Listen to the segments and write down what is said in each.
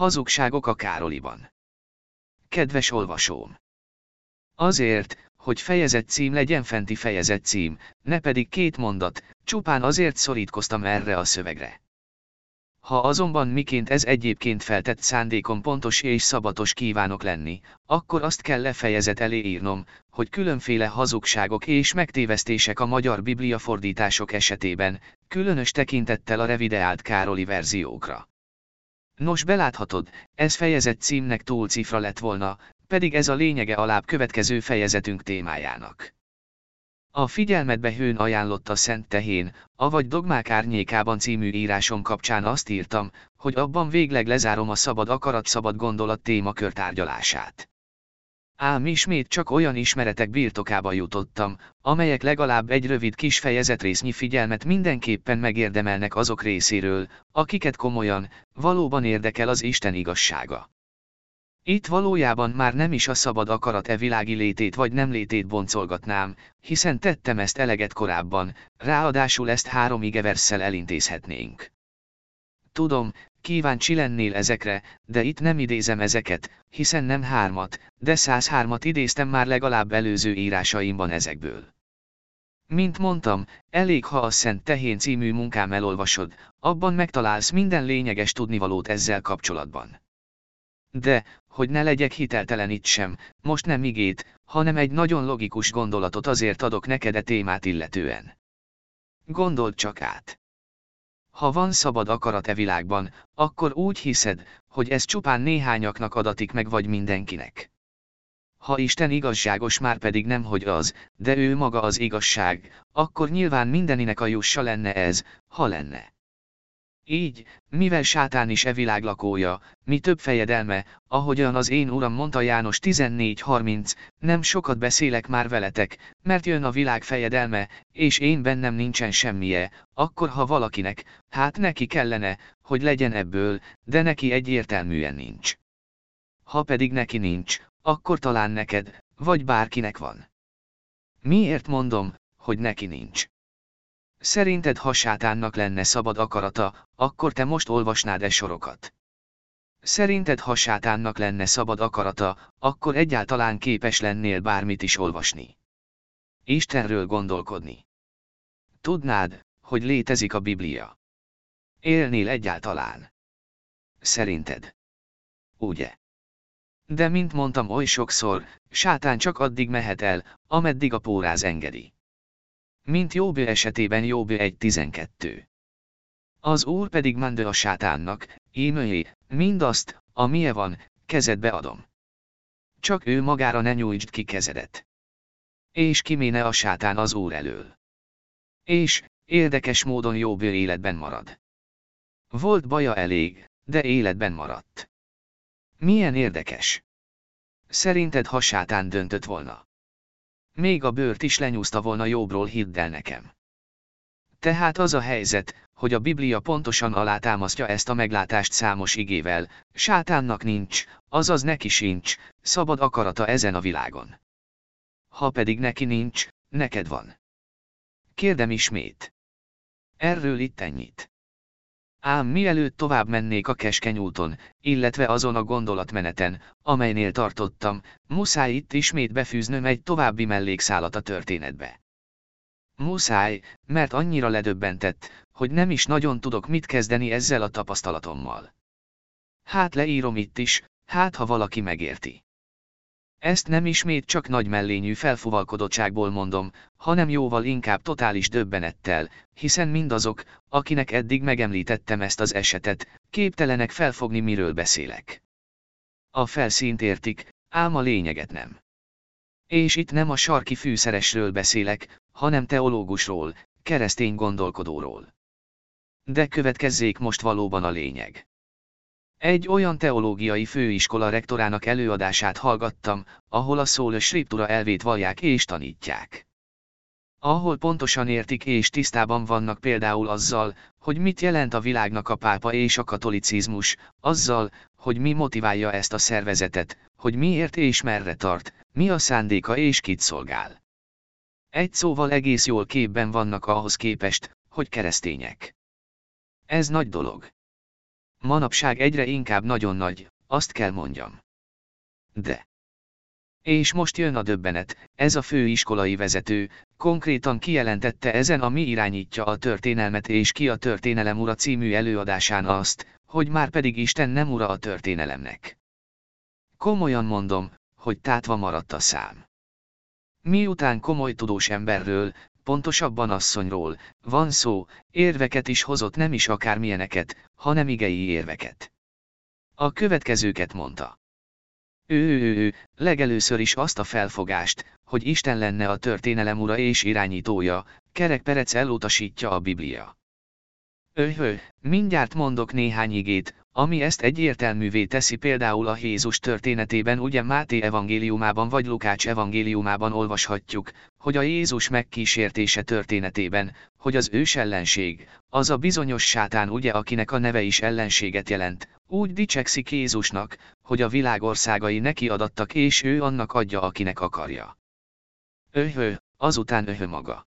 Hazugságok a Károliban. Kedves olvasóm! Azért, hogy fejezet cím legyen fenti fejezet cím, ne pedig két mondat, csupán azért szorítkoztam erre a szövegre. Ha azonban miként ez egyébként feltett szándékom pontos és szabatos kívánok lenni, akkor azt kell lefejezet elé írnom, hogy különféle hazugságok és megtévesztések a magyar biblia fordítások esetében, különös tekintettel a revideált Károli verziókra. Nos beláthatod, ez fejezet címnek túlcifra lett volna, pedig ez a lényege alább következő fejezetünk témájának. A figyelmetbe hőn a Szent Tehén, avagy Dogmák árnyékában című írásom kapcsán azt írtam, hogy abban végleg lezárom a szabad akarat szabad gondolat témakör tárgyalását. Ám ismét csak olyan ismeretek birtokába jutottam, amelyek legalább egy rövid kis fejezetrésznyi figyelmet mindenképpen megérdemelnek azok részéről, akiket komolyan, valóban érdekel az Isten igazsága. Itt valójában már nem is a szabad akarat e világi létét vagy nem létét boncolgatnám, hiszen tettem ezt eleget korábban, ráadásul ezt három igeversszel elintézhetnénk. Tudom, kíváncsi lennél ezekre, de itt nem idézem ezeket, hiszen nem hármat, de 103-at idéztem már legalább előző írásaimban ezekből. Mint mondtam, elég ha a Szent Tehén című munkám elolvasod, abban megtalálsz minden lényeges tudnivalót ezzel kapcsolatban. De, hogy ne legyek hiteltelen itt sem, most nem igét, hanem egy nagyon logikus gondolatot azért adok neked a e témát illetően. Gondold csak át. Ha van szabad akarat e világban, akkor úgy hiszed, hogy ez csupán néhányaknak adatik meg vagy mindenkinek. Ha Isten igazságos már pedig nem hogy az, de ő maga az igazság, akkor nyilván mindeninek a jussa lenne ez, ha lenne. Így, mivel sátán is e világ lakója, mi több fejedelme, ahogyan az én uram mondta János 14.30, nem sokat beszélek már veletek, mert jön a világ fejedelme, és én bennem nincsen semmije, akkor ha valakinek, hát neki kellene, hogy legyen ebből, de neki egyértelműen nincs. Ha pedig neki nincs, akkor talán neked, vagy bárkinek van. Miért mondom, hogy neki nincs? Szerinted ha sátánnak lenne szabad akarata, akkor te most olvasnád e sorokat. Szerinted ha sátánnak lenne szabad akarata, akkor egyáltalán képes lennél bármit is olvasni. Istenről gondolkodni. Tudnád, hogy létezik a Biblia. Élnél egyáltalán. Szerinted. Ugye? De mint mondtam oly sokszor, sátán csak addig mehet el, ameddig a póráz engedi. Mint Jóbő esetében Jóbő 1.12. Az Úr pedig mondja a sátánnak, émőjé, mindazt, amilyen van, kezedbe adom. Csak ő magára ne nyújtsd ki kezedet. És kiméne a sátán az Úr elől. És, érdekes módon Jóbő életben marad. Volt baja elég, de életben maradt. Milyen érdekes. Szerinted ha sátán döntött volna? Még a bőrt is lenyúzta volna jobbról hidd el nekem. Tehát az a helyzet, hogy a Biblia pontosan alátámasztja ezt a meglátást számos igével, sátánnak nincs, azaz neki sincs, szabad akarata ezen a világon. Ha pedig neki nincs, neked van. Kérdem ismét. Erről itt ennyit. Ám mielőtt tovább mennék a keskeny úton, illetve azon a gondolatmeneten, amelynél tartottam, muszáj itt ismét befűznöm egy további mellékszálat a történetbe. Muszáj, mert annyira ledöbbentett, hogy nem is nagyon tudok mit kezdeni ezzel a tapasztalatommal. Hát leírom itt is, hát ha valaki megérti. Ezt nem ismét csak nagy mellényű felfuvalkodottságból mondom, hanem jóval inkább totális döbbenettel, hiszen mindazok, akinek eddig megemlítettem ezt az esetet, képtelenek felfogni miről beszélek. A felszínt értik, ám a lényeget nem. És itt nem a sarki fűszeresről beszélek, hanem teológusról, keresztény gondolkodóról. De következzék most valóban a lényeg. Egy olyan teológiai főiskola rektorának előadását hallgattam, ahol a szól sriptura elvét vallják és tanítják. Ahol pontosan értik és tisztában vannak például azzal, hogy mit jelent a világnak a pápa és a katolicizmus, azzal, hogy mi motiválja ezt a szervezetet, hogy miért és merre tart, mi a szándéka és kit szolgál. Egy szóval egész jól képben vannak ahhoz képest, hogy keresztények. Ez nagy dolog. Manapság egyre inkább nagyon nagy, azt kell mondjam. De. És most jön a döbbenet, ez a főiskolai vezető, konkrétan kijelentette ezen a mi irányítja a történelmet és ki a történelem ura című előadásán azt, hogy már pedig Isten nem ura a történelemnek. Komolyan mondom, hogy tátva maradt a szám. Miután komoly tudós emberről, pontosabban asszonyról, van szó, érveket is hozott nem is akármilyeneket, hanem igei érveket. A következőket mondta. Ő, ő, ő, legelőször is azt a felfogást, hogy Isten lenne a történelem ura és irányítója, Kerek Perec elutasítja a Biblia. Öhö, mindjárt mondok néhány igét, ami ezt egyértelművé teszi például a Jézus történetében ugye Máté evangéliumában vagy Lukács evangéliumában olvashatjuk, hogy a Jézus megkísértése történetében, hogy az ős ellenség, az a bizonyos sátán ugye akinek a neve is ellenséget jelent, úgy dicsekszik Jézusnak, hogy a világ országai neki adattak és ő annak adja akinek akarja. Öhö, azután öhö maga.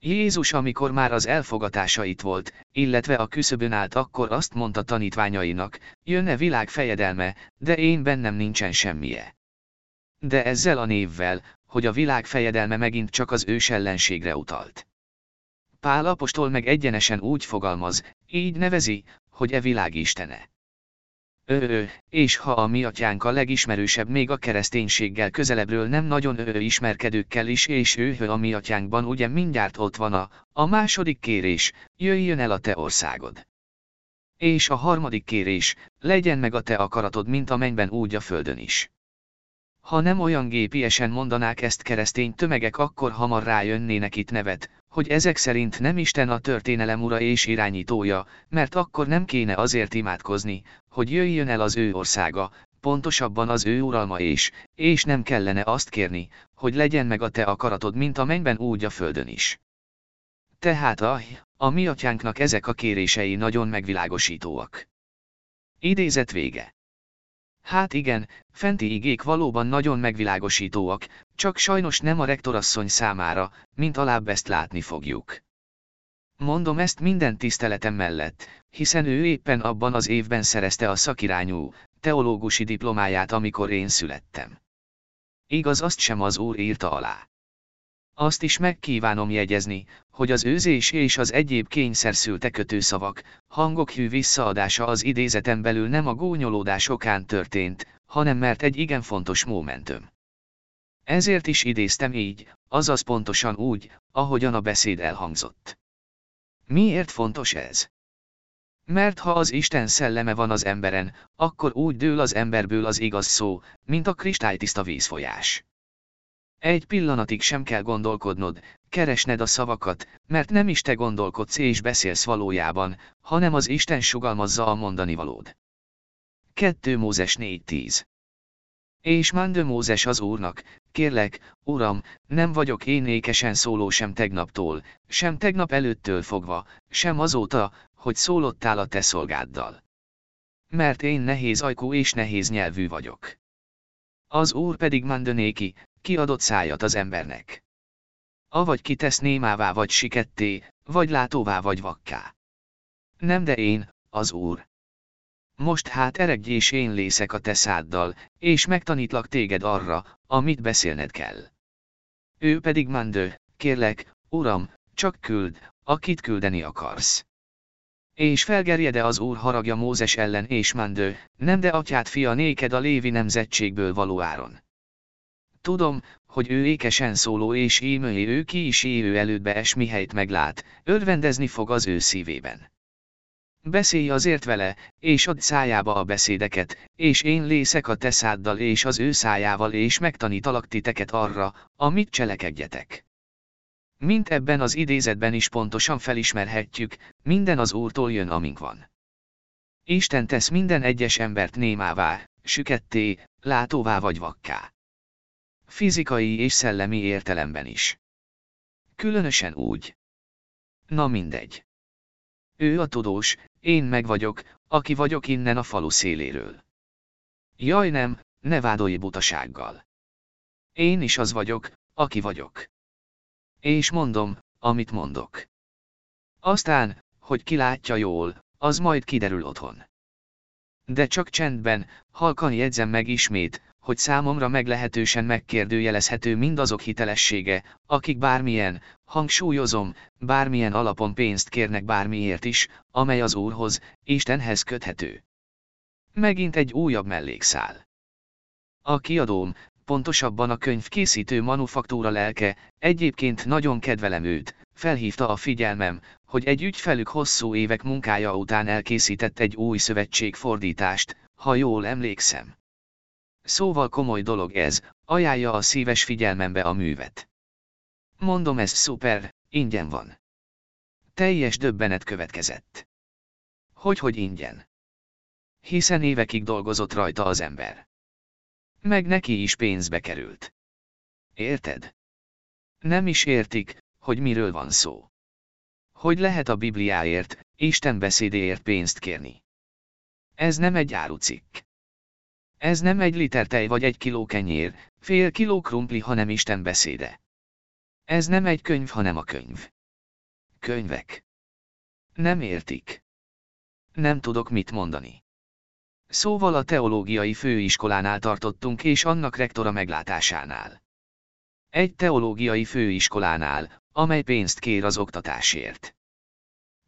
Jézus amikor már az elfogatása itt volt, illetve a küszöbön állt akkor azt mondta tanítványainak, jönne világ fejedelme, de én bennem nincsen semmije. De ezzel a névvel, hogy a világ fejedelme megint csak az ős ellenségre utalt. Pál apostol meg egyenesen úgy fogalmaz, így nevezi, hogy e világ istene. Ö, és ha a mi atyánk a legismerősebb még a kereszténységgel közelebbről nem nagyon ö ismerkedőkkel is, és ő a mi atyánkban ugye mindjárt ott van a, a második kérés, jöjjön el a te országod. És a harmadik kérés, legyen meg a te akaratod, mint a mennyben úgy a földön is. Ha nem olyan gépiesen mondanák ezt keresztény tömegek, akkor hamar rájönnének itt nevet, hogy ezek szerint nem Isten a történelem ura és irányítója, mert akkor nem kéne azért imádkozni, hogy jöjjön el az ő országa, pontosabban az ő uralma és, és nem kellene azt kérni, hogy legyen meg a te akaratod, mint a mennyben úgy a földön is. Tehát a, a mi atyánknak ezek a kérései nagyon megvilágosítóak. Idézet vége. Hát igen, fenti igék valóban nagyon megvilágosítóak, csak sajnos nem a rektorasszony számára, mint alább ezt látni fogjuk. Mondom ezt minden tiszteletem mellett, hiszen ő éppen abban az évben szerezte a szakirányú, teológusi diplomáját, amikor én születtem. Igaz, azt sem az úr írta alá. Azt is megkívánom jegyezni, hogy az őzés és az egyéb kényszerszülte kötőszavak, hangok hű visszaadása az idézeten belül nem a gónyolódás okán történt, hanem mert egy igen fontos momentum. Ezért is idéztem így, azaz pontosan úgy, ahogyan a beszéd elhangzott. Miért fontos ez? Mert ha az Isten szelleme van az emberen, akkor úgy dől az emberből az igaz szó, mint a kristálytiszta vízfolyás. Egy pillanatig sem kell gondolkodnod, keresned a szavakat, mert nem is te gondolkodsz és beszélsz valójában, hanem az Isten sugalmazza a mondani valód. 2 Mózes 4.10 És Mandő Mózes az úrnak, kérlek, uram, nem vagyok én ékesen szóló sem tegnaptól, sem tegnap előttől fogva, sem azóta, hogy szólottál a te szolgáddal. Mert én nehéz ajkú és nehéz nyelvű vagyok. Az úr pedig Mandönéki, kiadott szájat az embernek. Avagy kitesz némává vagy siketté, vagy látóvá vagy vakká. Nem de én, az Úr. Most hát eregj és én lészek a te száddal, és megtanítlak téged arra, amit beszélned kell. Ő pedig Mandő, kérlek, Uram, csak küld, akit küldeni akarsz. És felgerjede az úr haragja Mózes ellen és Mandő, nem de atyát fia néked a lévi nemzetségből való áron. Tudom, hogy ő ékesen szóló és ímői ő ki is élő elődbe es mihelyt meglát, örvendezni fog az ő szívében. Beszélj azért vele, és add szájába a beszédeket, és én lészek a te száddal és az ő szájával és megtanítalak titeket arra, amit cselekedjetek. Mint ebben az idézetben is pontosan felismerhetjük, minden az Úrtól jön amink van. Isten tesz minden egyes embert némává, süketté, látóvá vagy vakká. Fizikai és szellemi értelemben is. Különösen úgy. Na mindegy. Ő a tudós, én meg vagyok, aki vagyok innen a falu széléről. Jaj nem, ne vádolj butasággal. Én is az vagyok, aki vagyok. És mondom, amit mondok. Aztán, hogy ki látja jól, az majd kiderül otthon. De csak csendben, halkan jegyzem meg ismét, hogy számomra meglehetősen megkérdőjelezhető mindazok hitelessége, akik bármilyen, hangsúlyozom, bármilyen alapon pénzt kérnek bármiért is, amely az Úrhoz, Istenhez köthető. Megint egy újabb mellékszál. A kiadóm, pontosabban a könyv készítő manufaktúra lelke, egyébként nagyon kedvelem őt, felhívta a figyelmem, hogy egy ügyfelük hosszú évek munkája után elkészített egy új szövetségfordítást, ha jól emlékszem. Szóval komoly dolog ez, ajánlja a szíves figyelmembe a művet. Mondom ez szuper, ingyen van. Teljes döbbenet következett. Hogy hogy ingyen? Hiszen évekig dolgozott rajta az ember. Meg neki is pénzbe került. Érted? Nem is értik, hogy miről van szó. Hogy lehet a Bibliáért, Isten beszédéért pénzt kérni. Ez nem egy árucikk. Ez nem egy liter tej vagy egy kiló kenyér, fél kiló krumpli, hanem Isten beszéde. Ez nem egy könyv, hanem a könyv. Könyvek. Nem értik. Nem tudok mit mondani. Szóval a teológiai főiskolánál tartottunk és annak rektora meglátásánál. Egy teológiai főiskolánál, amely pénzt kér az oktatásért.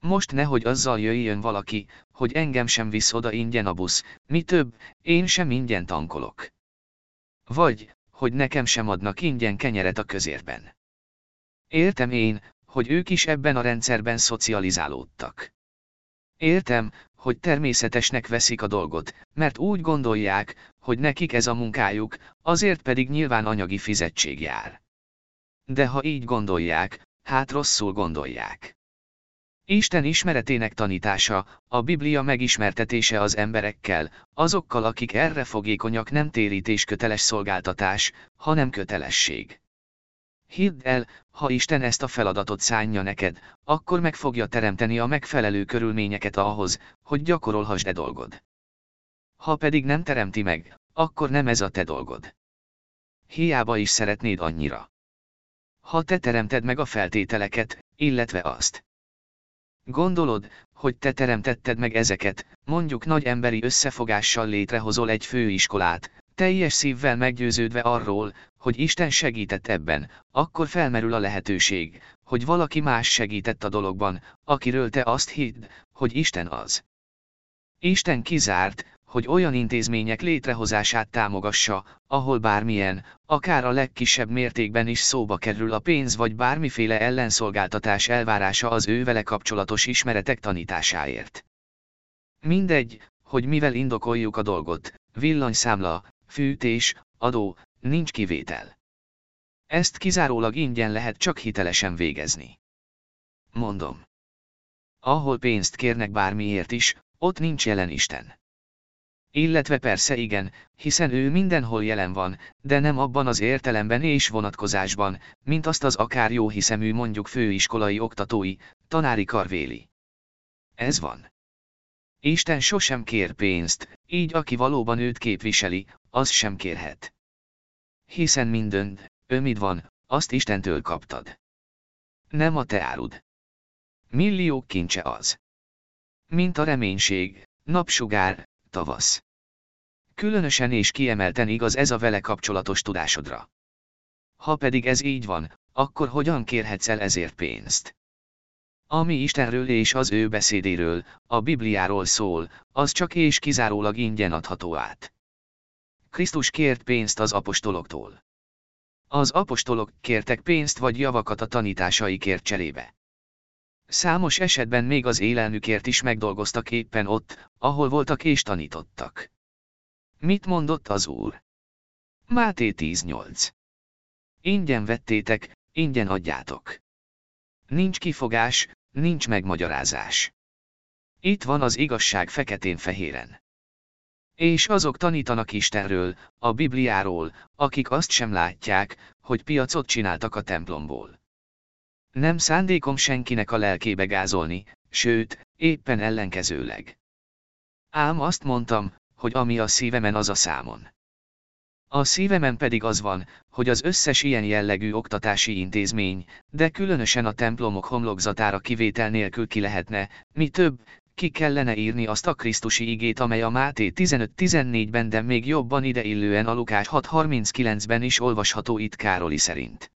Most nehogy azzal jöjjön valaki, hogy engem sem visz oda ingyen a busz, mi több, én sem ingyen tankolok. Vagy, hogy nekem sem adnak ingyen kenyeret a közérben. Értem én, hogy ők is ebben a rendszerben szocializálódtak. Értem, hogy természetesnek veszik a dolgot, mert úgy gondolják, hogy nekik ez a munkájuk, azért pedig nyilván anyagi fizetség jár. De ha így gondolják, hát rosszul gondolják. Isten ismeretének tanítása, a Biblia megismertetése az emberekkel, azokkal akik erre fogékonyak nem térítés köteles szolgáltatás, hanem kötelesség. Hidd el, ha Isten ezt a feladatot szánja neked, akkor meg fogja teremteni a megfelelő körülményeket ahhoz, hogy gyakorolhassd e dolgod. Ha pedig nem teremti meg, akkor nem ez a te dolgod. Hiába is szeretnéd annyira. Ha te teremted meg a feltételeket, illetve azt. Gondolod, hogy te teremtetted meg ezeket, mondjuk nagy emberi összefogással létrehozol egy főiskolát, teljes szívvel meggyőződve arról, hogy Isten segített ebben, akkor felmerül a lehetőség, hogy valaki más segített a dologban, akiről te azt hidd, hogy Isten az. Isten kizárt, hogy olyan intézmények létrehozását támogassa, ahol bármilyen, akár a legkisebb mértékben is szóba kerül a pénz vagy bármiféle ellenszolgáltatás elvárása az ővele kapcsolatos ismeretek tanításáért. Mindegy, hogy mivel indokoljuk a dolgot, villanyszámla, fűtés, adó, nincs kivétel. Ezt kizárólag ingyen lehet csak hitelesen végezni. Mondom. Ahol pénzt kérnek bármiért is, ott nincs jelen Isten. Illetve persze igen, hiszen ő mindenhol jelen van, de nem abban az értelemben és vonatkozásban, mint azt az akár jó hiszemű mondjuk főiskolai oktatói, tanári karvéli. Ez van. Isten sosem kér pénzt, így aki valóban őt képviseli, az sem kérhet. Hiszen mindönt, ömid van, azt Istentől kaptad. Nem a te árud. Milliók kincse az. Mint a reménység, napsugár, tavasz. Különösen és kiemelten igaz ez a vele kapcsolatos tudásodra. Ha pedig ez így van, akkor hogyan kérhetsz el ezért pénzt? Ami Istenről és az ő beszédéről, a Bibliáról szól, az csak és kizárólag ingyen adható át. Krisztus kért pénzt az apostoloktól. Az apostolok kértek pénzt vagy javakat a tanításaikért cserébe. Számos esetben még az élelmükért is megdolgoztak éppen ott, ahol voltak és tanítottak. Mit mondott az Úr? Máté 10.8. Ingyen vettétek, ingyen adjátok. Nincs kifogás, nincs megmagyarázás. Itt van az igazság feketén-fehéren. És azok tanítanak Istenről, a Bibliáról, akik azt sem látják, hogy piacot csináltak a templomból. Nem szándékom senkinek a lelkébe gázolni, sőt, éppen ellenkezőleg. Ám azt mondtam, hogy ami a szívemen az a számon. A szívemen pedig az van, hogy az összes ilyen jellegű oktatási intézmény, de különösen a templomok homlokzatára kivétel nélkül ki lehetne, mi több, ki kellene írni azt a Krisztusi igét, amely a Máté 15-14-ben, de még jobban ideillően a Lukás 6-39-ben is olvasható itt Károli szerint.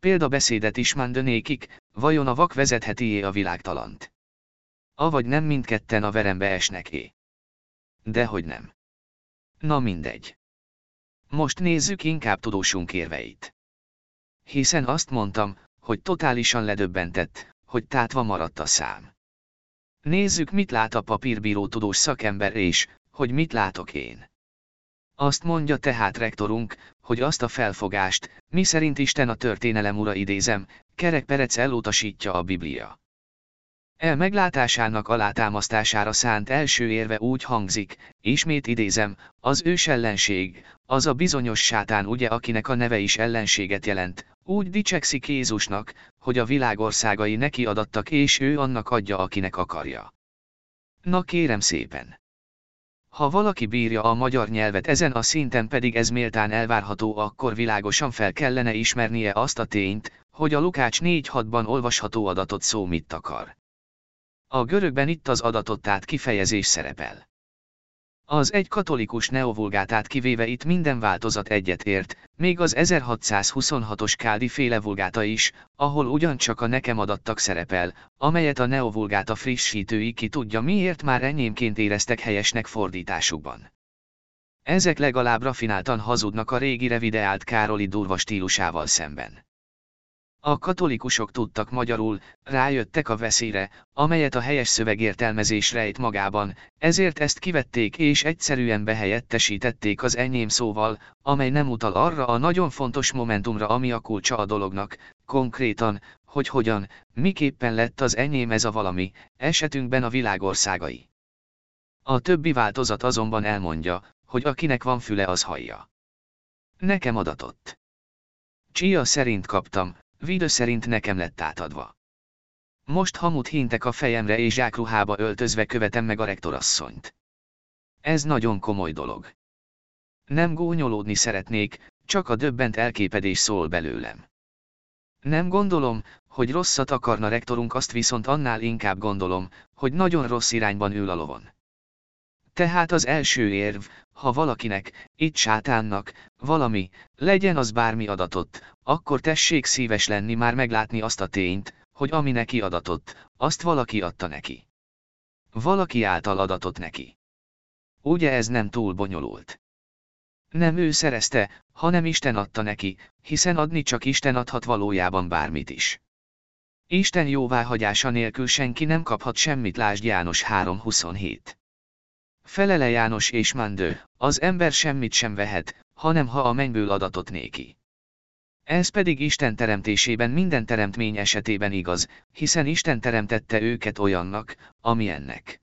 Példabeszédet is nékik, vajon a vak vezetheti-é a világtalant? Avagy nem mindketten a verembe esnek-é? Dehogy nem. Na mindegy. Most nézzük inkább tudósunk érveit. Hiszen azt mondtam, hogy totálisan ledöbbentett, hogy tátva maradt a szám. Nézzük, mit lát a papírbíró tudós szakember és, hogy mit látok én. Azt mondja tehát rektorunk, hogy azt a felfogást, mi szerint Isten a történelem ura idézem, Kerek Perec elutasítja a Biblia. El meglátásának alátámasztására szánt első érve úgy hangzik, ismét idézem, az ős ellenség, az a bizonyos sátán ugye akinek a neve is ellenséget jelent, úgy dicsekszik Jézusnak, hogy a világországai neki adattak és ő annak adja akinek akarja. Na kérem szépen! Ha valaki bírja a magyar nyelvet ezen a szinten pedig ez méltán elvárható akkor világosan fel kellene ismernie azt a tényt, hogy a Lukács 4.6-ban olvasható adatot szó mit akar. A görögben itt az adatot át kifejezés szerepel. Az egy katolikus neovulgátát kivéve itt minden változat egyet ért, még az 1626-os Káldi féle vulgáta is, ahol ugyancsak a nekem adattak szerepel, amelyet a neovulgáta frissítői ki tudja miért már enyémként éreztek helyesnek fordításukban. Ezek legalább rafináltan hazudnak a régi revideált Károli durva stílusával szemben. A katolikusok tudtak magyarul, rájöttek a veszélyre, amelyet a helyes szövegértelmezés rejt magában, ezért ezt kivették és egyszerűen behelyettesítették az enyém szóval, amely nem utal arra a nagyon fontos momentumra ami a kulcsa a dolognak, konkrétan, hogy hogyan, miképpen lett az enyém ez a valami, esetünkben a világországai. A többi változat azonban elmondja, hogy akinek van füle az hallja. Nekem adatott. Csia szerint kaptam, Vidő szerint nekem lett átadva. Most hamut hintek a fejemre és zsákruhába öltözve követem meg a rektorasszonyt. Ez nagyon komoly dolog. Nem gónyolódni szeretnék, csak a döbbent elképedés szól belőlem. Nem gondolom, hogy rosszat akarna rektorunk azt viszont annál inkább gondolom, hogy nagyon rossz irányban ül a lovon. Tehát az első érv, ha valakinek, itt sátánnak, valami, legyen az bármi adatot, akkor tessék szíves lenni már meglátni azt a tényt, hogy ami neki adatott, azt valaki adta neki. Valaki által adatott neki. Ugye ez nem túl bonyolult? Nem ő szerezte, hanem Isten adta neki, hiszen adni csak Isten adhat valójában bármit is. Isten jóváhagyása nélkül senki nem kaphat semmit lásd János 3.27. Felele János és Mandő, az ember semmit sem vehet, hanem ha a mennyből adatot néki. Ez pedig Isten teremtésében minden teremtmény esetében igaz, hiszen Isten teremtette őket olyannak, amilyennek.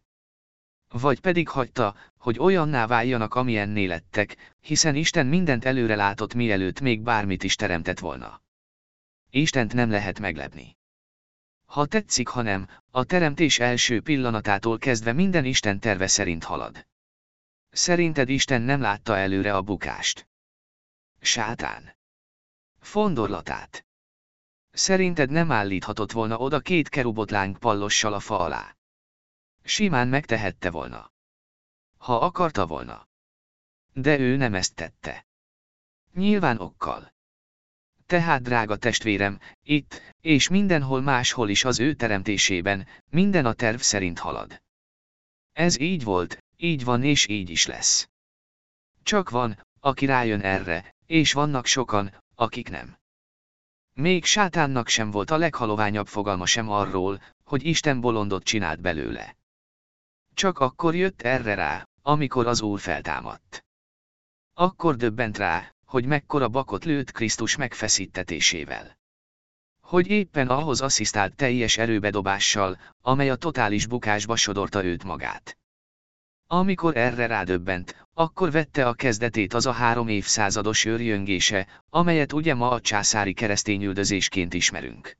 Vagy pedig hagyta, hogy olyanná váljanak amilyenné lettek, hiszen Isten mindent előre látott mielőtt még bármit is teremtett volna. Istent nem lehet meglepni. Ha tetszik, ha nem, a teremtés első pillanatától kezdve minden Isten terve szerint halad. Szerinted Isten nem látta előre a bukást? Sátán. Fondorlatát. Szerinted nem állíthatott volna oda két kerubot lángpallossal a fa alá? Simán megtehette volna. Ha akarta volna. De ő nem ezt tette. Nyilván okkal. Tehát drága testvérem, itt, és mindenhol máshol is az ő teremtésében, minden a terv szerint halad. Ez így volt, így van és így is lesz. Csak van, aki rájön erre, és vannak sokan, akik nem. Még sátánnak sem volt a leghaloványabb fogalma sem arról, hogy Isten bolondot csinált belőle. Csak akkor jött erre rá, amikor az Úr feltámadt. Akkor döbbent rá, hogy mekkora bakot lőtt Krisztus megfeszítetésével. Hogy éppen ahhoz asszisztált teljes erőbedobással, amely a totális bukásba sodorta őt magát. Amikor erre rádöbbent, akkor vette a kezdetét az a három évszázados őrjöngése, amelyet ugye ma a császári keresztényüldözésként ismerünk.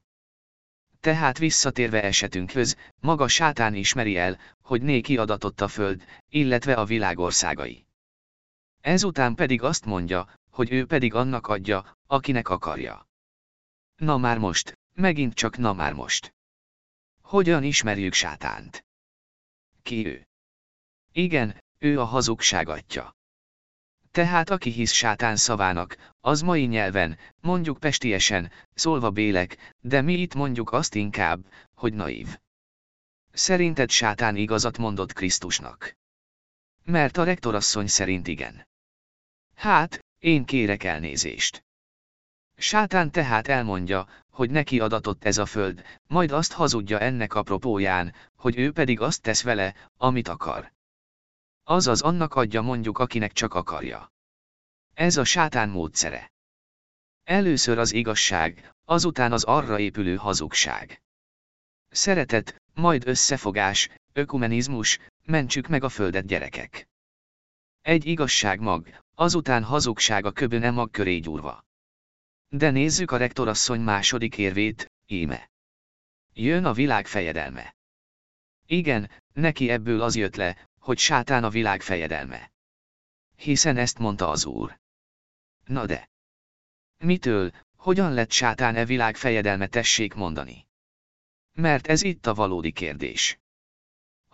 Tehát visszatérve esetünkhöz, maga sátán ismeri el, hogy néki adatott a föld, illetve a világországai. Ezután pedig azt mondja, hogy ő pedig annak adja, akinek akarja. Na már most, megint csak na már most. Hogyan ismerjük sátánt? Ki ő? Igen, ő a hazugság atya. Tehát aki hisz sátán szavának, az mai nyelven, mondjuk pestiesen, szólva bélek, de mi itt mondjuk azt inkább, hogy naív. Szerinted sátán igazat mondott Krisztusnak? Mert a rektorasszony szerint igen. Hát, én kérek elnézést. Sátán tehát elmondja, hogy neki adatott ez a föld, majd azt hazudja ennek apropóján, hogy ő pedig azt tesz vele, amit akar. Azaz annak adja mondjuk akinek csak akarja. Ez a sátán módszere. Először az igazság, azután az arra épülő hazugság. Szeretet, majd összefogás, ökumenizmus, mentsük meg a földet gyerekek. Egy igazság mag, azután hazugság a köböne mag köré gyúrva. De nézzük a rektorasszony második érvét, íme. Jön a világ fejedelme. Igen, neki ebből az jött le, hogy sátán a világ fejedelme. Hiszen ezt mondta az Úr. Na de. Mitől, hogyan lett sátán e világ fejedelme tessék mondani? Mert ez itt a valódi kérdés.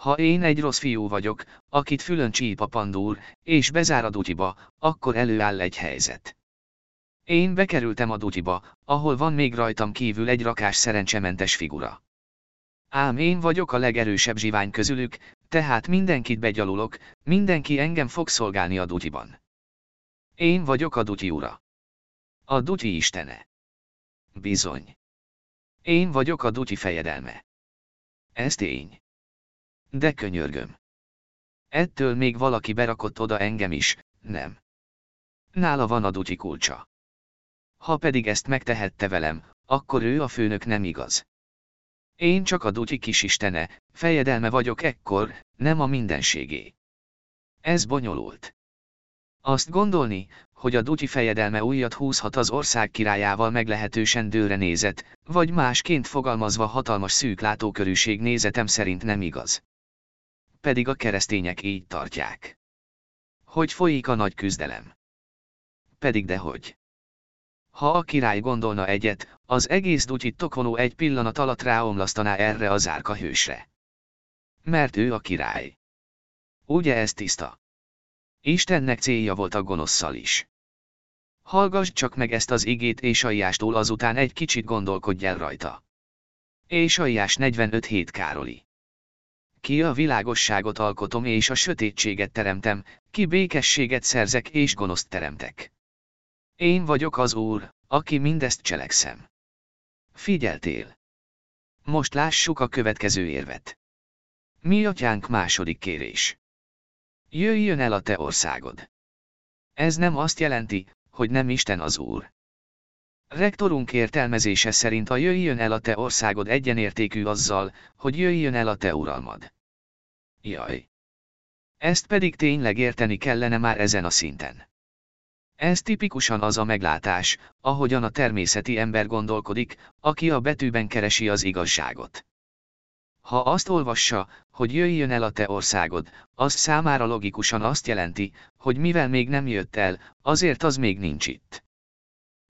Ha én egy rossz fiú vagyok, akit fülön csíp a pandúr, és bezár a dutyiba, akkor előáll egy helyzet. Én bekerültem a dutyiba, ahol van még rajtam kívül egy rakás szerencsementes figura. Ám én vagyok a legerősebb zsivány közülük, tehát mindenkit begyalulok, mindenki engem fog szolgálni a dutyiban. Én vagyok a dutyi ura. A dutyi istene. Bizony. Én vagyok a dutyi fejedelme. Ez tény. De könyörgöm. Ettől még valaki berakott oda engem is, nem. Nála van a dutyi kulcsa. Ha pedig ezt megtehette velem, akkor ő a főnök nem igaz. Én csak a dutyi kisistene, fejedelme vagyok ekkor, nem a mindenségé. Ez bonyolult. Azt gondolni, hogy a dutyi fejedelme újat húzhat az ország királyával meglehetősen dőre nézet, vagy másként fogalmazva hatalmas szűk látókörűség nézetem szerint nem igaz. Pedig a keresztények így tartják. Hogy folyik a nagy küzdelem. Pedig dehogy. Ha a király gondolna egyet, az egész dutyit tokonó egy pillanat alatt ráomlasztaná erre az árka hősre. Mert ő a király. Ugye ez tiszta? Istennek célja volt a gonoszszal is. Hallgass csak meg ezt az igét Ésaiástól azután egy kicsit gondolkodj el rajta. Ésaiás 45 hét Károli. Ki a világosságot alkotom és a sötétséget teremtem, ki békességet szerzek és gonoszt teremtek. Én vagyok az Úr, aki mindezt cselekszem. Figyeltél. Most lássuk a következő érvet. Mi atyánk második kérés. Jöjjön el a te országod. Ez nem azt jelenti, hogy nem Isten az Úr. Rektorunk értelmezése szerint a jöjjön el a te országod egyenértékű azzal, hogy jöjjön el a te uralmad. Jaj! Ezt pedig tényleg érteni kellene már ezen a szinten. Ez tipikusan az a meglátás, ahogyan a természeti ember gondolkodik, aki a betűben keresi az igazságot. Ha azt olvassa, hogy jöjjön el a te országod, az számára logikusan azt jelenti, hogy mivel még nem jött el, azért az még nincs itt.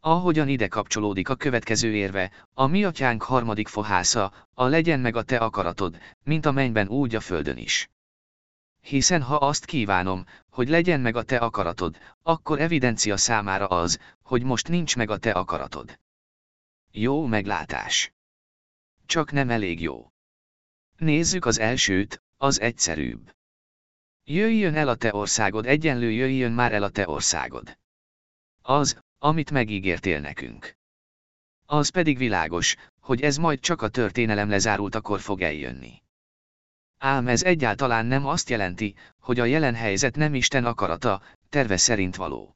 Ahogyan ide kapcsolódik a következő érve, a mi atyánk harmadik fohásza, a legyen meg a te akaratod, mint a mennyben úgy a földön is. Hiszen ha azt kívánom, hogy legyen meg a te akaratod, akkor evidencia számára az, hogy most nincs meg a te akaratod. Jó meglátás. Csak nem elég jó. Nézzük az elsőt, az egyszerűbb. Jöjjön el a te országod egyenlő jöjjön már el a te országod. Az, amit megígértél nekünk. Az pedig világos, hogy ez majd csak a történelem lezárultakor fog eljönni. Ám ez egyáltalán nem azt jelenti, hogy a jelen helyzet nem Isten akarata, terve szerint való.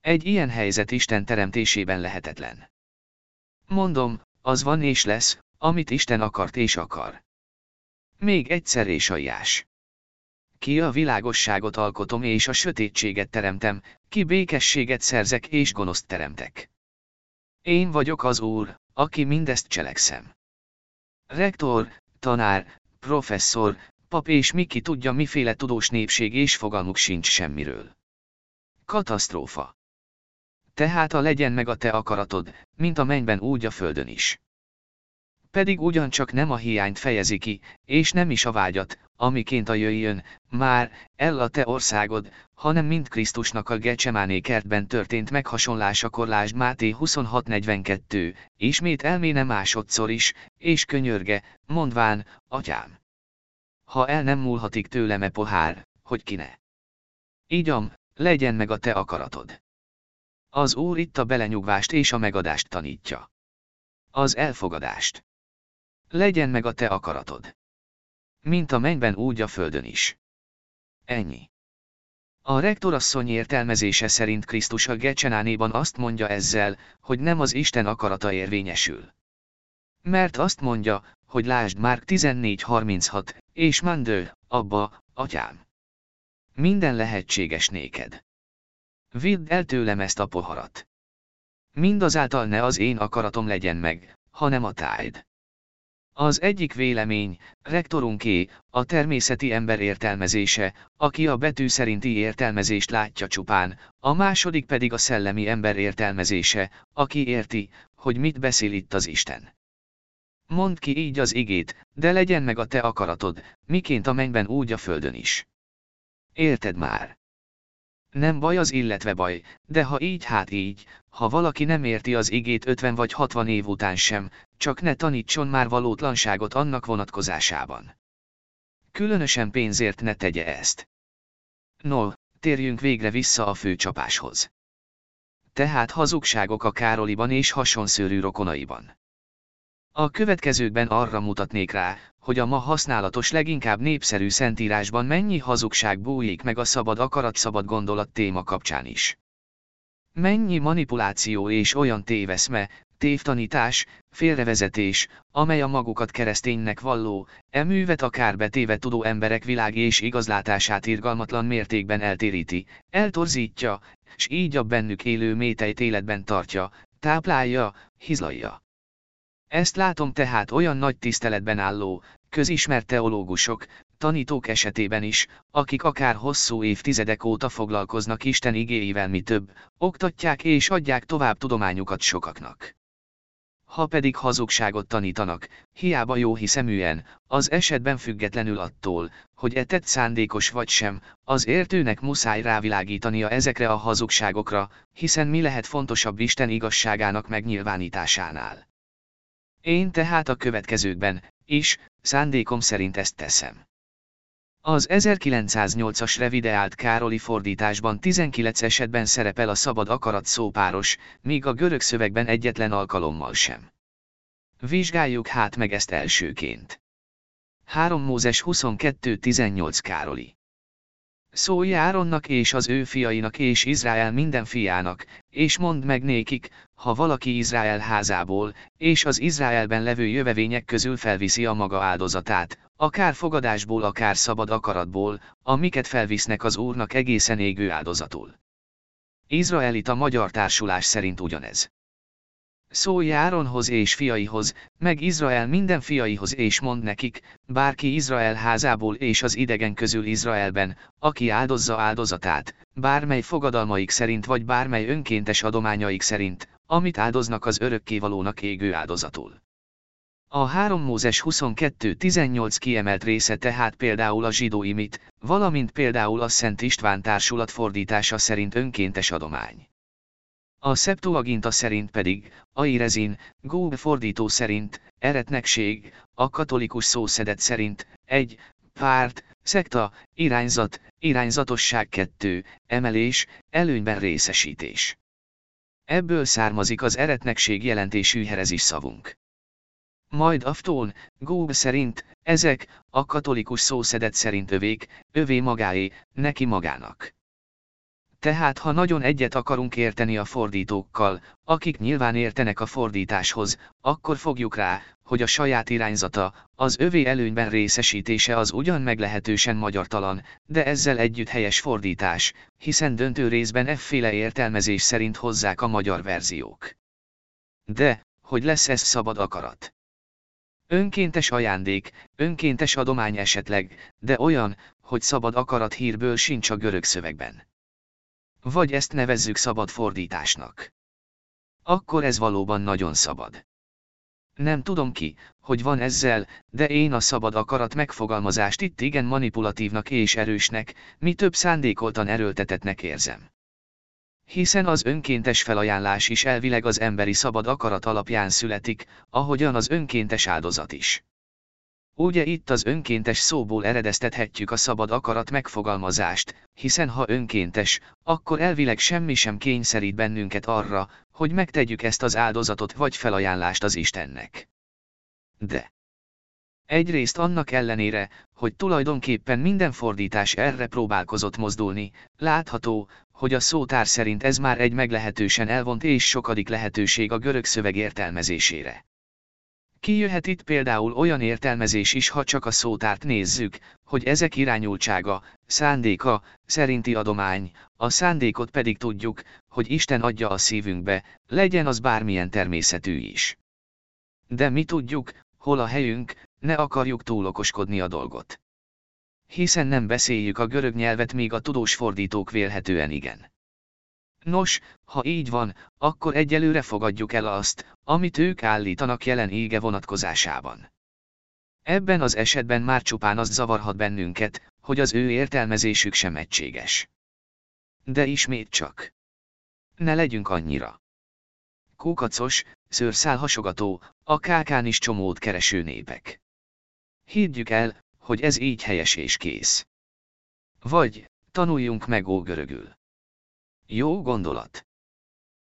Egy ilyen helyzet Isten teremtésében lehetetlen. Mondom, az van és lesz, amit Isten akart és akar. Még egyszer és aljás. Ki a világosságot alkotom és a sötétséget teremtem, ki békességet szerzek és gonoszt teremtek. Én vagyok az Úr, aki mindezt cselekszem. Rektor, tanár, professzor, pap és Miki tudja miféle tudós népség és fogalmuk sincs semmiről. Katasztrófa. Tehát a legyen meg a te akaratod, mint a mennyben úgy a földön is. Pedig ugyancsak nem a hiányt fejezi ki, és nem is a vágyat, amiként a jöjjön, már, el a te országod, hanem mint Krisztusnak a Gecsemáné kertben történt meghasonlásakor lásd Máté 26.42, ismét elméne másodszor is, és könyörge, mondván, atyám. Ha el nem múlhatik tőlem e pohár, hogy kine. Ígyam, legyen meg a te akaratod. Az Úr itt a belenyugvást és a megadást tanítja. Az elfogadást. Legyen meg a te akaratod. Mint a mennyben úgy a földön is. Ennyi. A rektorasszony értelmezése szerint Krisztus a Gecsenánéban azt mondja ezzel, hogy nem az Isten akarata érvényesül. Mert azt mondja, hogy lásd már 14.36, és mandő, abba, atyám. Minden lehetséges néked. Vidd el tőlem ezt a poharat. Mindazáltal ne az én akaratom legyen meg, hanem a tájd. Az egyik vélemény, rektorunké, a természeti ember értelmezése, aki a betű szerinti értelmezést látja csupán, a második pedig a szellemi ember értelmezése, aki érti, hogy mit beszél itt az Isten. Mondd ki így az igét, de legyen meg a te akaratod, miként a mennyben úgy a földön is. Érted már? Nem baj az illetve baj, de ha így hát így, ha valaki nem érti az igét 50 vagy 60 év után sem, csak ne tanítson már valótlanságot annak vonatkozásában. Különösen pénzért ne tegye ezt. No, térjünk végre vissza a főcsapáshoz. Tehát hazugságok a Károliban és hasonszőrű rokonaiban. A következőkben arra mutatnék rá, hogy a ma használatos leginkább népszerű szentírásban mennyi hazugság bújik meg a szabad akarat szabad gondolat téma kapcsán is. Mennyi manipuláció és olyan téveszme, tévtanítás, félrevezetés, amely a magukat kereszténynek valló, e művet akár betéve tudó emberek világ és igazlátását irgalmatlan mértékben eltéríti, eltorzítja, s így a bennük élő métejt életben tartja, táplálja, hizlalja. Ezt látom tehát olyan nagy tiszteletben álló, közismert teológusok, tanítók esetében is, akik akár hosszú évtizedek óta foglalkoznak Isten igéivel mi több, oktatják és adják tovább tudományukat sokaknak. Ha pedig hazugságot tanítanak, hiába jó hiszeműen, az esetben függetlenül attól, hogy e tett szándékos vagy sem, az értőnek muszáj rávilágítania ezekre a hazugságokra, hiszen mi lehet fontosabb Isten igazságának megnyilvánításánál. Én tehát a következőkben, is, szándékom szerint ezt teszem. Az 1908-as revideált Károli fordításban 19 esetben szerepel a szabad akarat szópáros, míg a görög szövegben egyetlen alkalommal sem. Vizsgáljuk hát meg ezt elsőként. 3 Mózes 22-18 Károli Szólj Áronnak és az ő fiainak és Izrael minden fiának, és mondd meg nékik, ha valaki Izrael házából, és az Izraelben levő jövevények közül felviszi a maga áldozatát, akár fogadásból, akár szabad akaratból, amiket felvisznek az Úrnak egészen égő áldozatul. Izraelita magyar társulás szerint ugyanez. Szólj Áronhoz és fiaihoz, meg Izrael minden fiaihoz és mond nekik, bárki Izrael házából és az idegen közül Izraelben, aki áldozza áldozatát, bármely fogadalmaik szerint vagy bármely önkéntes adományaik szerint, amit áldoznak az örökkévalónak égő áldozatul. A 3 Mózes 22-18 kiemelt része tehát például a zsidó imit, valamint például a Szent István társulat fordítása szerint önkéntes adomány. A Septuaginta szerint pedig, Airezin, Góbe fordító szerint, eretnekség, a katolikus szószedet szerint, egy, párt, szekta, irányzat, irányzatosság kettő, emelés, előnyben részesítés. Ebből származik az eretnekség jelentésű herezis szavunk. Majd Aftón, Góbe szerint, ezek, a katolikus szószedet szerint övék, övé magáé, neki magának. Tehát ha nagyon egyet akarunk érteni a fordítókkal, akik nyilván értenek a fordításhoz, akkor fogjuk rá, hogy a saját irányzata, az övé előnyben részesítése az ugyan meglehetősen magyartalan, de ezzel együtt helyes fordítás, hiszen döntő részben efféle értelmezés szerint hozzák a magyar verziók. De, hogy lesz ez szabad akarat? Önkéntes ajándék, önkéntes adomány esetleg, de olyan, hogy szabad akarat hírből sincs a görög szövegben. Vagy ezt nevezzük szabad fordításnak. Akkor ez valóban nagyon szabad. Nem tudom ki, hogy van ezzel, de én a szabad akarat megfogalmazást itt igen manipulatívnak és erősnek, mi több szándékoltan erőltetetnek érzem. Hiszen az önkéntes felajánlás is elvileg az emberi szabad akarat alapján születik, ahogyan az önkéntes áldozat is. Ugye itt az önkéntes szóból eredeztethetjük a szabad akarat megfogalmazást, hiszen ha önkéntes, akkor elvileg semmi sem kényszerít bennünket arra, hogy megtegyük ezt az áldozatot vagy felajánlást az Istennek. De Egyrészt annak ellenére, hogy tulajdonképpen minden fordítás erre próbálkozott mozdulni, látható, hogy a szótár szerint ez már egy meglehetősen elvont és sokadik lehetőség a görög szöveg értelmezésére. Kijöhet itt például olyan értelmezés is, ha csak a szótárt nézzük, hogy ezek irányultsága, szándéka, szerinti adomány, a szándékot pedig tudjuk, hogy Isten adja a szívünkbe, legyen az bármilyen természetű is. De mi tudjuk, hol a helyünk, ne akarjuk túl okoskodni a dolgot. Hiszen nem beszéljük a görög nyelvet, még a tudós fordítók vélhetően igen. Nos, ha így van, akkor egyelőre fogadjuk el azt, amit ők állítanak jelen ége vonatkozásában. Ebben az esetben már csupán az zavarhat bennünket, hogy az ő értelmezésük sem egységes. De ismét csak. Ne legyünk annyira. Kókacos, szőrszál hasogató, a kákán is csomót kereső népek. Higgyük el, hogy ez így helyes és kész. Vagy, tanuljunk meg ógörögül. Jó gondolat.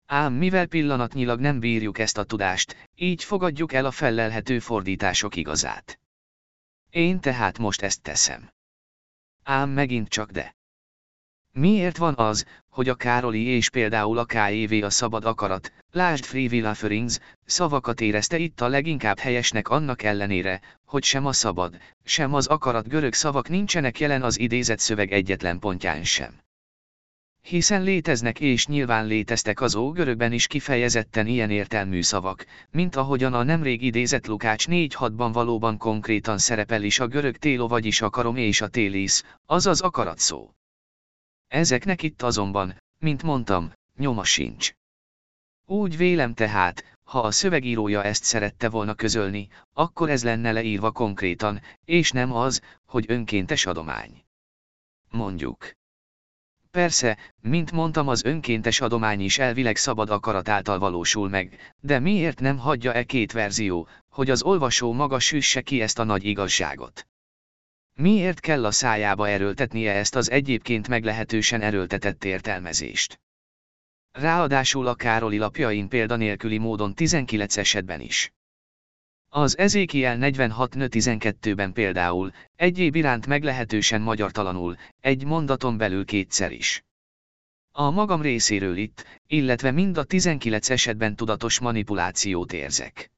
Ám mivel pillanatnyilag nem bírjuk ezt a tudást, így fogadjuk el a fellelhető fordítások igazát. Én tehát most ezt teszem. Ám megint csak de. Miért van az, hogy a Károli és például a KEV a szabad akarat, lásd Free Will Offerings, szavakat érezte itt a leginkább helyesnek annak ellenére, hogy sem a szabad, sem az akarat görög szavak nincsenek jelen az idézett szöveg egyetlen pontján sem. Hiszen léteznek és nyilván léteztek az ógörökben is kifejezetten ilyen értelmű szavak, mint ahogyan a nemrég idézett Lukács 4.6-ban valóban konkrétan szerepel is a görög télo vagyis a karom és a télisz, azaz akarat szó. Ezeknek itt azonban, mint mondtam, nyoma sincs. Úgy vélem tehát, ha a szövegírója ezt szerette volna közölni, akkor ez lenne leírva konkrétan, és nem az, hogy önkéntes adomány. Mondjuk. Persze, mint mondtam az önkéntes adomány is elvileg szabad akarat által valósul meg, de miért nem hagyja e két verzió, hogy az olvasó maga süsse ki ezt a nagy igazságot? Miért kell a szájába erőltetnie ezt az egyébként meglehetősen erőltetett értelmezést? Ráadásul a Károli lapjain példanélküli módon 19 esetben is. Az Ezékiel 46.12-ben például, egyéb iránt meglehetősen magyartalanul, egy mondaton belül kétszer is. A magam részéről itt, illetve mind a 19 esetben tudatos manipulációt érzek.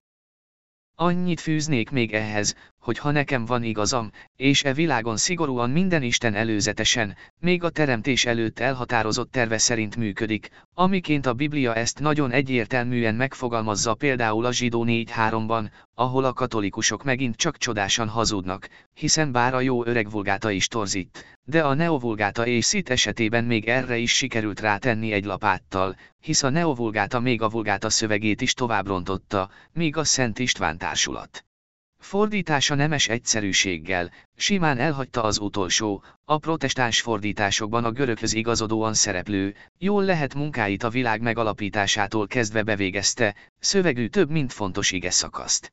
Annyit fűznék még ehhez, hogy ha nekem van igazam, és e világon szigorúan minden Isten előzetesen, még a teremtés előtt elhatározott terve szerint működik, amiként a Biblia ezt nagyon egyértelműen megfogalmazza például a zsidó 4.3-ban, ahol a katolikusok megint csak csodásan hazudnak, hiszen bár a jó öreg vulgáta is torzít, de a neovulgáta és szit esetében még erre is sikerült rátenni egy lapáttal, hisz a neovulgáta még a vulgáta szövegét is tovább rontotta, míg a Szent István társulat. Fordítása nemes egyszerűséggel, simán elhagyta az utolsó, a protestáns fordításokban a göröghöz igazodóan szereplő, jól lehet munkáit a világ megalapításától kezdve bevégezte, szövegű több mint fontos ige szakaszt.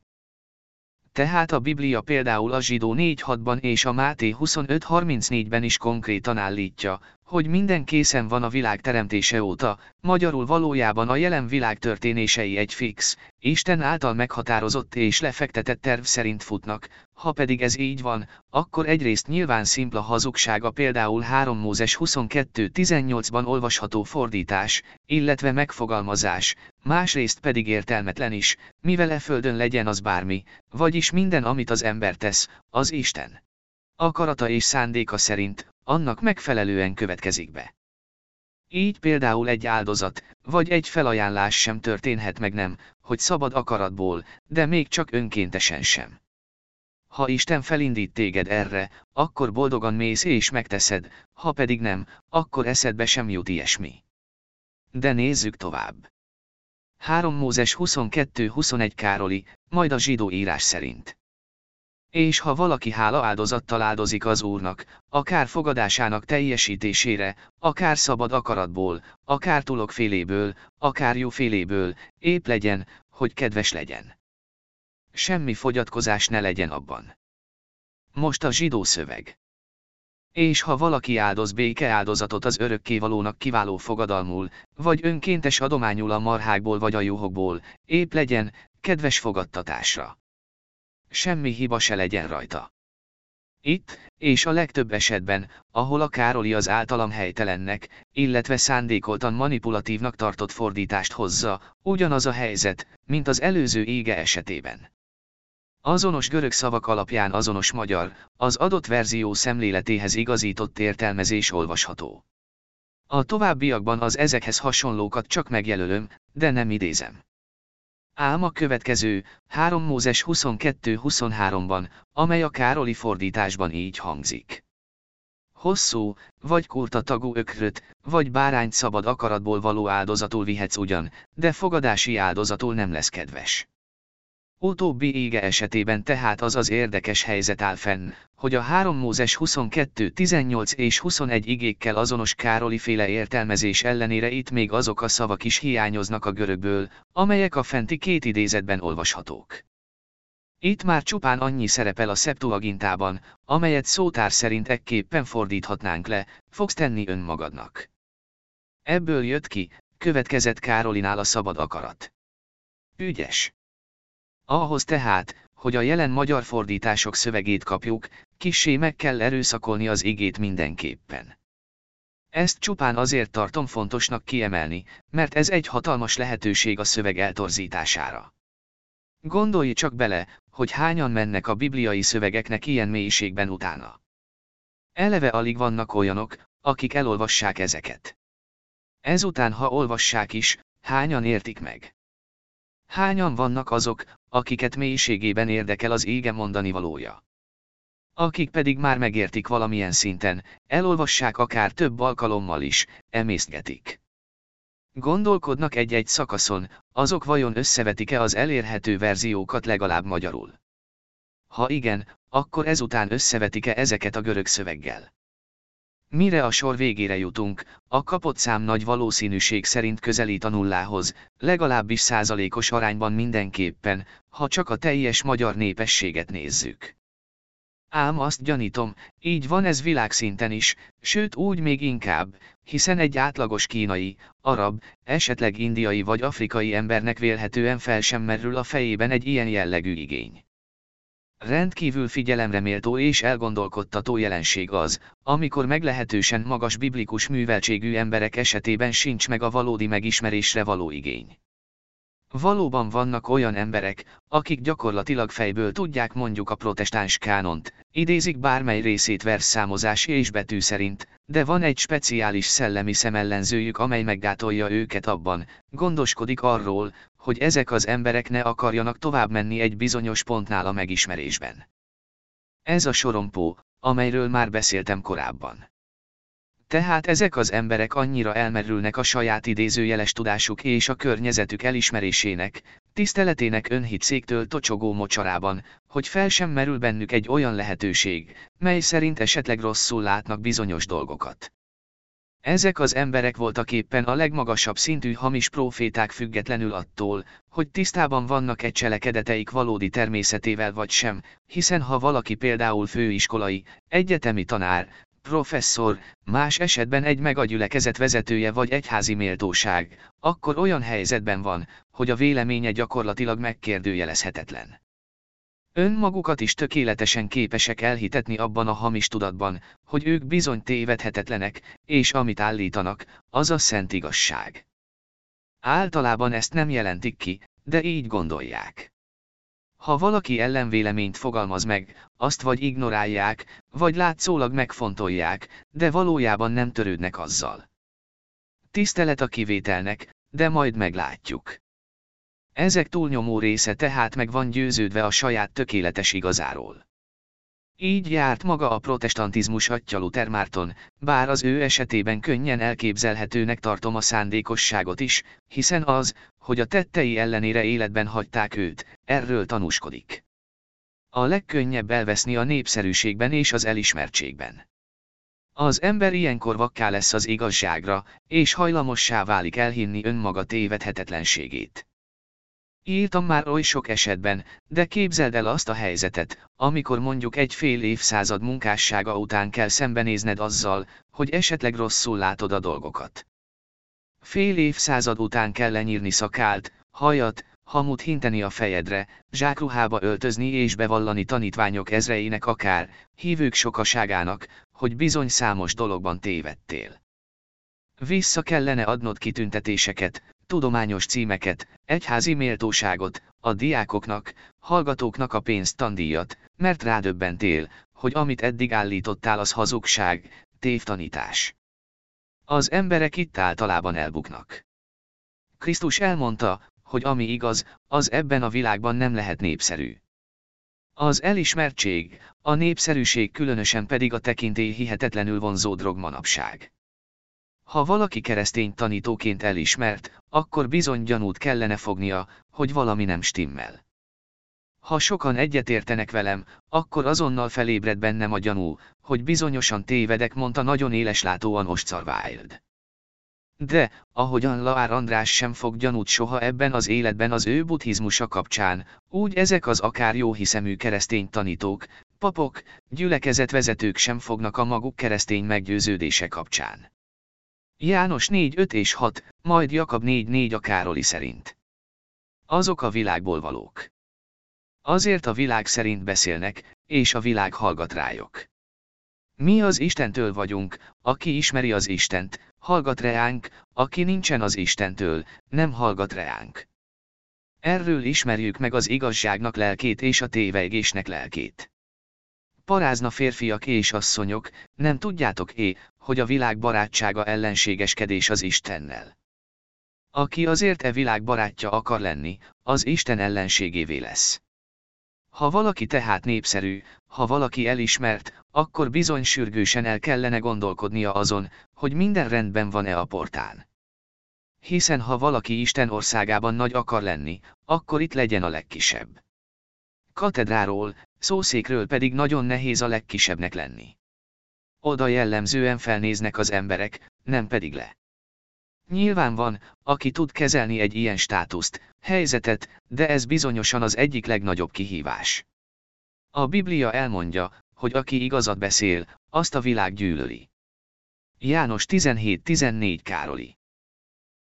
Tehát a Biblia például a zsidó 4.6-ban és a Máté 25.34-ben is konkrétan állítja, hogy minden készen van a világ teremtése óta, magyarul valójában a jelen világ történései egy fix, Isten által meghatározott és lefektetett terv szerint futnak, ha pedig ez így van, akkor egyrészt nyilván szimpla hazugsága például 3 Mózes 22.18-ban olvasható fordítás, illetve megfogalmazás, másrészt pedig értelmetlen is, mivel e földön legyen az bármi, vagyis minden amit az ember tesz, az Isten. Akarata és szándéka szerint, annak megfelelően következik be. Így például egy áldozat, vagy egy felajánlás sem történhet meg nem, hogy szabad akaratból, de még csak önkéntesen sem. Ha Isten felindít téged erre, akkor boldogan mész és megteszed, ha pedig nem, akkor eszedbe sem jut ilyesmi. De nézzük tovább. 3 Mózes 22-21 Károli, majd a zsidó írás szerint. És ha valaki hála áldozattal áldozik az Úrnak, akár fogadásának teljesítésére, akár szabad akaratból, akár féléből, akár féléből, épp legyen, hogy kedves legyen. Semmi fogyatkozás ne legyen abban. Most a zsidó szöveg. És ha valaki áldoz béke áldozatot az örökkévalónak kiváló fogadalmul, vagy önkéntes adományul a marhákból vagy a juhokból, épp legyen, kedves fogadtatásra. Semmi hiba se legyen rajta. Itt, és a legtöbb esetben, ahol a Károli az általam helytelennek, illetve szándékoltan manipulatívnak tartott fordítást hozza, ugyanaz a helyzet, mint az előző ége esetében. Azonos görög szavak alapján azonos magyar, az adott verzió szemléletéhez igazított értelmezés olvasható. A továbbiakban az ezekhez hasonlókat csak megjelölöm, de nem idézem. Ám a következő, 3 Mózes 22-23-ban, amely a Károli fordításban így hangzik. Hosszú, vagy kurta tagú ökröt, vagy bárányt szabad akaratból való áldozatul vihetsz ugyan, de fogadási áldozatul nem lesz kedves. Utóbbi ége esetében tehát az az érdekes helyzet áll fenn, hogy a 3 Mózes 22, 18 és 21 igékkel azonos Károli féle értelmezés ellenére itt még azok a szavak is hiányoznak a görögből, amelyek a fenti két idézetben olvashatók. Itt már csupán annyi szerepel a Septuagintában, amelyet szótár szerint ekképpen fordíthatnánk le, fogsz tenni önmagadnak. Ebből jött ki, következett Károlinál a szabad akarat. Ügyes. Ahhoz tehát, hogy a jelen magyar fordítások szövegét kapjuk, kissé meg kell erőszakolni az igét mindenképpen. Ezt csupán azért tartom fontosnak kiemelni, mert ez egy hatalmas lehetőség a szöveg eltorzítására. Gondolj csak bele, hogy hányan mennek a bibliai szövegeknek ilyen mélységben utána. Eleve alig vannak olyanok, akik elolvassák ezeket. Ezután ha olvassák is, hányan értik meg. Hányan vannak azok, akiket mélységében érdekel az ége mondani valója. Akik pedig már megértik valamilyen szinten, elolvassák akár több alkalommal is, emészgetik. Gondolkodnak egy-egy szakaszon, azok vajon összevetik-e az elérhető verziókat legalább magyarul? Ha igen, akkor ezután összevetik-e ezeket a görög szöveggel? Mire a sor végére jutunk, a kapott szám nagy valószínűség szerint közelít a nullához, legalábbis százalékos arányban mindenképpen, ha csak a teljes magyar népességet nézzük. Ám azt gyanítom, így van ez világszinten is, sőt úgy még inkább, hiszen egy átlagos kínai, arab, esetleg indiai vagy afrikai embernek vélhetően fel sem merül a fejében egy ilyen jellegű igény. Rendkívül figyelemre méltó és elgondolkodtató jelenség az, amikor meglehetősen magas biblikus műveltségű emberek esetében sincs meg a valódi megismerésre való igény. Valóban vannak olyan emberek, akik gyakorlatilag fejből tudják mondjuk a protestáns kánont, idézik bármely részét verszszámozás és betű szerint, de van egy speciális szellemi szemellenzőjük amely meggátolja őket abban, gondoskodik arról, hogy ezek az emberek ne akarjanak tovább menni egy bizonyos pontnál a megismerésben. Ez a sorompó, amelyről már beszéltem korábban. Tehát ezek az emberek annyira elmerülnek a saját idézőjeles tudásuk és a környezetük elismerésének, tiszteletének önhitszéktől tocsogó mocsarában, hogy fel sem merül bennük egy olyan lehetőség, mely szerint esetleg rosszul látnak bizonyos dolgokat. Ezek az emberek voltak éppen a legmagasabb szintű hamis proféták függetlenül attól, hogy tisztában vannak egy cselekedeteik valódi természetével vagy sem, hiszen ha valaki például főiskolai, egyetemi tanár, professzor, más esetben egy megagyülekezet vezetője vagy egyházi méltóság, akkor olyan helyzetben van, hogy a véleménye gyakorlatilag megkérdőjelezhetetlen. Önmagukat is tökéletesen képesek elhitetni abban a hamis tudatban, hogy ők bizony tévedhetetlenek, és amit állítanak, az a szent igazság. Általában ezt nem jelentik ki, de így gondolják. Ha valaki ellenvéleményt fogalmaz meg, azt vagy ignorálják, vagy látszólag megfontolják, de valójában nem törődnek azzal. Tisztelet a kivételnek, de majd meglátjuk. Ezek túlnyomó része tehát meg van győződve a saját tökéletes igazáról. Így járt maga a protestantizmus atya Luther Márton, bár az ő esetében könnyen elképzelhetőnek tartom a szándékosságot is, hiszen az, hogy a tettei ellenére életben hagyták őt, erről tanúskodik. A legkönnyebb elveszni a népszerűségben és az elismertségben. Az ember ilyenkor vakká lesz az igazságra, és hajlamossá válik elhinni önmaga tévedhetetlenségét. Írtam már oly sok esetben, de képzeld el azt a helyzetet, amikor mondjuk egy fél évszázad munkássága után kell szembenézned azzal, hogy esetleg rosszul látod a dolgokat. Fél évszázad után kell lenyírni szakált, hajat, hamut hinteni a fejedre, zsákruhába öltözni és bevallani tanítványok ezreinek akár, hívők sokaságának, hogy bizony számos dologban tévedtél. Vissza kellene adnod kitüntetéseket, tudományos címeket, egyházi méltóságot, a diákoknak, hallgatóknak a pénzt tandíjat, mert rádöbbentél, hogy amit eddig állítottál az hazugság, tévtanítás. Az emberek itt általában elbuknak. Krisztus elmondta, hogy ami igaz, az ebben a világban nem lehet népszerű. Az elismertség, a népszerűség különösen pedig a tekintély hihetetlenül vonzó drog manapság. Ha valaki keresztény tanítóként elismert, akkor bizony gyanút kellene fognia, hogy valami nem stimmel. Ha sokan egyetértenek velem, akkor azonnal felébred bennem a gyanú, hogy bizonyosan tévedek, mondta nagyon éleslátóan Oscar Wilde. De, ahogyan Laár András sem fog gyanút soha ebben az életben az ő buddhizmusa kapcsán, úgy ezek az akár jó hiszemű keresztény tanítók, papok, gyülekezetvezetők sem fognak a maguk keresztény meggyőződése kapcsán. János 4 5 és 6, majd Jakab 4 4 a Károli szerint. Azok a világból valók. Azért a világ szerint beszélnek, és a világ hallgat rájuk. Mi az Istentől vagyunk, aki ismeri az Istent, hallgat reánk, aki nincsen az Istentől, nem hallgat reánk. Erről ismerjük meg az igazságnak lelkét és a tévegésnek lelkét. Parázna férfiak és asszonyok, nem tudjátok-é, hogy a világ barátsága ellenségeskedés az Istennel. Aki azért e világ barátja akar lenni, az Isten ellenségévé lesz. Ha valaki tehát népszerű, ha valaki elismert, akkor bizony sürgősen el kellene gondolkodnia azon, hogy minden rendben van-e a portán. Hiszen ha valaki Isten országában nagy akar lenni, akkor itt legyen a legkisebb. Katedráról, szószékről pedig nagyon nehéz a legkisebbnek lenni. Oda jellemzően felnéznek az emberek, nem pedig le. Nyilván van, aki tud kezelni egy ilyen státuszt, helyzetet, de ez bizonyosan az egyik legnagyobb kihívás. A Biblia elmondja, hogy aki igazat beszél, azt a világ gyűlöli. János 17-14 Károli.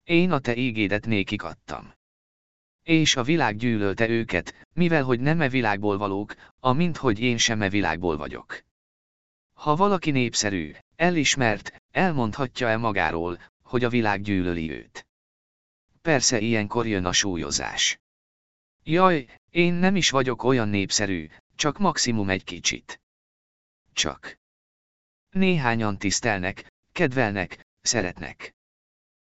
Én a te ígédet nékik adtam. És a világ gyűlölte őket, mivel hogy nem e világból valók, amint hogy én sem e világból vagyok. Ha valaki népszerű, elismert, elmondhatja-e magáról, hogy a világ gyűlöli őt. Persze ilyenkor jön a súlyozás. Jaj, én nem is vagyok olyan népszerű, csak maximum egy kicsit. Csak. Néhányan tisztelnek, kedvelnek, szeretnek.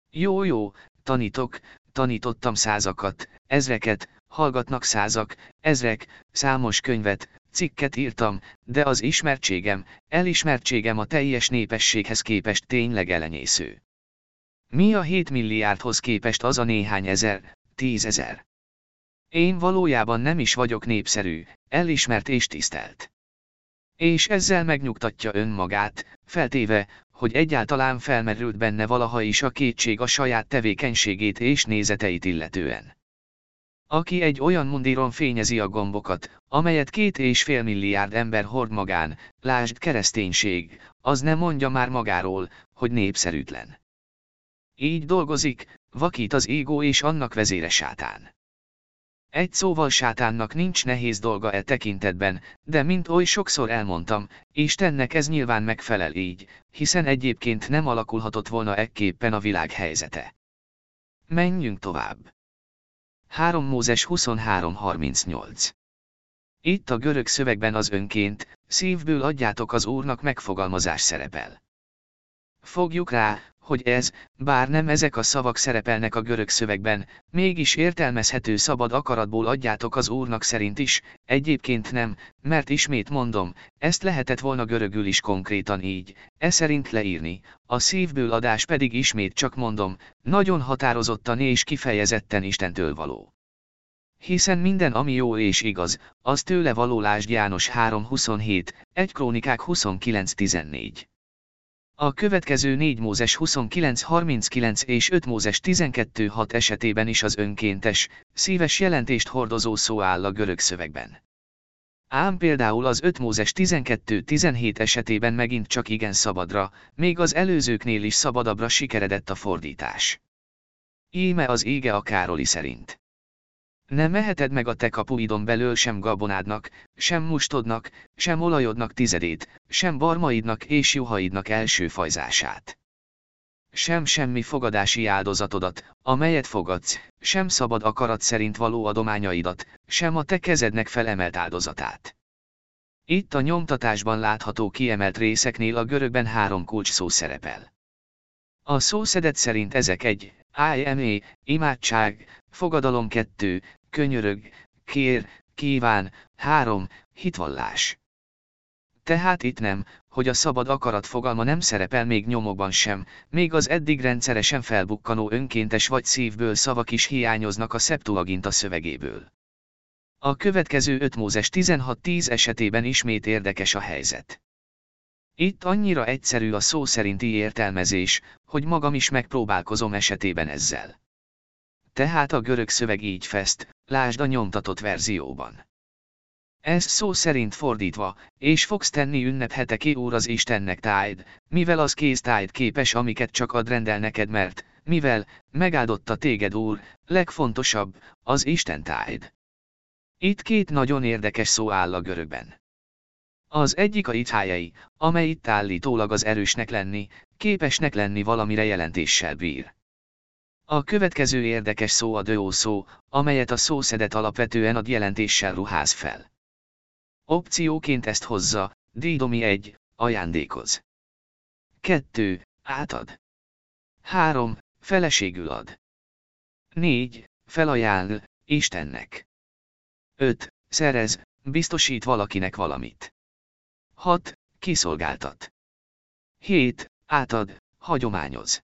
Jó, jó, tanítok, tanítottam százakat, ezreket, hallgatnak százak, ezrek, számos könyvet, cikket írtam, de az ismertségem, elismertségem a teljes népességhez képest tényleg elenyésző. Mi a 7 milliárdhoz képest az a néhány ezer, tízezer? Én valójában nem is vagyok népszerű, elismert és tisztelt. És ezzel megnyugtatja önmagát, feltéve, hogy egyáltalán felmerült benne valaha is a kétség a saját tevékenységét és nézeteit illetően. Aki egy olyan mundíron fényezi a gombokat, amelyet két és fél milliárd ember hord magán, lásd kereszténység, az nem mondja már magáról, hogy népszerűtlen. Így dolgozik, vakít az égó és annak vezére sátán. Egy szóval sátánnak nincs nehéz dolga e tekintetben, de mint oly sokszor elmondtam, Istennek ez nyilván megfelel így, hiszen egyébként nem alakulhatott volna ekképpen a világ helyzete. Menjünk tovább. 3 Mózes 23.38 Itt a görög szövegben az önként, szívből adjátok az Úrnak megfogalmazás szerepel. Fogjuk rá, hogy ez, bár nem ezek a szavak szerepelnek a görög szövegben, mégis értelmezhető szabad akaratból adjátok az Úrnak szerint is, egyébként nem, mert ismét mondom, ezt lehetett volna görögül is konkrétan így, e szerint leírni, a szívből adás pedig ismét csak mondom, nagyon határozottan és kifejezetten Istentől való. Hiszen minden, ami jó és igaz, az tőle való Lásd János 3.27, 1 Krónikák 29.14. A következő 4 Mózes 29.39 és 5 Mózes 12.6 esetében is az önkéntes, szíves jelentést hordozó szó áll a görög szövegben. Ám például az 5 Mózes 12.17 esetében megint csak igen szabadra, még az előzőknél is szabadabbra sikeredett a fordítás. Íme az ége a Károli szerint. Nem meheted meg a te kapuidon belől sem gabonádnak, sem mustodnak, sem olajodnak tizedét, sem barmaidnak és juhaidnak első fajzását. Sem semmi fogadási áldozatodat, amelyet fogadsz, sem szabad akarat szerint való adományaidat, sem a te kezednek felemelt áldozatát. Itt a nyomtatásban látható kiemelt részeknél a görögben három kulcs szó szerepel. A szószedet szerint ezek egy, IME, imádság, fogadalom kettő, könyörög, kér, kíván, három, hitvallás. Tehát itt nem, hogy a szabad akarat fogalma nem szerepel még nyomokban sem, még az eddig rendszeresen felbukkanó önkéntes vagy szívből szavak is hiányoznak a Septuaginta szövegéből. A következő 5 Mózes 16.10 esetében ismét érdekes a helyzet. Itt annyira egyszerű a szó szerinti értelmezés, hogy magam is megpróbálkozom esetében ezzel. Tehát a görög szöveg így fest, lásd a nyomtatott verzióban. Ez szó szerint fordítva, és fogsz tenni ünnepheteké úr az Istennek tájd, mivel az kész tájd képes amiket csak ad rendel neked mert, mivel, megáldotta téged úr, legfontosabb, az Isten tájd. Itt két nagyon érdekes szó áll a görögben. Az egyik a ithájai, amely itt állítólag az erősnek lenni, képesnek lenni valamire jelentéssel bír. A következő érdekes szó a döó szó, amelyet a szószedet alapvetően ad jelentéssel ruház fel. Opcióként ezt hozza, dídomi 1, ajándékoz. 2. Átad. 3. Feleségül ad. 4. Felajánl, Istennek. 5. Szerez, biztosít valakinek valamit. 6. Kiszolgáltat. 7. Átad, hagyományoz.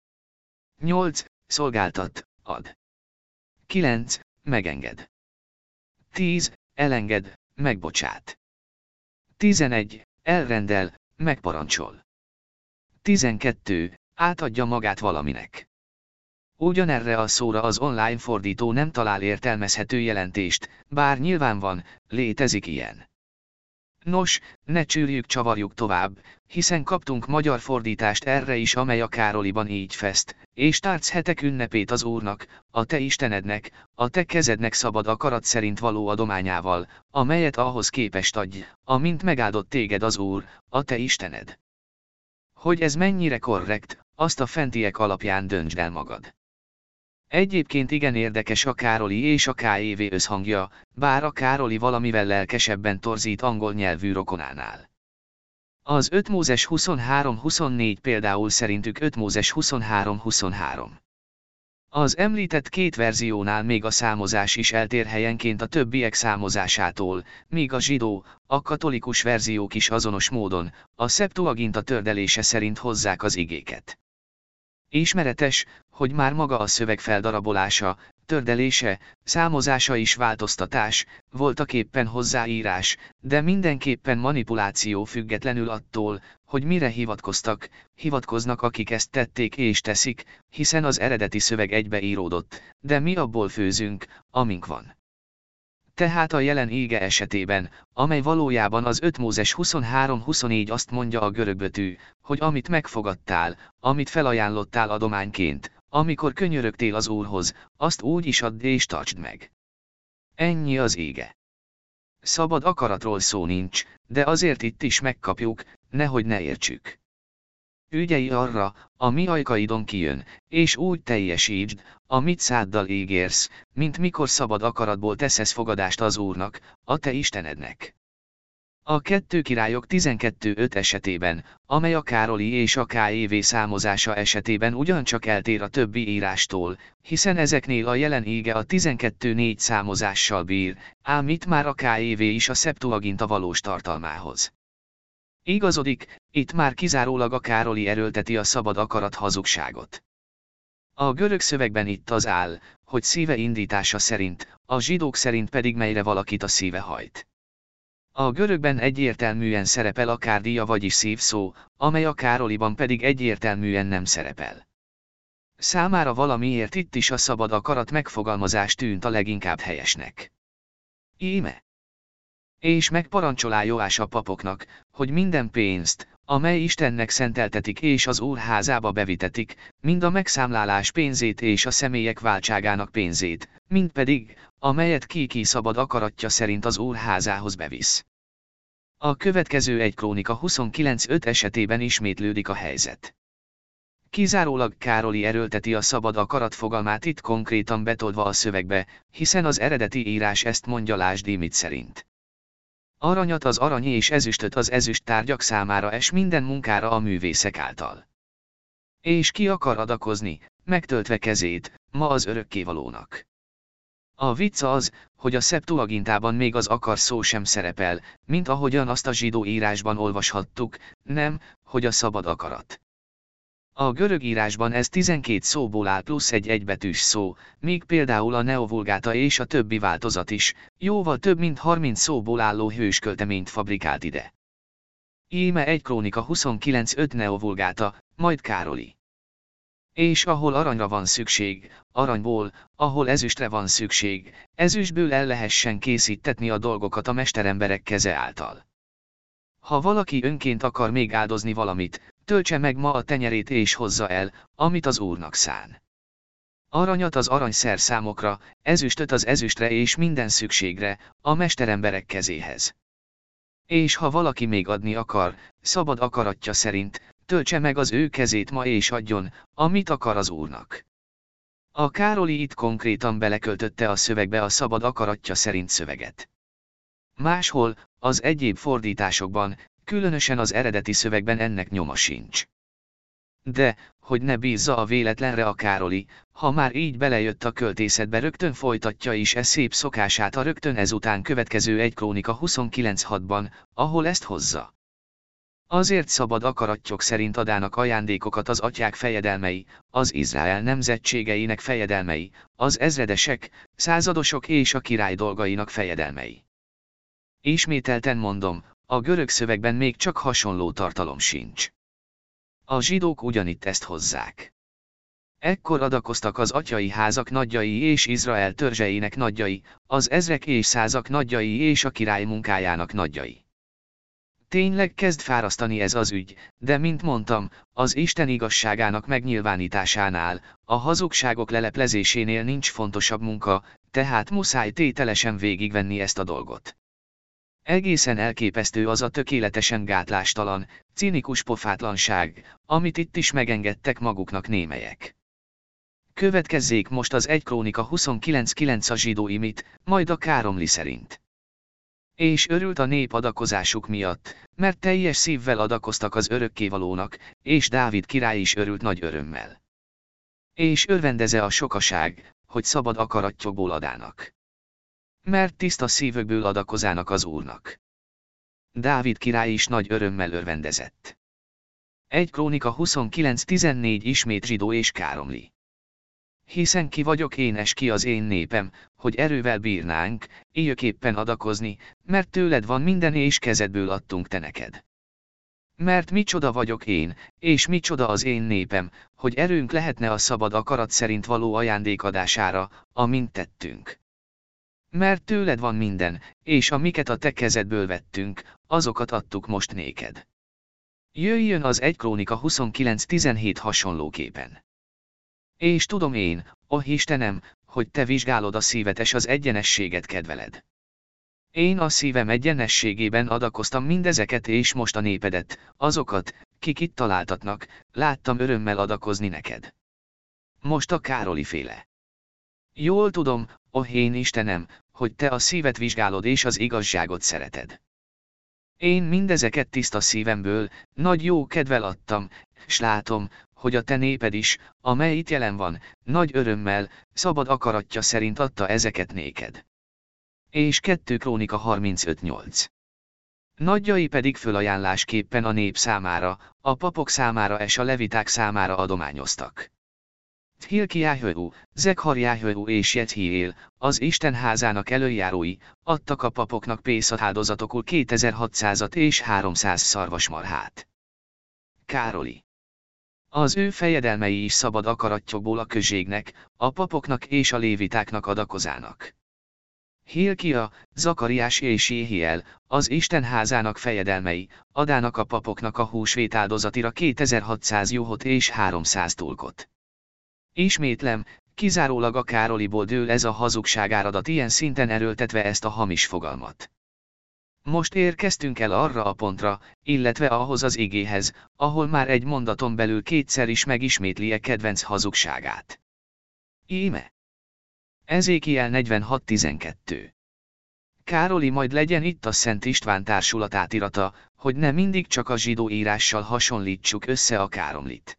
8. Szolgáltat, ad. 9. Megenged. 10. Elenged, megbocsát. 11. Elrendel, megparancsol. 12. Átadja magát valaminek. Ugyanerre a szóra az online fordító nem talál értelmezhető jelentést, bár nyilván van, létezik ilyen. Nos, ne csűrjük csavarjuk tovább, hiszen kaptunk magyar fordítást erre is amely a Károliban így fest, és tárc hetek ünnepét az Úrnak, a te Istenednek, a te kezednek szabad akarat szerint való adományával, amelyet ahhoz képest adj, amint megáldott téged az Úr, a te Istened. Hogy ez mennyire korrekt, azt a fentiek alapján döntsd el magad. Egyébként igen érdekes a Károli és a KEV összhangja, bár a Károli valamivel lelkesebben torzít angol nyelvű rokonánál. Az 5 Mózes 23-24 például szerintük 5 Mózes 23-23. Az említett két verziónál még a számozás is eltér helyenként a többiek számozásától, míg a zsidó, a katolikus verziók is azonos módon, a Septuaginta tördelése szerint hozzák az igéket. Ismeretes, hogy már maga a szöveg feldarabolása, tördelése, számozása is változtatás, voltaképpen hozzáírás, de mindenképpen manipuláció függetlenül attól, hogy mire hivatkoztak, hivatkoznak akik ezt tették és teszik, hiszen az eredeti szöveg egybeíródott, de mi abból főzünk, amink van. Tehát a jelen ége esetében, amely valójában az 5 Mózes 23-24 azt mondja a görögbötű, hogy amit megfogadtál, amit felajánlottál adományként, amikor könyörögtél az Úrhoz, azt úgy is add és tartsd meg. Ennyi az ége. Szabad akaratról szó nincs, de azért itt is megkapjuk, nehogy ne értsük. Ügyei arra, a mi ajkaidon kijön, és úgy teljesítsd, amit száddal ígérsz, mint mikor szabad akaratból teszesz fogadást az Úrnak, a te Istenednek. A kettő királyok 12-5 esetében, amely a Károli és a KEV számozása esetében ugyancsak eltér a többi írástól, hiszen ezeknél a jelen ége a 12-4 számozással bír, ám itt már a KEV is a Septuaginta valós tartalmához. Igazodik, itt már kizárólag a Károli erőlteti a szabad akarat hazugságot. A görög szövegben itt az áll, hogy szíve indítása szerint, a zsidók szerint pedig melyre valakit a szíve hajt. A görögben egyértelműen szerepel a kárdia vagyis szív szó, amely a károliban pedig egyértelműen nem szerepel. Számára valamiért itt is a szabad akarat megfogalmazás tűnt a leginkább helyesnek. Íme. És megparancsolá Joás a papoknak, hogy minden pénzt, amely Istennek szenteltetik és az Úr házába bevitetik, mind a megszámlálás pénzét és a személyek váltságának pénzét, mind pedig, amelyet ki-ki szabad akaratja szerint az Úr házához bevisz. A következő egy krónika 29.5 esetében ismétlődik a helyzet. Kizárólag Károli erőlteti a szabad akarat fogalmát itt konkrétan betolva a szövegbe, hiszen az eredeti írás ezt mondja Lásd Dimit szerint. Aranyat az arany és ezüstöt az ezüst tárgyak számára es minden munkára a művészek által. És ki akar adakozni, megtöltve kezét, ma az örökkévalónak. A vicc az, hogy a Septuagintában még az akar szó sem szerepel, mint ahogyan azt a zsidó írásban olvashattuk, nem, hogy a szabad akarat. A görög írásban ez 12 szóból áll plusz egy egybetűs szó, míg például a neovulgáta és a többi változat is, jóval több mint 30 szóból álló hőskölteményt fabrikált ide. Íme egy krónika 29.5 neovulgáta, majd Károli. És ahol aranyra van szükség, aranyból, ahol ezüstre van szükség, ezüstből el lehessen készítetni a dolgokat a mesteremberek keze által. Ha valaki önként akar még áldozni valamit, töltse meg ma a tenyerét és hozza el, amit az Úrnak szán. Aranyat az aranyszer számokra, ezüstöt az ezüstre és minden szükségre, a mesteremberek kezéhez. És ha valaki még adni akar, szabad akaratja szerint, töltse meg az ő kezét ma és adjon, amit akar az Úrnak. A Károli itt konkrétan beleköltötte a szövegbe a szabad akaratja szerint szöveget. Máshol, az egyéb fordításokban, különösen az eredeti szövegben ennek nyoma sincs. De, hogy ne bízza a véletlenre a Károli, ha már így belejött a költészetbe rögtön folytatja is e szép szokását a rögtön ezután következő egy krónika 29.6-ban, ahol ezt hozza. Azért szabad akarattyok szerint adának ajándékokat az atyák fejedelmei, az Izrael nemzetségeinek fejedelmei, az ezredesek, századosok és a király dolgainak fejedelmei. Ismételten mondom, a görög szövegben még csak hasonló tartalom sincs. A zsidók ugyanitt ezt hozzák. Ekkor adakoztak az atyai házak nagyjai és Izrael törzseinek nagyjai, az ezrek és százak nagyjai és a király munkájának nagyjai. Tényleg kezd fárasztani ez az ügy, de mint mondtam, az Isten igazságának megnyilvánításánál, a hazugságok leleplezésénél nincs fontosabb munka, tehát muszáj tételesen végigvenni ezt a dolgot. Egészen elképesztő az a tökéletesen gátlástalan, cinikus pofátlanság, amit itt is megengedtek maguknak némelyek. Következzék most az 1 Krónika 29.9 a zsidó imit, majd a Káromli szerint. És örült a nép adakozásuk miatt, mert teljes szívvel adakoztak az örökkévalónak, és Dávid király is örült nagy örömmel. És örvendeze a sokaság, hogy szabad akaratjogból adának. Mert tiszta szívökből adakozának az Úrnak. Dávid király is nagy örömmel örvendezett. Egy Krónika 29.14 ismét zsidó és káromli. Hiszen ki vagyok én es ki az én népem, hogy erővel bírnánk, éjöképpen adakozni, mert tőled van minden és kezedből adtunk te neked. Mert micsoda vagyok én, és micsoda az én népem, hogy erőnk lehetne a szabad akarat szerint való ajándékadására, amint tettünk. Mert tőled van minden, és amiket a te kezedből vettünk, azokat adtuk most néked. Jöjjön az 1 Krónika 29.17 hasonlóképen. És tudom én, ó Istenem, hogy te vizsgálod a szívet és az egyenességet kedveled. Én a szívem egyenességében adakoztam mindezeket és most a népedet, azokat, kik itt találtatnak, láttam örömmel adakozni neked. Most a Károli féle. Jól tudom, ó én Istenem, hogy te a szívet vizsgálod és az igazságot szereted. Én mindezeket tiszta szívemből, nagy jó kedvel adtam, s látom, hogy a te néped is, amely itt jelen van, nagy örömmel, szabad akaratja szerint adta ezeket néked. És 2 Krónika 35.8 Nagyjai pedig fölajánlásképpen a nép számára, a papok számára és a leviták számára adományoztak. Hilkiáhőú, Zekharjáhőú és Jethiél, az Isten házának előjárói, adtak a papoknak pészatháldozatokul 2600-at és 300 szarvasmarhát. Károli az ő fejedelmei is szabad akaratjogból a községnek, a papoknak és a lévitáknak adakozának. Hilkia, Zakariás és Jéhiel, az Isten házának fejedelmei, adának a papoknak a húsvét áldozatira 2600 juhot és 300 tulkot. Ismétlem, kizárólag a Károliból dől ez a hazugságáradat ilyen szinten erőltetve ezt a hamis fogalmat. Most érkeztünk el arra a pontra, illetve ahhoz az igéhez, ahol már egy mondaton belül kétszer is megismétli e kedvenc hazugságát. Íme. Ezékiel 46.12. Károli majd legyen itt a Szent István társulat átirata, hogy ne mindig csak a zsidó írással hasonlítsuk össze a káromlit.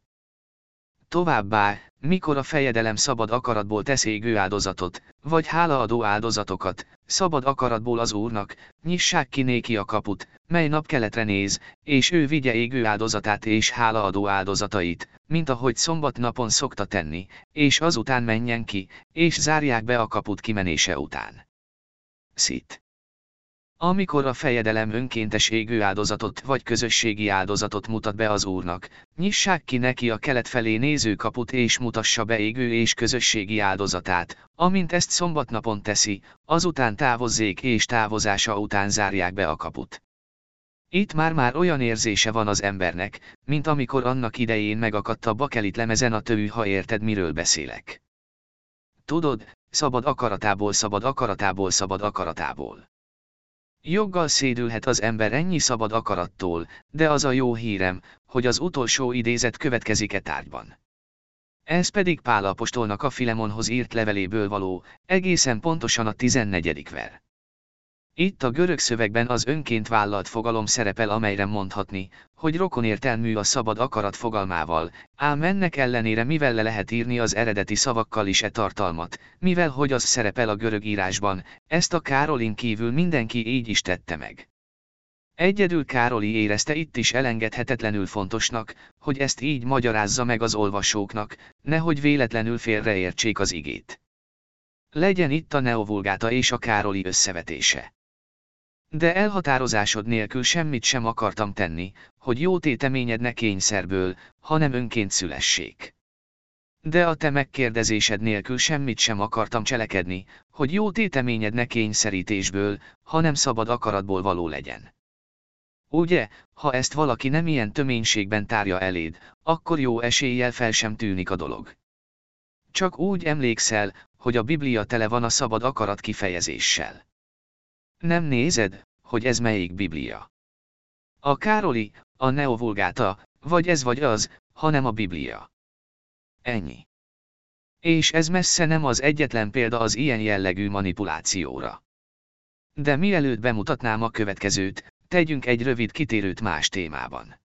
Továbbá, mikor a fejedelem szabad akaratból tesz égő áldozatot, vagy hálaadó áldozatokat, szabad akaratból az Úrnak, nyissák ki néki a kaput, mely nap keletre néz, és ő vigye égő áldozatát és hálaadó áldozatait, mint ahogy szombat napon szokta tenni, és azután menjen ki, és zárják be a kaput kimenése után. Szit. Amikor a fejedelem önkéntes égő áldozatot vagy közösségi áldozatot mutat be az Úrnak, nyissák ki neki a kelet felé néző kaput és mutassa be égő és közösségi áldozatát, amint ezt szombatnapon teszi, azután távozzék és távozása után zárják be a kaput. Itt már-már olyan érzése van az embernek, mint amikor annak idején megakadt a bakelit lemezen a tövű, ha érted miről beszélek. Tudod, szabad akaratából szabad akaratából szabad akaratából. Joggal szédülhet az ember ennyi szabad akarattól, de az a jó hírem, hogy az utolsó idézet következik e tárgyban. Ez pedig Pál apostolnak a Filemonhoz írt leveléből való, egészen pontosan a 14. ver. Itt a görög szövegben az önként vállalt fogalom szerepel amelyre mondhatni, hogy rokonértelmű a szabad akarat fogalmával, ám ennek ellenére mivel le lehet írni az eredeti szavakkal is e tartalmat, mivel hogy az szerepel a görög írásban, ezt a Károlin kívül mindenki így is tette meg. Egyedül Károli érezte itt is elengedhetetlenül fontosnak, hogy ezt így magyarázza meg az olvasóknak, nehogy véletlenül félreértsék az igét. Legyen itt a neovulgáta és a Károli összevetése. De elhatározásod nélkül semmit sem akartam tenni, hogy jó téteményed ne kényszerből, hanem önként szülessék. De a te megkérdezésed nélkül semmit sem akartam cselekedni, hogy jó téteményed ne kényszerítésből, hanem szabad akaratból való legyen. Ugye, ha ezt valaki nem ilyen töménységben tárja eléd, akkor jó eséllyel fel sem tűnik a dolog. Csak úgy emlékszel, hogy a Biblia tele van a szabad akarat kifejezéssel. Nem nézed, hogy ez melyik Biblia. A Károli, a Neovulgáta, vagy ez vagy az, hanem a Biblia. Ennyi. És ez messze nem az egyetlen példa az ilyen jellegű manipulációra. De mielőtt bemutatnám a következőt, tegyünk egy rövid kitérőt más témában.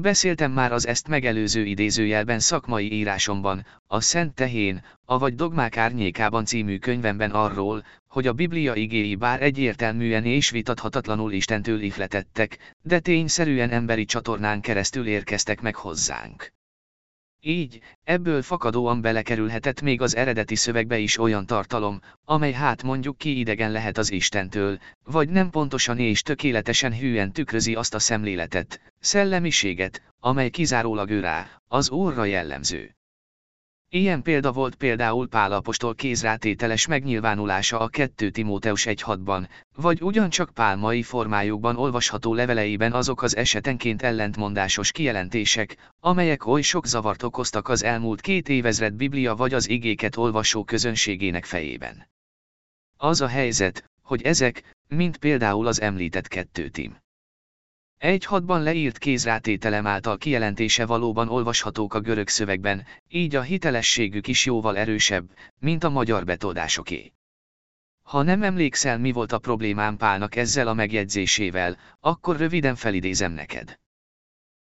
Beszéltem már az ezt megelőző idézőjelben szakmai írásomban, a Szent Tehén, avagy Dogmák árnyékában című könyvemben arról, hogy a Biblia igéi bár egyértelműen és vitathatatlanul Istentől ihletettek, de tényszerűen emberi csatornán keresztül érkeztek meg hozzánk. Így, ebből fakadóan belekerülhetett még az eredeti szövegbe is olyan tartalom, amely hát mondjuk ki idegen lehet az Istentől, vagy nem pontosan és tökéletesen hűen tükrözi azt a szemléletet, szellemiséget, amely kizárólag ő az Úrra jellemző. Ilyen példa volt például Pál apostol kézrátételes megnyilvánulása a 2 Timóteus 1.6-ban, vagy ugyancsak Pál mai formájukban olvasható leveleiben azok az esetenként ellentmondásos kijelentések, amelyek oly sok zavart okoztak az elmúlt két évezred Biblia vagy az igéket olvasó közönségének fejében. Az a helyzet, hogy ezek, mint például az említett kettő Tim. Egy hatban leírt kézrátételem által kijelentése valóban olvashatók a görög szövegben, így a hitelességük is jóval erősebb, mint a magyar betoldásoké. Ha nem emlékszel mi volt a problémám Pálnak ezzel a megjegyzésével, akkor röviden felidézem neked.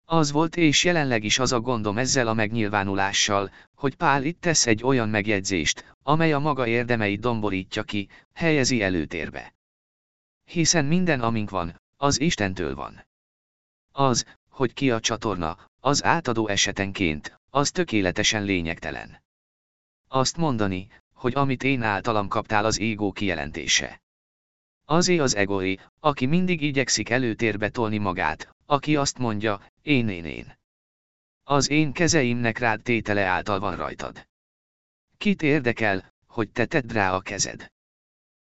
Az volt és jelenleg is az a gondom ezzel a megnyilvánulással, hogy Pál itt tesz egy olyan megjegyzést, amely a maga érdemeit domborítja ki, helyezi előtérbe. Hiszen minden amink van, az Istentől van. Az, hogy ki a csatorna, az átadó esetenként, az tökéletesen lényegtelen. Azt mondani, hogy amit én általam kaptál az égó kijelentése. Azé az egói, aki mindig igyekszik előtérbe tolni magát, aki azt mondja, én én én. Az én kezeimnek rád tétele által van rajtad. Kit érdekel, hogy te tedd rá a kezed?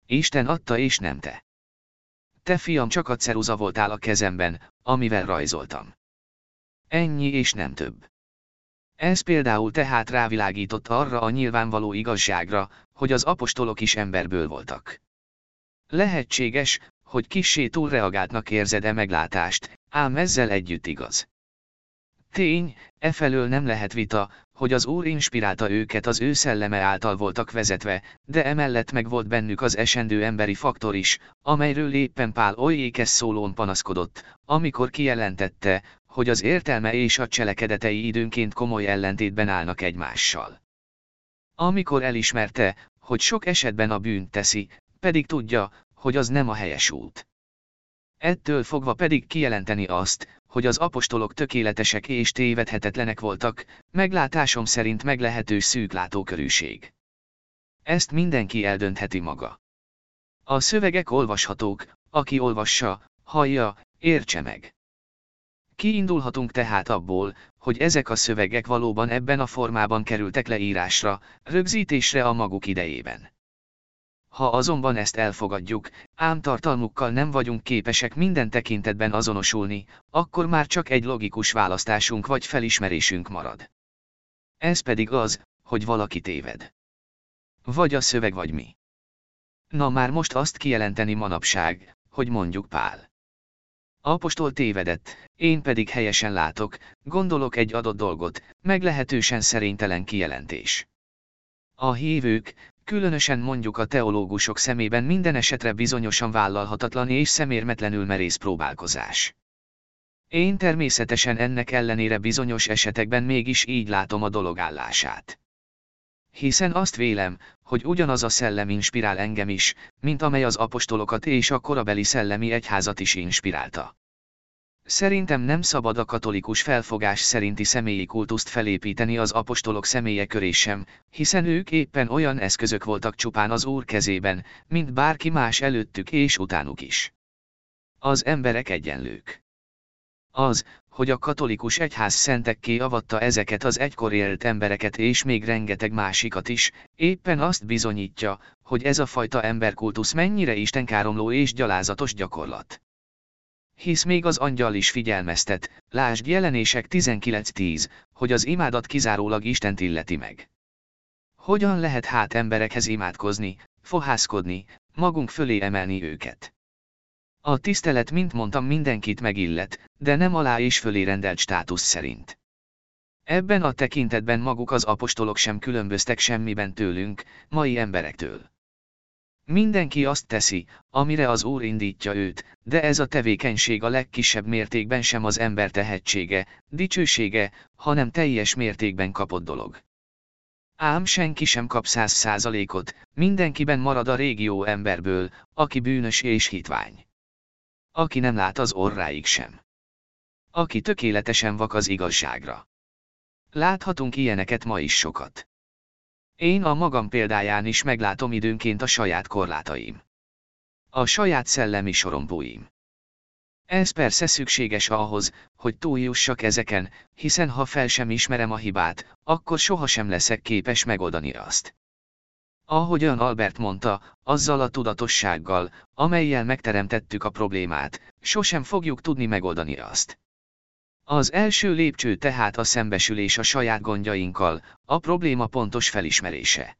Isten adta és nem te. Te fiam csak a ceruza voltál a kezemben, amivel rajzoltam. Ennyi és nem több. Ez például tehát rávilágított arra a nyilvánvaló igazságra, hogy az apostolok is emberből voltak. Lehetséges, hogy kissé túlreagáltnak érzed-e meglátást, ám ezzel együtt igaz. Tény, efelől nem lehet vita, hogy az Úr inspirálta őket az ő szelleme által voltak vezetve, de emellett meg volt bennük az esendő emberi faktor is, amelyről éppen Pál oly ékes szólón panaszkodott, amikor kijelentette, hogy az értelme és a cselekedetei időnként komoly ellentétben állnak egymással. Amikor elismerte, hogy sok esetben a bűnt teszi, pedig tudja, hogy az nem a helyes út. Ettől fogva pedig kijelenteni azt, hogy az apostolok tökéletesek és tévedhetetlenek voltak, meglátásom szerint meglehetős szűk látókörűség. Ezt mindenki eldöntheti maga. A szövegek olvashatók, aki olvassa, hallja, értse meg. Kiindulhatunk tehát abból, hogy ezek a szövegek valóban ebben a formában kerültek leírásra, rögzítésre a maguk idejében. Ha azonban ezt elfogadjuk, ám tartalmukkal nem vagyunk képesek minden tekintetben azonosulni, akkor már csak egy logikus választásunk vagy felismerésünk marad. Ez pedig az, hogy valaki téved. Vagy a szöveg vagy mi. Na már most azt kijelenteni manapság, hogy mondjuk Pál. Apostol tévedett, én pedig helyesen látok, gondolok egy adott dolgot, meglehetősen szerénytelen kijelentés. A hívők, különösen mondjuk a teológusok szemében minden esetre bizonyosan vállalhatatlan és szemérmetlenül merész próbálkozás. Én természetesen ennek ellenére bizonyos esetekben mégis így látom a dolog állását. Hiszen azt vélem, hogy ugyanaz a szellem inspirál engem is, mint amely az apostolokat és a korabeli szellemi egyházat is inspirálta. Szerintem nem szabad a katolikus felfogás szerinti személyi kultuszt felépíteni az apostolok személye köré sem, hiszen ők éppen olyan eszközök voltak csupán az Úr kezében, mint bárki más előttük és utánuk is. Az emberek egyenlők. Az, hogy a katolikus egyház szentekké avatta ezeket az egykor élt embereket és még rengeteg másikat is, éppen azt bizonyítja, hogy ez a fajta emberkultusz mennyire istenkáromló és gyalázatos gyakorlat. Hisz még az angyal is figyelmeztet, lásd jelenések 19.10, hogy az imádat kizárólag Istent illeti meg. Hogyan lehet hát emberekhez imádkozni, fohászkodni, magunk fölé emelni őket? A tisztelet, mint mondtam, mindenkit megillet, de nem alá és fölé rendelt státusz szerint. Ebben a tekintetben maguk az apostolok sem különböztek semmiben tőlünk, mai emberektől. Mindenki azt teszi, amire az Úr indítja őt, de ez a tevékenység a legkisebb mértékben sem az ember tehetsége, dicsősége, hanem teljes mértékben kapott dolog. Ám senki sem kap száz százalékot, mindenkiben marad a régió emberből, aki bűnös és hitvány. Aki nem lát az orráig sem. Aki tökéletesen vak az igazságra. Láthatunk ilyeneket ma is sokat. Én a magam példáján is meglátom időnként a saját korlátaim. A saját szellemi sorompóim. Ez persze szükséges ahhoz, hogy túljussak ezeken, hiszen ha fel sem ismerem a hibát, akkor sohasem leszek képes megoldani azt. Ahogyan Albert mondta, azzal a tudatossággal, amelyel megteremtettük a problémát, sosem fogjuk tudni megoldani azt. Az első lépcső tehát a szembesülés a saját gondjainkkal, a probléma pontos felismerése.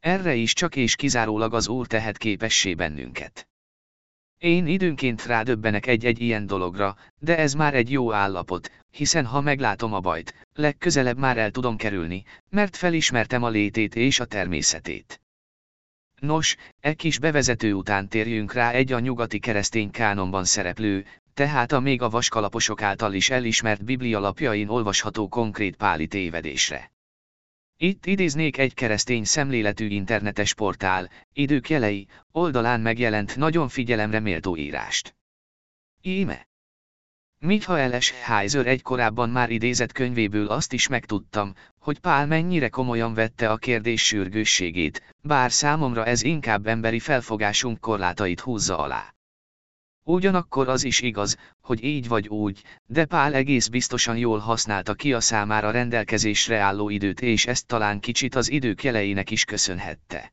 Erre is csak és kizárólag az Úr tehet képessé bennünket. Én időnként rádöbbenek egy-egy ilyen dologra, de ez már egy jó állapot, hiszen ha meglátom a bajt, legközelebb már el tudom kerülni, mert felismertem a létét és a természetét. Nos, e kis bevezető után térjünk rá egy a nyugati keresztény kánonban szereplő, tehát a még a vaskalaposok által is elismert Biblia lapjain olvasható konkrét páli tévedésre. Itt idéznék egy keresztény szemléletű internetes portál, idők jelei, oldalán megjelent nagyon figyelemre méltó írást. Íme. Michael S. Heiser egy korábban már idézett könyvéből azt is megtudtam, hogy Pál mennyire komolyan vette a kérdés sürgősségét, bár számomra ez inkább emberi felfogásunk korlátait húzza alá. Ugyanakkor az is igaz, hogy így vagy úgy, de Pál egész biztosan jól használta ki a számára rendelkezésre álló időt és ezt talán kicsit az idők jeleinek is köszönhette.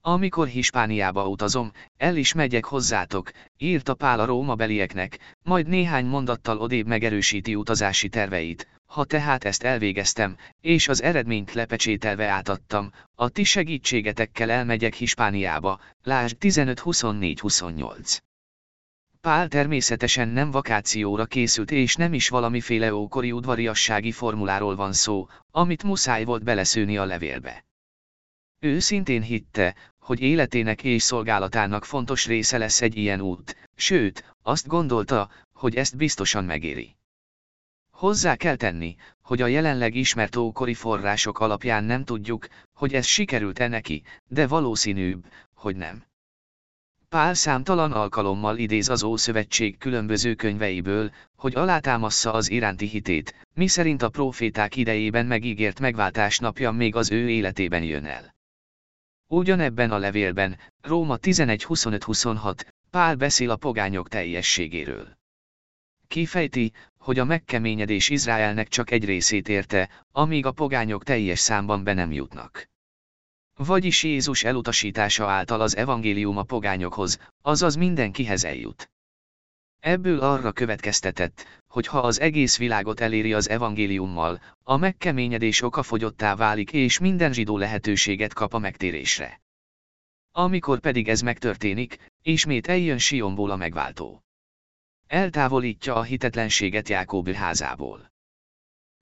Amikor Hispániába utazom, el is megyek hozzátok, írta Pál a Róma belieknek, majd néhány mondattal odébb megerősíti utazási terveit, ha tehát ezt elvégeztem, és az eredményt lepecsételve átadtam, a ti segítségetekkel elmegyek Hispániába, lásd 15-24-28. Pál természetesen nem vakációra készült és nem is valamiféle ókori udvariassági formuláról van szó, amit muszáj volt beleszőni a levélbe. Ő szintén hitte, hogy életének és szolgálatának fontos része lesz egy ilyen út, sőt, azt gondolta, hogy ezt biztosan megéri. Hozzá kell tenni, hogy a jelenleg ismert ókori források alapján nem tudjuk, hogy ez sikerült-e neki, de valószínűbb, hogy nem. Pál számtalan alkalommal idéz az Ószövetség különböző könyveiből, hogy alátámassza az iránti hitét, miszerint a proféták idejében megígért megváltás napja még az ő életében jön el. Ugyanebben a levélben, Róma 11.25-26, Pál beszél a pogányok teljességéről. Kifejti, hogy a megkeményedés Izraelnek csak egy részét érte, amíg a pogányok teljes számban be nem jutnak. Vagyis Jézus elutasítása által az evangélium a pogányokhoz, azaz mindenkihez eljut. Ebből arra következtetett, hogy ha az egész világot eléri az evangéliummal, a megkeményedés okafogyottá válik és minden zsidó lehetőséget kap a megtérésre. Amikor pedig ez megtörténik, ismét eljön Sionból a megváltó. Eltávolítja a hitetlenséget Jákob házából.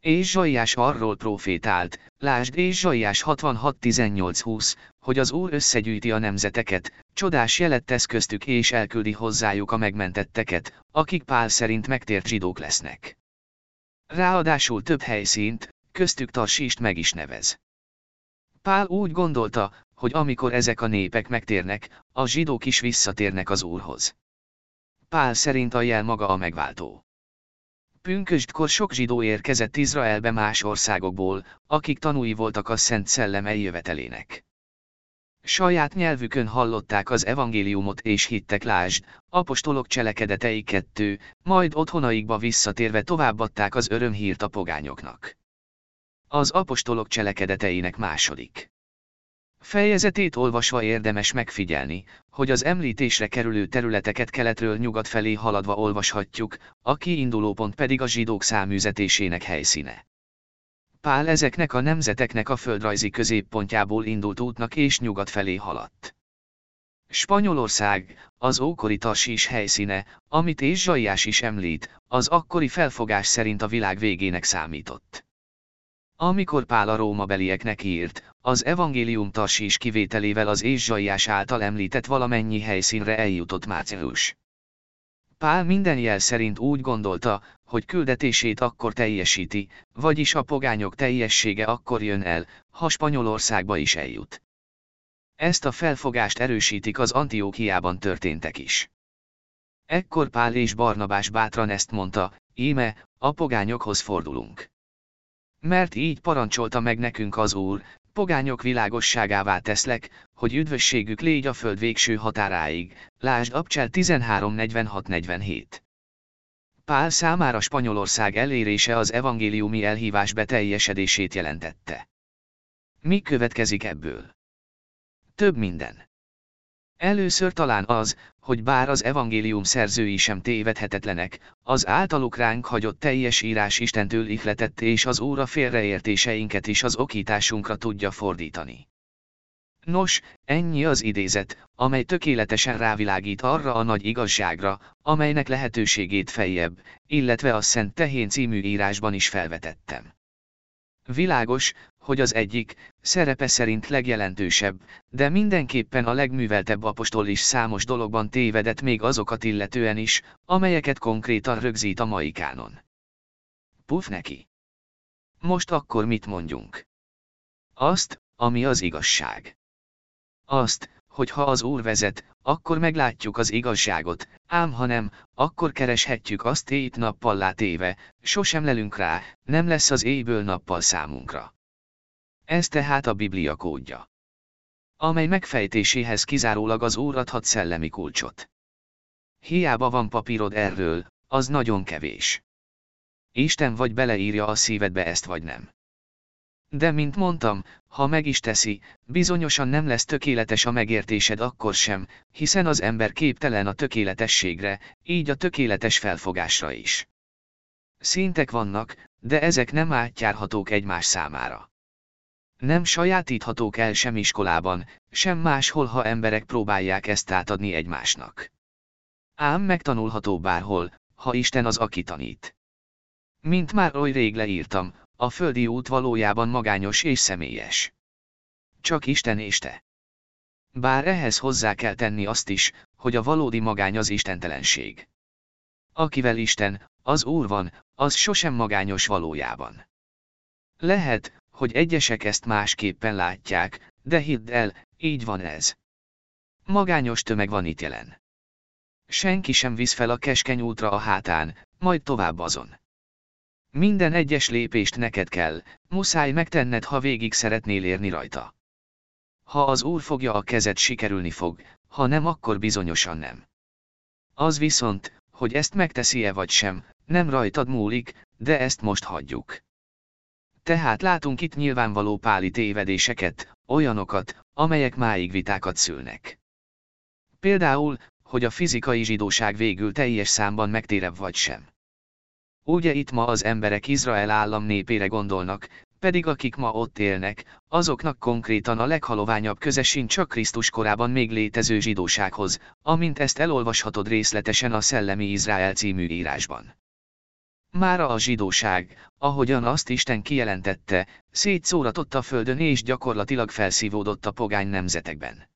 És Zsaiás arról profétált, lásd és Zsaiás 66-18-20, hogy az Úr összegyűjti a nemzeteket, csodás jelet tesz köztük és elküldi hozzájuk a megmentetteket, akik Pál szerint megtért zsidók lesznek. Ráadásul több helyszínt, köztük Tarsist meg is nevez. Pál úgy gondolta, hogy amikor ezek a népek megtérnek, a zsidók is visszatérnek az Úrhoz. Pál szerint a jel maga a megváltó. Pünköstkor sok zsidó érkezett Izraelbe más országokból, akik tanúi voltak a Szent Szellem eljövetelének. Saját nyelvükön hallották az evangéliumot és hittek lásd, apostolok cselekedetei kettő, majd otthonaikba visszatérve továbbadták az örömhírt a pogányoknak. Az apostolok cselekedeteinek második. Fejezetét olvasva érdemes megfigyelni, hogy az említésre kerülő területeket keletről nyugat felé haladva olvashatjuk, a kiindulópont pedig a zsidók száműzetésének helyszíne. Pál ezeknek a nemzeteknek a földrajzi középpontjából indult útnak és nyugat felé haladt. Spanyolország, az ókori Tarsis helyszíne, amit és Zsaiás is említ, az akkori felfogás szerint a világ végének számított. Amikor Pál a Róma belieknek írt, az evangélium Tarsis kivételével az Zsaiás által említett valamennyi helyszínre eljutott Máceus. Pál minden jel szerint úgy gondolta, hogy küldetését akkor teljesíti, vagyis a pogányok teljessége akkor jön el, ha Spanyolországba is eljut. Ezt a felfogást erősítik az Antiókiában történtek is. Ekkor Pál és Barnabás bátran ezt mondta, íme, a pogányokhoz fordulunk. Mert így parancsolta meg nekünk az Úr, pogányok világosságává teszlek, hogy üdvösségük légy a föld végső határáig, lásd Abcsel 13.46-47. Pál számára Spanyolország elérése az evangéliumi elhívás beteljesedését jelentette. Mi következik ebből? Több minden. Először talán az, hogy bár az evangélium szerzői sem tévedhetetlenek, az általuk ránk hagyott teljes írás Istentől ihletett és az óra félreértéseinket is az okításunkra tudja fordítani. Nos, ennyi az idézet, amely tökéletesen rávilágít arra a nagy igazságra, amelynek lehetőségét feljebb, illetve a Szent Tehén című írásban is felvetettem. Világos, hogy az egyik, szerepe szerint legjelentősebb, de mindenképpen a legműveltebb apostol is számos dologban tévedett még azokat illetően is, amelyeket konkrétan rögzít a mai kánon. Puf neki! Most akkor mit mondjunk? Azt, ami az igazság. Azt, hogy ha az Úr vezet, akkor meglátjuk az igazságot, ám ha nem, akkor kereshetjük azt éjt nappal látéve, sosem lelünk rá, nem lesz az éjből nappal számunkra. Ez tehát a Biblia kódja. Amely megfejtéséhez kizárólag az Úr adhat szellemi kulcsot. Hiába van papírod erről, az nagyon kevés. Isten vagy beleírja a szívedbe ezt vagy nem. De mint mondtam, ha meg is teszi, bizonyosan nem lesz tökéletes a megértésed akkor sem, hiszen az ember képtelen a tökéletességre, így a tökéletes felfogásra is. Szintek vannak, de ezek nem átjárhatók egymás számára. Nem sajátíthatók el sem iskolában, sem máshol, ha emberek próbálják ezt átadni egymásnak. Ám megtanulható bárhol, ha Isten az, aki tanít. Mint már oly rég leírtam, a földi út valójában magányos és személyes. Csak Isten és te. Bár ehhez hozzá kell tenni azt is, hogy a valódi magány az istentelenség. Akivel Isten, az Úr van, az sosem magányos valójában. Lehet, hogy egyesek ezt másképpen látják, de hidd el, így van ez. Magányos tömeg van itt jelen. Senki sem visz fel a keskeny útra a hátán, majd tovább azon. Minden egyes lépést neked kell, muszáj megtenned, ha végig szeretnél érni rajta. Ha az Úr fogja a kezed, sikerülni fog, ha nem, akkor bizonyosan nem. Az viszont, hogy ezt megteszi-e vagy sem, nem rajtad múlik, de ezt most hagyjuk. Tehát látunk itt nyilvánvaló páli tévedéseket, olyanokat, amelyek máig vitákat szülnek. Például, hogy a fizikai zsidóság végül teljes számban megtérebb vagy sem. Ugye itt ma az emberek Izrael állam népére gondolnak, pedig akik ma ott élnek, azoknak konkrétan a leghaloványabb köze sincs csak Krisztus korában még létező zsidósághoz, amint ezt elolvashatod részletesen a Szellemi Izrael című írásban. Mára a zsidóság, ahogyan azt Isten kijelentette, szétszóratott a földön és gyakorlatilag felszívódott a pogány nemzetekben.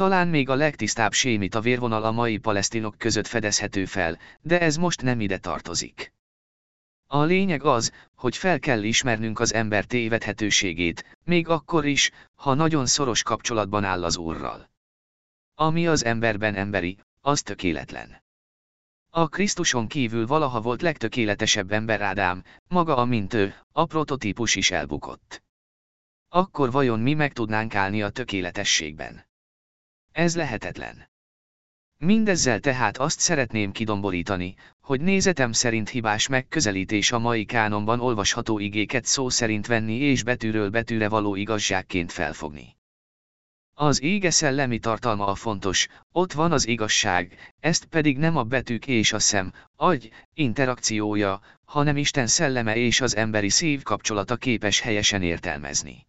Talán még a legtisztább sémit a vérvonal a mai palesztinok között fedezhető fel, de ez most nem ide tartozik. A lényeg az, hogy fel kell ismernünk az ember tévedhetőségét, még akkor is, ha nagyon szoros kapcsolatban áll az Úrral. Ami az emberben emberi, az tökéletlen. A Krisztuson kívül valaha volt legtökéletesebb ember Ádám, maga a mint ő, a prototípus is elbukott. Akkor vajon mi meg tudnánk állni a tökéletességben? Ez lehetetlen. Mindezzel tehát azt szeretném kidomborítani, hogy nézetem szerint hibás megközelítés a mai kánonban olvasható igéket szó szerint venni és betűről betűre való igazságként felfogni. Az ége szellemi tartalma a fontos, ott van az igazság, ezt pedig nem a betűk és a szem, agy, interakciója, hanem Isten szelleme és az emberi szív kapcsolata képes helyesen értelmezni.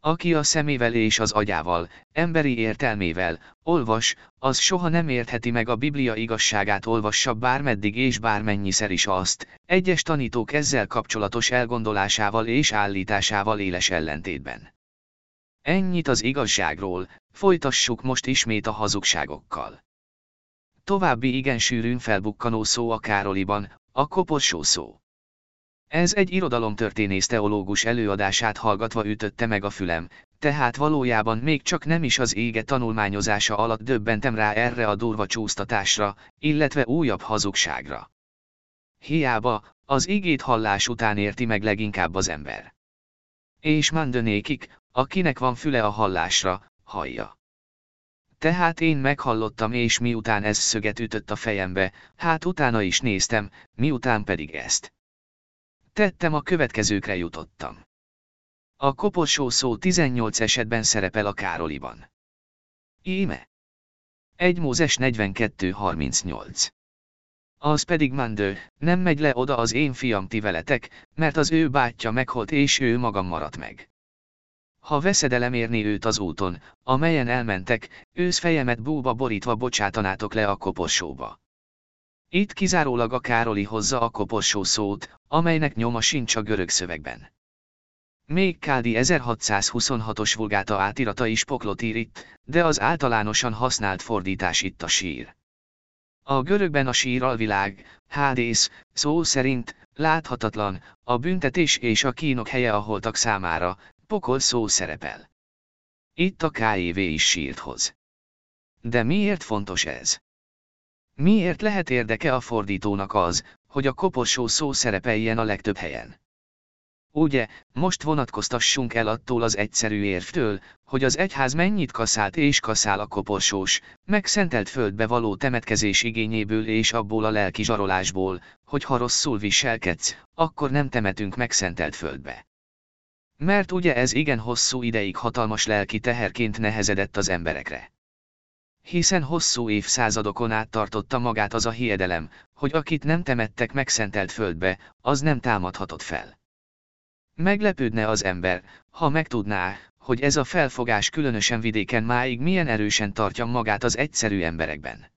Aki a szemével és az agyával, emberi értelmével, olvas, az soha nem értheti meg a Biblia igazságát olvassa bármeddig és bármennyiszer is azt, egyes tanítók ezzel kapcsolatos elgondolásával és állításával éles ellentétben. Ennyit az igazságról, folytassuk most ismét a hazugságokkal. További igen sűrűn felbukkanó szó a Károliban, a koporsó szó. Ez egy irodalomtörténész teológus előadását hallgatva ütötte meg a fülem, tehát valójában még csak nem is az ége tanulmányozása alatt döbbentem rá erre a durva csúsztatásra, illetve újabb hazugságra. Hiába, az igét hallás után érti meg leginkább az ember. És mandönékik, akinek van füle a hallásra, hallja. Tehát én meghallottam és miután ez szöget ütött a fejembe, hát utána is néztem, miután pedig ezt. Tettem a következőkre jutottam. A koporsó szó 18 esetben szerepel a Károliban. Íme. 1 Mózes 42.38. Az pedig Mandő, nem megy le oda az én fiam ti veletek, mert az ő bátyja meghalt és ő magam maradt meg. Ha veszedelem érni őt az úton, amelyen elmentek, ősz fejemet búba borítva bocsátanátok le a koporsóba. Itt kizárólag a Károli hozza a koporsó szót, amelynek nyoma sincs a görög szövegben. Még Kádi 1626-os vulgáta átirata is poklot ír itt, de az általánosan használt fordítás itt a sír. A görögben a sír alvilág, hádész, szó szerint, láthatatlan, a büntetés és a kínok helye a holtak számára, pokol szó szerepel. Itt a KEV is sírt hoz. De miért fontos ez? Miért lehet érdeke a fordítónak az, hogy a koporsó szó szerepeljen a legtöbb helyen? Ugye, most vonatkoztassunk el attól az egyszerű érvtől, hogy az egyház mennyit kaszált és kaszál a koporsós, megszentelt földbe való temetkezés igényéből és abból a lelki zsarolásból, hogy ha rosszul viselkedsz, akkor nem temetünk megszentelt földbe. Mert ugye ez igen hosszú ideig hatalmas lelki teherként nehezedett az emberekre. Hiszen hosszú évszázadokon át tartotta magát az a hiedelem, hogy akit nem temettek megszentelt földbe, az nem támadhatott fel. Meglepődne az ember, ha megtudná, hogy ez a felfogás különösen vidéken máig milyen erősen tartja magát az egyszerű emberekben.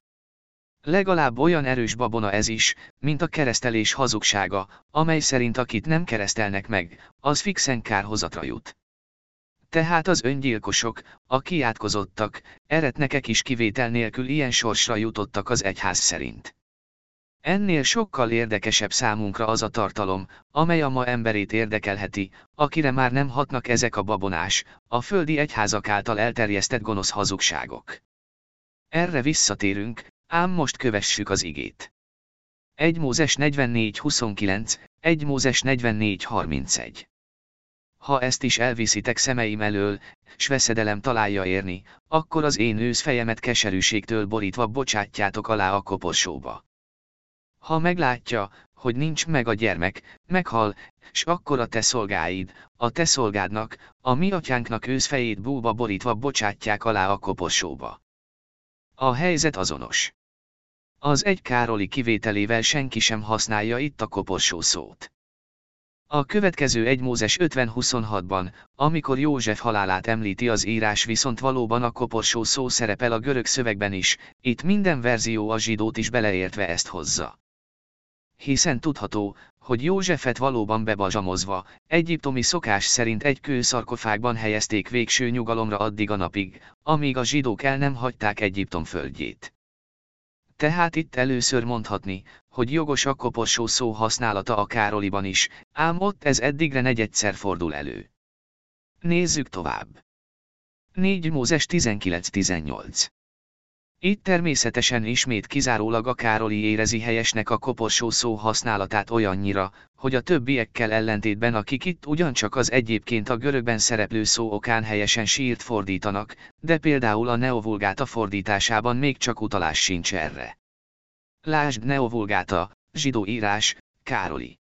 Legalább olyan erős babona ez is, mint a keresztelés hazugsága, amely szerint akit nem keresztelnek meg, az fixen kárhozatra jut. Tehát az öngyilkosok, a kiátkozottak, eretnekek is kivétel nélkül ilyen sorsra jutottak az egyház szerint. Ennél sokkal érdekesebb számunkra az a tartalom, amely a ma emberét érdekelheti, akire már nem hatnak ezek a babonás, a földi egyházak által elterjesztett gonosz hazugságok. Erre visszatérünk, ám most kövessük az igét. 1 Mózes 44.29, 1 Mózes 44.31 Ha ezt is elviszitek szemeim elől, s veszedelem találja érni, akkor az én ősz fejemet keserűségtől borítva bocsátjátok alá a koporsóba. Ha meglátja, hogy nincs meg a gyermek, meghal, s akkor a te szolgáid, a te szolgádnak, a mi atyánknak őszfejét búba borítva bocsátják alá a koporsóba. A helyzet azonos. Az egy Károli kivételével senki sem használja itt a koporsó szót. A következő 1 Mózes 50-26-ban, amikor József halálát említi az írás viszont valóban a koporsó szó szerepel a görög szövegben is, itt minden verzió a zsidót is beleértve ezt hozza hiszen tudható, hogy Józsefet valóban bebazsamozva, egyiptomi szokás szerint egy kőszarkofágban helyezték végső nyugalomra addig a napig, amíg a zsidók el nem hagyták Egyiptom földjét. Tehát itt először mondhatni, hogy jogos a koporsó szó használata a Károliban is, ám ott ez eddigre negyedszer fordul elő. Nézzük tovább. 4 Mózes 19-18 itt természetesen ismét kizárólag a Károli érezi helyesnek a koporsó szó használatát olyannyira, hogy a többiekkel ellentétben akik itt ugyancsak az egyébként a görögben szereplő szó okán helyesen sírt fordítanak, de például a neovulgáta fordításában még csak utalás sincs erre. Lásd neovulgáta, zsidó írás, Károli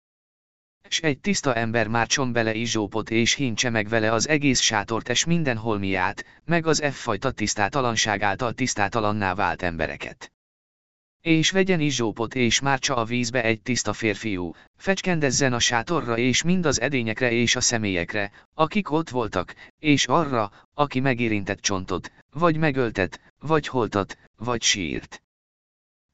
s egy tiszta ember márcson bele izsópot és hincse meg vele az egész sátort és minden holmiát, meg az F-fajta tisztátalanság által tisztátalanná vált embereket. És vegyen izsópot és márcsa a vízbe egy tiszta férfiú, fecskendezzen a sátorra és mind az edényekre és a személyekre, akik ott voltak, és arra, aki megérintett csontot, vagy megöltet, vagy holtat, vagy sírt.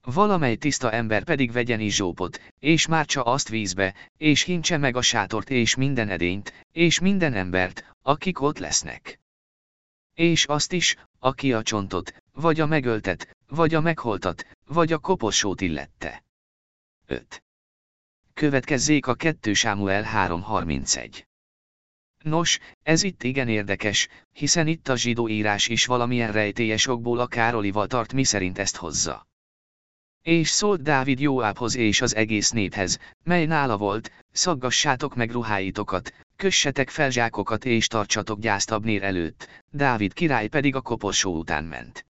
Valamely tiszta ember pedig vegyen izsópot, és mártsa azt vízbe, és hincse meg a sátort és minden edényt, és minden embert, akik ott lesznek. És azt is, aki a csontot, vagy a megöltet, vagy a megholtat, vagy a koporsót illette. 5. Következzék a 2 Sámuel 3.31. Nos, ez itt igen érdekes, hiszen itt a zsidó írás is valamilyen rejtélyes okból a Károlival tart miszerint ezt hozza. És szólt Dávid Jóábhoz és az egész néphez, mely nála volt, szaggassátok meg ruháitokat, kössetek fel zsákokat és tartsatok gyászt Abnér előtt, Dávid király pedig a koporsó után ment.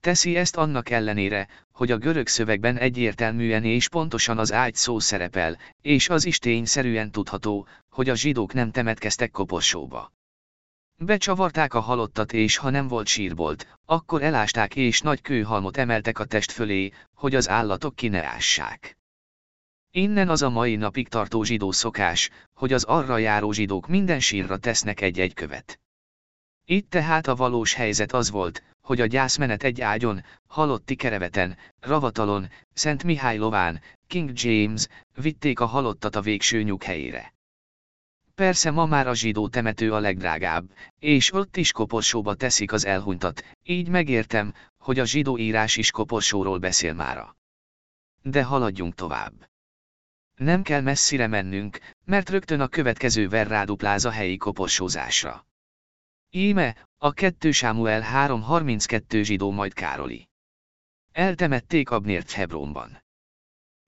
Teszi ezt annak ellenére, hogy a görög szövegben egyértelműen és pontosan az ágy szó szerepel, és az is tényszerűen tudható, hogy a zsidók nem temetkeztek koporsóba. Becsavarták a halottat és ha nem volt sírbolt, akkor elásták és nagy kőhalmot emeltek a test fölé, hogy az állatok ki. Innen az a mai napig tartó zsidó szokás, hogy az arra járó zsidók minden sírra tesznek egy-egy követ. Itt tehát a valós helyzet az volt, hogy a gyászmenet egy ágyon, halotti kereveten, ravatalon, Szent Mihály lován, King James, vitték a halottat a végső nyug helyére. Persze ma már a zsidó temető a legdrágább, és ott is koporsóba teszik az elhunytat, így megértem, hogy a zsidó írás is koporsóról beszél mára. De haladjunk tovább. Nem kell messzire mennünk, mert rögtön a következő ver rádupláz a helyi koporsózásra. Íme, a 2 Sámuel 3.32 zsidó majd Károli. Eltemették Abnért Hebronban.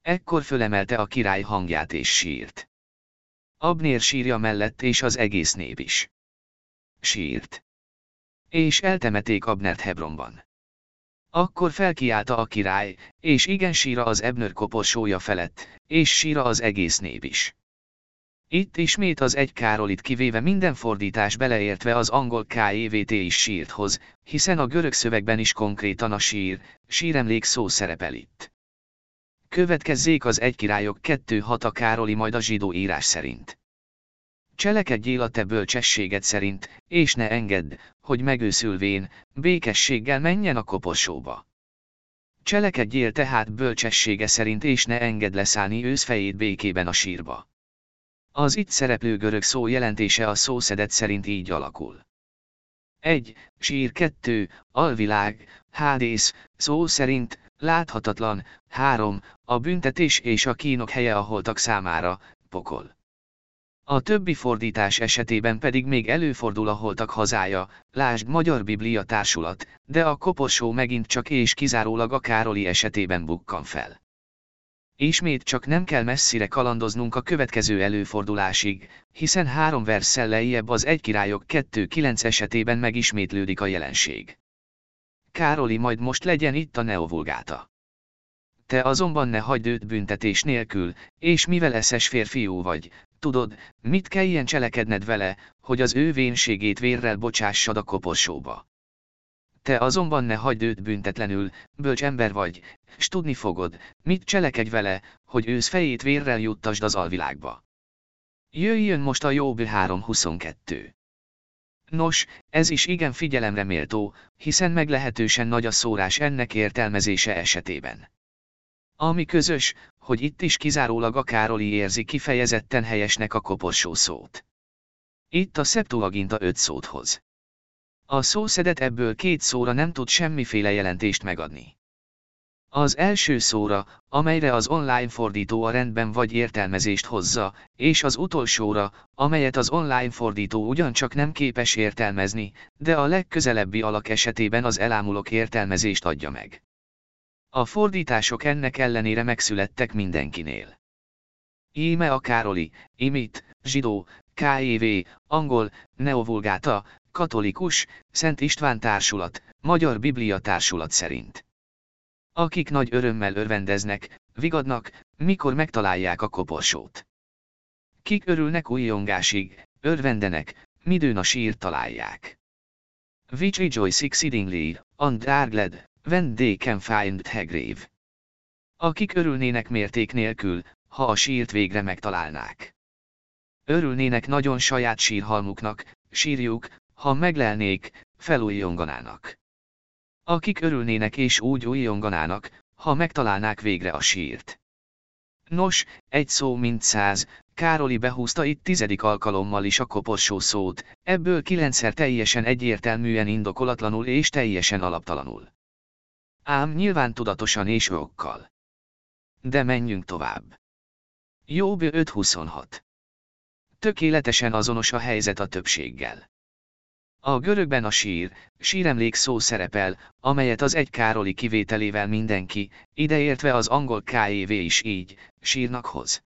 Ekkor fölemelte a király hangját és sírt. Abnér sírja mellett és az egész nép is. Sírt. És eltemeték Abnert Hebronban. Akkor felkiálta a király, és igen síra az Ebnör koporsója felett, és síra az egész nép is. Itt ismét az egy Károlit kivéve minden fordítás beleértve az angol KEVT is sírthoz, hiszen a görög szövegben is konkrétan a sír, síremlék szó szerepel itt. Következzék az egy királyok kettő hat a Károli majd a zsidó írás szerint. Cselekedjél a te bölcsességed szerint, és ne engedd, hogy megőszülvén, békességgel menjen a koporsóba. Cselekedjél tehát bölcsessége szerint és ne engedd leszállni őszfejét békében a sírba. Az itt szereplő görög szó jelentése a szószedet szerint így alakul. 1. Sír 2. Alvilág, hádész, szó szerint, láthatatlan, 3. A büntetés és a kínok helye a holtak számára, pokol. A többi fordítás esetében pedig még előfordul a holtak hazája, lásd Magyar Biblia társulat, de a koporsó megint csak és kizárólag a Károli esetében bukkan fel. Ismét csak nem kell messzire kalandoznunk a következő előfordulásig, hiszen három verszel lejjebb az egy királyok 2-9 esetében megismétlődik a jelenség. Károli majd most legyen itt a neovulgáta. Te azonban ne hagyd őt büntetés nélkül, és mivel eszes férfiú vagy, tudod, mit kell ilyen cselekedned vele, hogy az ő vénségét vérrel bocsássad a koporsóba. Te azonban ne hagyd őt büntetlenül, bölcs ember vagy, s tudni fogod, mit cselekedj vele, hogy ősz fejét vérrel juttasd az alvilágba. Jöjjön most a Jobb 3.22. Nos, ez is igen figyelemre méltó, hiszen meglehetősen nagy a szórás ennek értelmezése esetében. Ami közös, hogy itt is kizárólag a Károli érzi kifejezetten helyesnek a koporsó szót. Itt a Septuaginta öt szót hoz. A szószedet ebből két szóra nem tud semmiféle jelentést megadni. Az első szóra, amelyre az online fordító a rendben vagy értelmezést hozza, és az utolsóra, amelyet az online fordító ugyancsak nem képes értelmezni, de a legközelebbi alak esetében az elámulok értelmezést adja meg. A fordítások ennek ellenére megszülettek mindenkinél. Íme a Károli, Imit, zsidó, KEV, angol, neovulgáta, katolikus, Szent István társulat, Magyar Biblia társulat szerint. Akik nagy örömmel örvendeznek, vigadnak, mikor megtalálják a koporsót. Kik örülnek újjongásig, örvendenek, midőn a sír találják. Which rejoice exceedingly, and are glad, when they can find the grave. Akik örülnének mérték nélkül, ha a sírt végre megtalálnák. Örülnének nagyon saját sírhalmuknak, sírjuk, ha meglelnék, felújjonganának. Akik örülnének és úgy újjonganának, ha megtalálnák végre a sírt. Nos, egy szó mint száz, Károli behúzta itt tizedik alkalommal is a koporsó szót, ebből kilencszer teljesen egyértelműen indokolatlanul és teljesen alaptalanul. Ám nyilván tudatosan és okkal. De menjünk tovább. Jobb 5.26. Tökéletesen azonos a helyzet a többséggel. A görögben a sír, síremlék szó szerepel, amelyet az egy Károli kivételével mindenki, ideértve az angol KEV is így, sírnak hoz.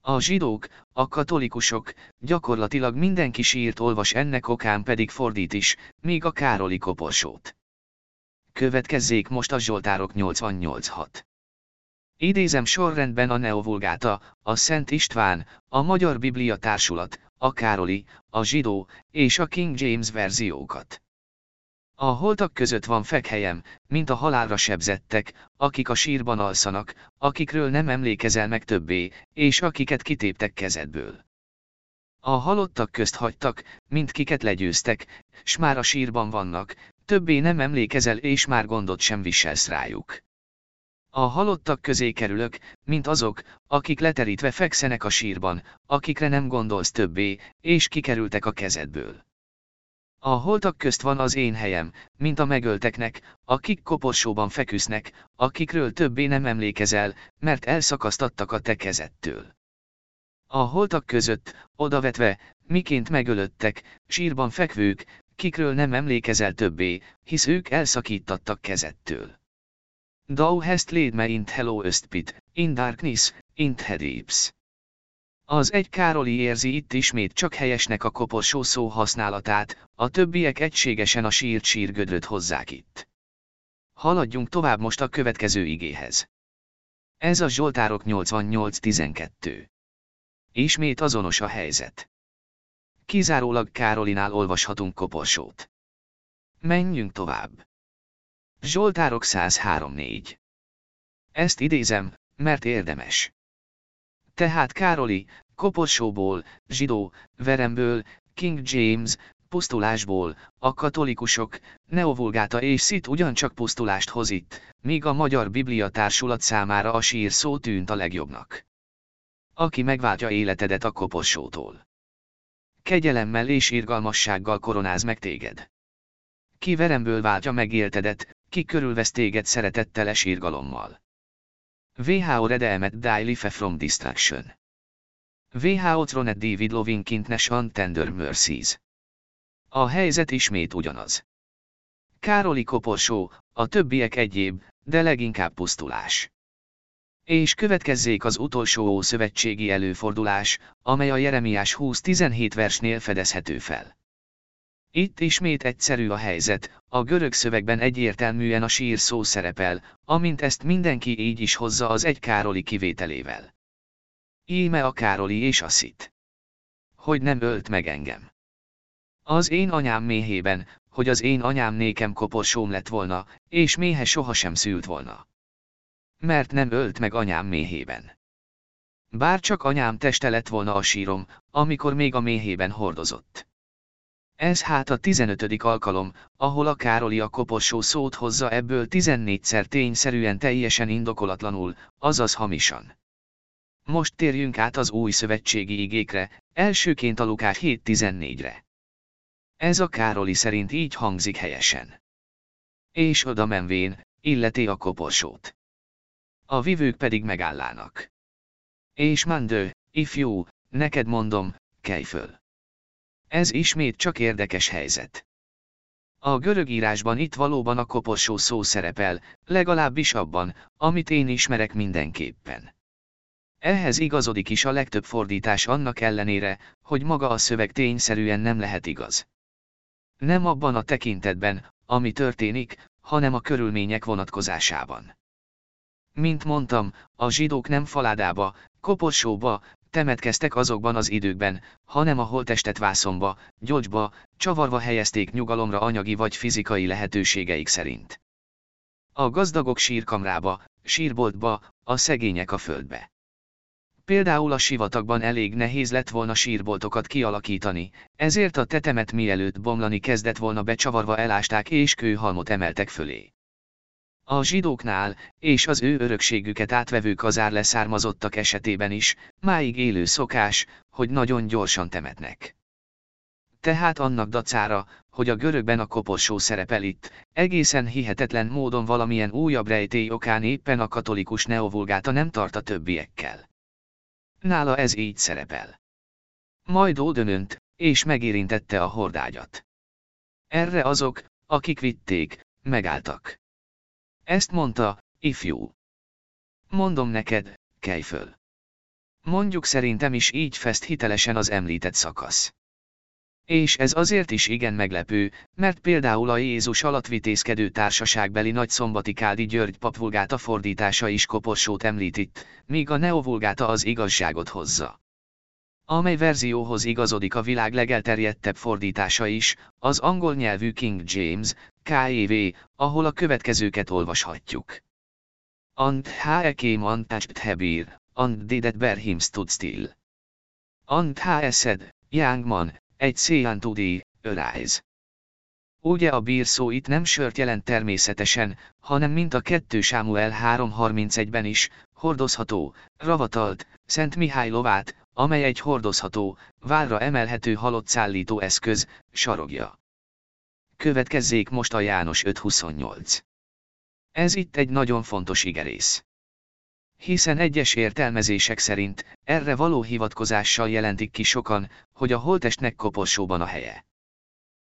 A zsidók, a katolikusok, gyakorlatilag mindenki sírt olvas ennek okán pedig fordít is, míg a Károli koporsót. Következzék most a Zsoltárok 88.6. Idézem sorrendben a Neovulgáta, a Szent István, a Magyar Biblia Társulat, a Károli, a Zsidó, és a King James verziókat. A holtak között van fekhelyem, mint a halálra sebzettek, akik a sírban alszanak, akikről nem emlékezel meg többé, és akiket kitéptek kezedből. A halottak közt hagytak, mint kiket legyőztek, s már a sírban vannak, többé nem emlékezel és már gondot sem viselsz rájuk. A halottak közé kerülök, mint azok, akik leterítve fekszenek a sírban, akikre nem gondolsz többé, és kikerültek a kezedből. A holtak közt van az én helyem, mint a megölteknek, akik koporsóban feküsznek, akikről többé nem emlékezel, mert elszakasztattak a te kezedtől. A holtak között, odavetve, miként megölöttek, sírban fekvők, kikről nem emlékezel többé, hisz ők elszakítattak kezedtől. Thou hast laid me in hello östpit, in darkness, in deeps. Az egy Károli érzi itt ismét csak helyesnek a koporsó szó használatát, a többiek egységesen a sírt sírgödröt hozzák itt. Haladjunk tovább most a következő igéhez. Ez a Zsoltárok 88-12. Ismét azonos a helyzet. Kizárólag Károlinál olvashatunk koporsót. Menjünk tovább. Zsoltárok 103-4. Ezt idézem, mert érdemes. Tehát Károli, koporsóból, zsidó, veremből, King James, pusztulásból, a katolikusok, neovulgáta és szit ugyancsak pusztulást hoz itt, míg a Magyar Biblia Társulat számára a sír szó tűnt a legjobbnak. Aki megváltja életedet a koporsótól. Kegyelemmel és irgalmassággal koronáz meg téged. Ki veremből váltja meg életedet, ki körülvesz téged szeretettel és irgalommal. WHO redeemet die from distraction. WHO Tronet David Loving Kindness and Tender Mercies. A helyzet ismét ugyanaz. Károli koporsó, a többiek egyéb, de leginkább pusztulás. És következzék az utolsó szövetségi előfordulás, amely a Jeremiás 20-17 versnél fedezhető fel. Itt ismét egyszerű a helyzet, a görög szövegben egyértelműen a sír szó szerepel, amint ezt mindenki így is hozza az egy Károli kivételével. Íme a Károli és a szit. Hogy nem ölt meg engem. Az én anyám méhében, hogy az én anyám nékem koporsóm lett volna, és méhe sohasem szült volna. Mert nem ölt meg anyám méhében. Bár csak anyám teste lett volna a sírom, amikor még a méhében hordozott. Ez hát a 15. alkalom, ahol a Károli a koporsó szót hozza ebből 14-szer tényszerűen teljesen indokolatlanul, azaz hamisan. Most térjünk át az új szövetségi igékre, elsőként a Lukás 7.14-re. Ez a Károli szerint így hangzik helyesen. És oda menvén, illeti a koporsót. A vivők pedig megállának. És mandő, ifjú, neked mondom, kelj föl. Ez ismét csak érdekes helyzet. A görög írásban itt valóban a koporsó szó szerepel, legalábbis abban, amit én ismerek mindenképpen. Ehhez igazodik is a legtöbb fordítás annak ellenére, hogy maga a szöveg tényszerűen nem lehet igaz. Nem abban a tekintetben, ami történik, hanem a körülmények vonatkozásában. Mint mondtam, a zsidók nem faládába, koporsóba, temetkeztek azokban az időkben, hanem a holtestet vászomba, gyógyba, csavarva helyezték nyugalomra anyagi vagy fizikai lehetőségeik szerint. A gazdagok sírkamrába, sírboltba, a szegények a földbe. Például a sivatagban elég nehéz lett volna sírboltokat kialakítani, ezért a tetemet mielőtt bomlani kezdett volna becsavarva elásták és kőhalmot emeltek fölé. A zsidóknál, és az ő örökségüket átvevő kazár leszármazottak esetében is, máig élő szokás, hogy nagyon gyorsan temetnek. Tehát annak dacára, hogy a görögben a koporsó szerepel itt, egészen hihetetlen módon valamilyen újabb rejtély okán éppen a katolikus neovulgáta nem tart a többiekkel. Nála ez így szerepel. Majd ódönönt, és megérintette a hordágyat. Erre azok, akik vitték, megálltak. Ezt mondta, ifjú. Mondom neked, kelj föl. Mondjuk szerintem is így fest hitelesen az említett szakasz. És ez azért is igen meglepő, mert például a Jézus alatt vitézkedő társaságbeli nagyszombati Kádi György papvulgáta fordítása is koporsót említ itt, míg a neovulgáta az igazságot hozza. Amely verzióhoz igazodik a világ legelterjedtebb fordítása is, az angol nyelvű King James, KEV, ahol a következőket olvashatjuk. And he came and touched Hebir, and did it bear him stood still. And he said, young man, egy széján tudé, arise. Ugye a bírszó itt nem sört jelent természetesen, hanem mint a 2 Sámuel 3.31-ben is, hordozható, ravatalt, Szent Mihály lovát, amely egy hordozható, válra emelhető halott szállító eszköz, sarogja. Következzék most a János 5.28. Ez itt egy nagyon fontos igerész. Hiszen egyes értelmezések szerint, erre való hivatkozással jelentik ki sokan, hogy a holtestnek koporsóban a helye.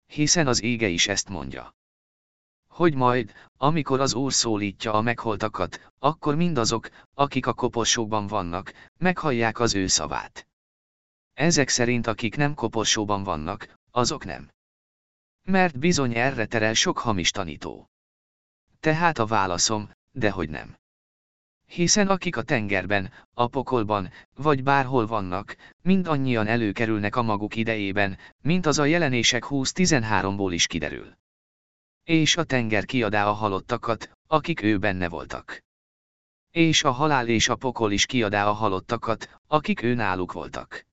Hiszen az ége is ezt mondja. Hogy majd, amikor az Úr szólítja a megholtakat, akkor mindazok, akik a koporsóban vannak, meghallják az ő szavát. Ezek szerint akik nem koporsóban vannak, azok nem. Mert bizony erre terel sok hamis tanító. Tehát a válaszom, dehogy nem. Hiszen akik a tengerben, a pokolban, vagy bárhol vannak, mindannyian előkerülnek a maguk idejében, mint az a jelenések 20-13-ból is kiderül. És a tenger kiadá a halottakat, akik ő benne voltak. És a halál és a pokol is kiadá a halottakat, akik ő náluk voltak.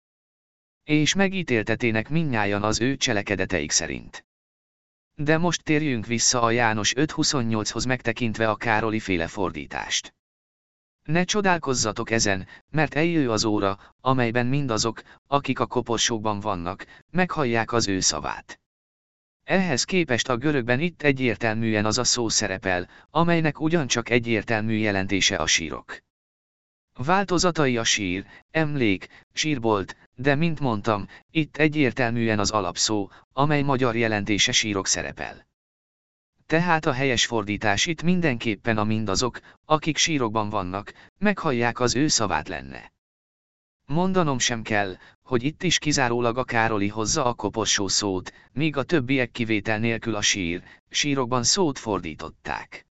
És megítéltetének minnyájan az ő cselekedeteik szerint. De most térjünk vissza a János 5.28-hoz megtekintve a Károli féle fordítást. Ne csodálkozzatok ezen, mert eljő az óra, amelyben mindazok, akik a koporsókban vannak, meghallják az ő szavát. Ehhez képest a görögben itt egyértelműen az a szó szerepel, amelynek ugyancsak egyértelmű jelentése a sírok. Változatai a sír, emlék, sírbolt, de mint mondtam, itt egyértelműen az alapszó, amely magyar jelentése sírok szerepel. Tehát a helyes fordítás itt mindenképpen a mindazok, akik sírokban vannak, meghallják az ő szavát lenne. Mondanom sem kell, hogy itt is kizárólag a Károli hozza a koporsó szót, míg a többiek kivétel nélkül a sír, sírokban szót fordították.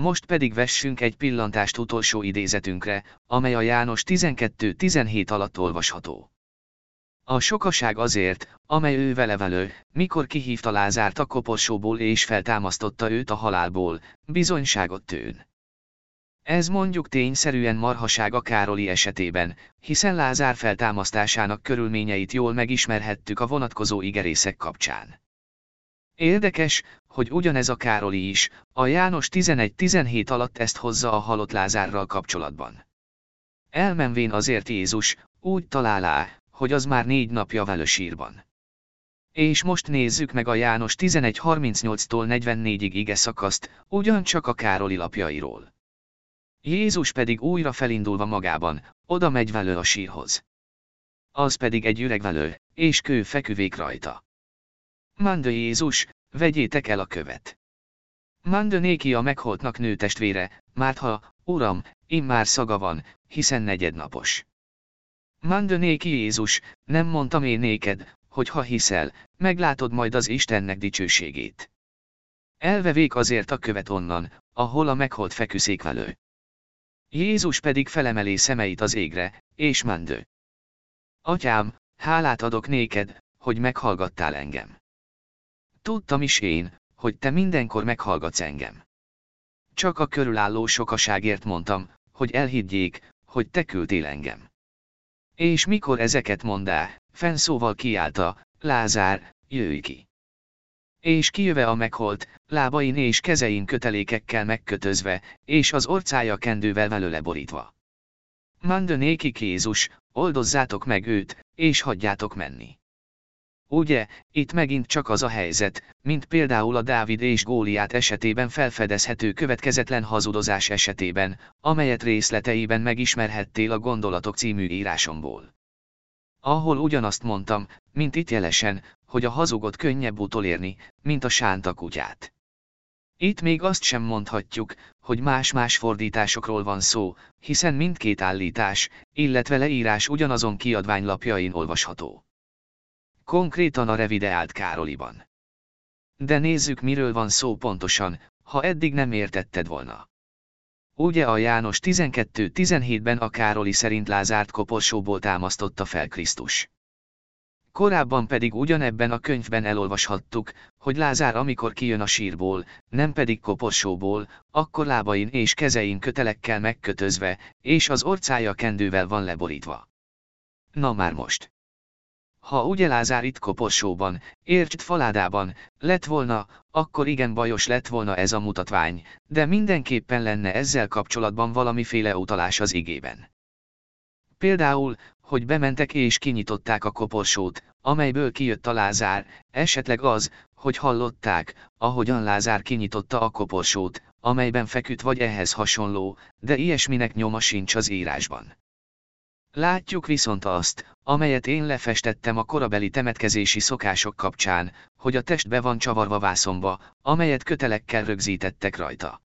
Most pedig vessünk egy pillantást utolsó idézetünkre, amely a János 12-17 alatt olvasható. A sokaság azért, amely ő vele velő, mikor kihívta Lázárt a koporsóból és feltámasztotta őt a halálból, bizonyságot tőn. Ez mondjuk tényszerűen marhaság a Károli esetében, hiszen Lázár feltámasztásának körülményeit jól megismerhettük a vonatkozó igerészek kapcsán. Érdekes, hogy ugyanez a Károli is, a János 11-17 alatt ezt hozza a halott Lázárral kapcsolatban. Elmenvén azért Jézus, úgy találá, hogy az már négy napja velő sírban. És most nézzük meg a János 11.38-tól 44-ig ige szakaszt, ugyancsak a Károli lapjairól. Jézus pedig újra felindulva magában, oda megy velő a sírhoz. Az pedig egy üreg velő, és kő feküvék rajta. Mandő Jézus, vegyétek el a követ. Mandő néki a megholtnak nőtestvére, mártha, uram, immár szaga van, hiszen negyednapos. Mandő néki Jézus, nem mondtam én néked, hogy ha hiszel, meglátod majd az Istennek dicsőségét. Elvevék azért a követ onnan, ahol a megholt feküszék velő. Jézus pedig felemelé szemeit az égre, és mandő. Atyám, hálát adok néked, hogy meghallgattál engem. Tudtam is én, hogy te mindenkor meghallgatsz engem. Csak a körülálló sokaságért mondtam, hogy elhiggyék, hogy te küldtél engem. És mikor ezeket mondá, fenszóval kiállta, Lázár, jöjj ki. És kijöve a megholt, lábain és kezein kötelékekkel megkötözve, és az orcája kendővel velőle borítva. Mandönéki Jézus, oldozzátok meg őt, és hagyjátok menni. Ugye, itt megint csak az a helyzet, mint például a Dávid és Góliát esetében felfedezhető következetlen hazudozás esetében, amelyet részleteiben megismerhettél a Gondolatok című írásomból. Ahol ugyanazt mondtam, mint itt jelesen, hogy a hazugot könnyebb utolérni, mint a sánta kutyát. Itt még azt sem mondhatjuk, hogy más-más fordításokról van szó, hiszen mindkét állítás, illetve leírás ugyanazon kiadványlapjain olvasható. Konkrétan a revideált Károliban. De nézzük miről van szó pontosan, ha eddig nem értetted volna. Ugye a János 12-17-ben a Károli szerint Lázárt koporsóból támasztotta fel Krisztus. Korábban pedig ugyanebben a könyvben elolvashattuk, hogy Lázár amikor kijön a sírból, nem pedig koporsóból, akkor lábain és kezein kötelekkel megkötözve, és az orcája kendővel van leborítva. Na már most. Ha ugye Lázár itt koporsóban, értsd faládában, lett volna, akkor igen bajos lett volna ez a mutatvány, de mindenképpen lenne ezzel kapcsolatban valamiféle utalás az igében. Például, hogy bementek és kinyitották a koporsót, amelyből kijött a Lázár, esetleg az, hogy hallották, ahogyan Lázár kinyitotta a koporsót, amelyben feküdt vagy ehhez hasonló, de ilyesminek nyoma sincs az írásban. Látjuk viszont azt, amelyet én lefestettem a korabeli temetkezési szokások kapcsán, hogy a test be van csavarva vászomba, amelyet kötelekkel rögzítettek rajta.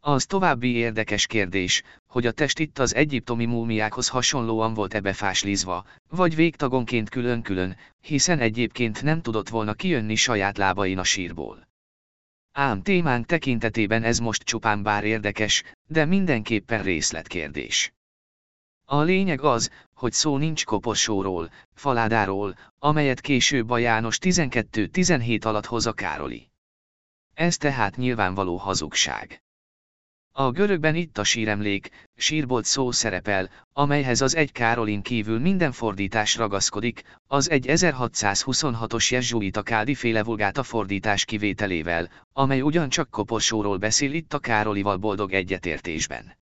Az további érdekes kérdés, hogy a test itt az egyiptomi múmiákhoz hasonlóan volt ebbe fáslízva, vagy végtagonként külön-külön, hiszen egyébként nem tudott volna kijönni saját lábain a sírból. Ám témánk tekintetében ez most csupán bár érdekes, de mindenképpen részletkérdés. A lényeg az, hogy szó nincs koporsóról, faládáról, amelyet később a János 12-17 alatt hoz a Károli. Ez tehát nyilvánvaló hazugság. A görögben itt a síremlék, sírbolt szó szerepel, amelyhez az egy Károlin kívül minden fordítás ragaszkodik, az egy 1626-os jezsuita Kádi féle vulgáta fordítás kivételével, amely ugyancsak koporsóról beszél itt a Károlival boldog egyetértésben.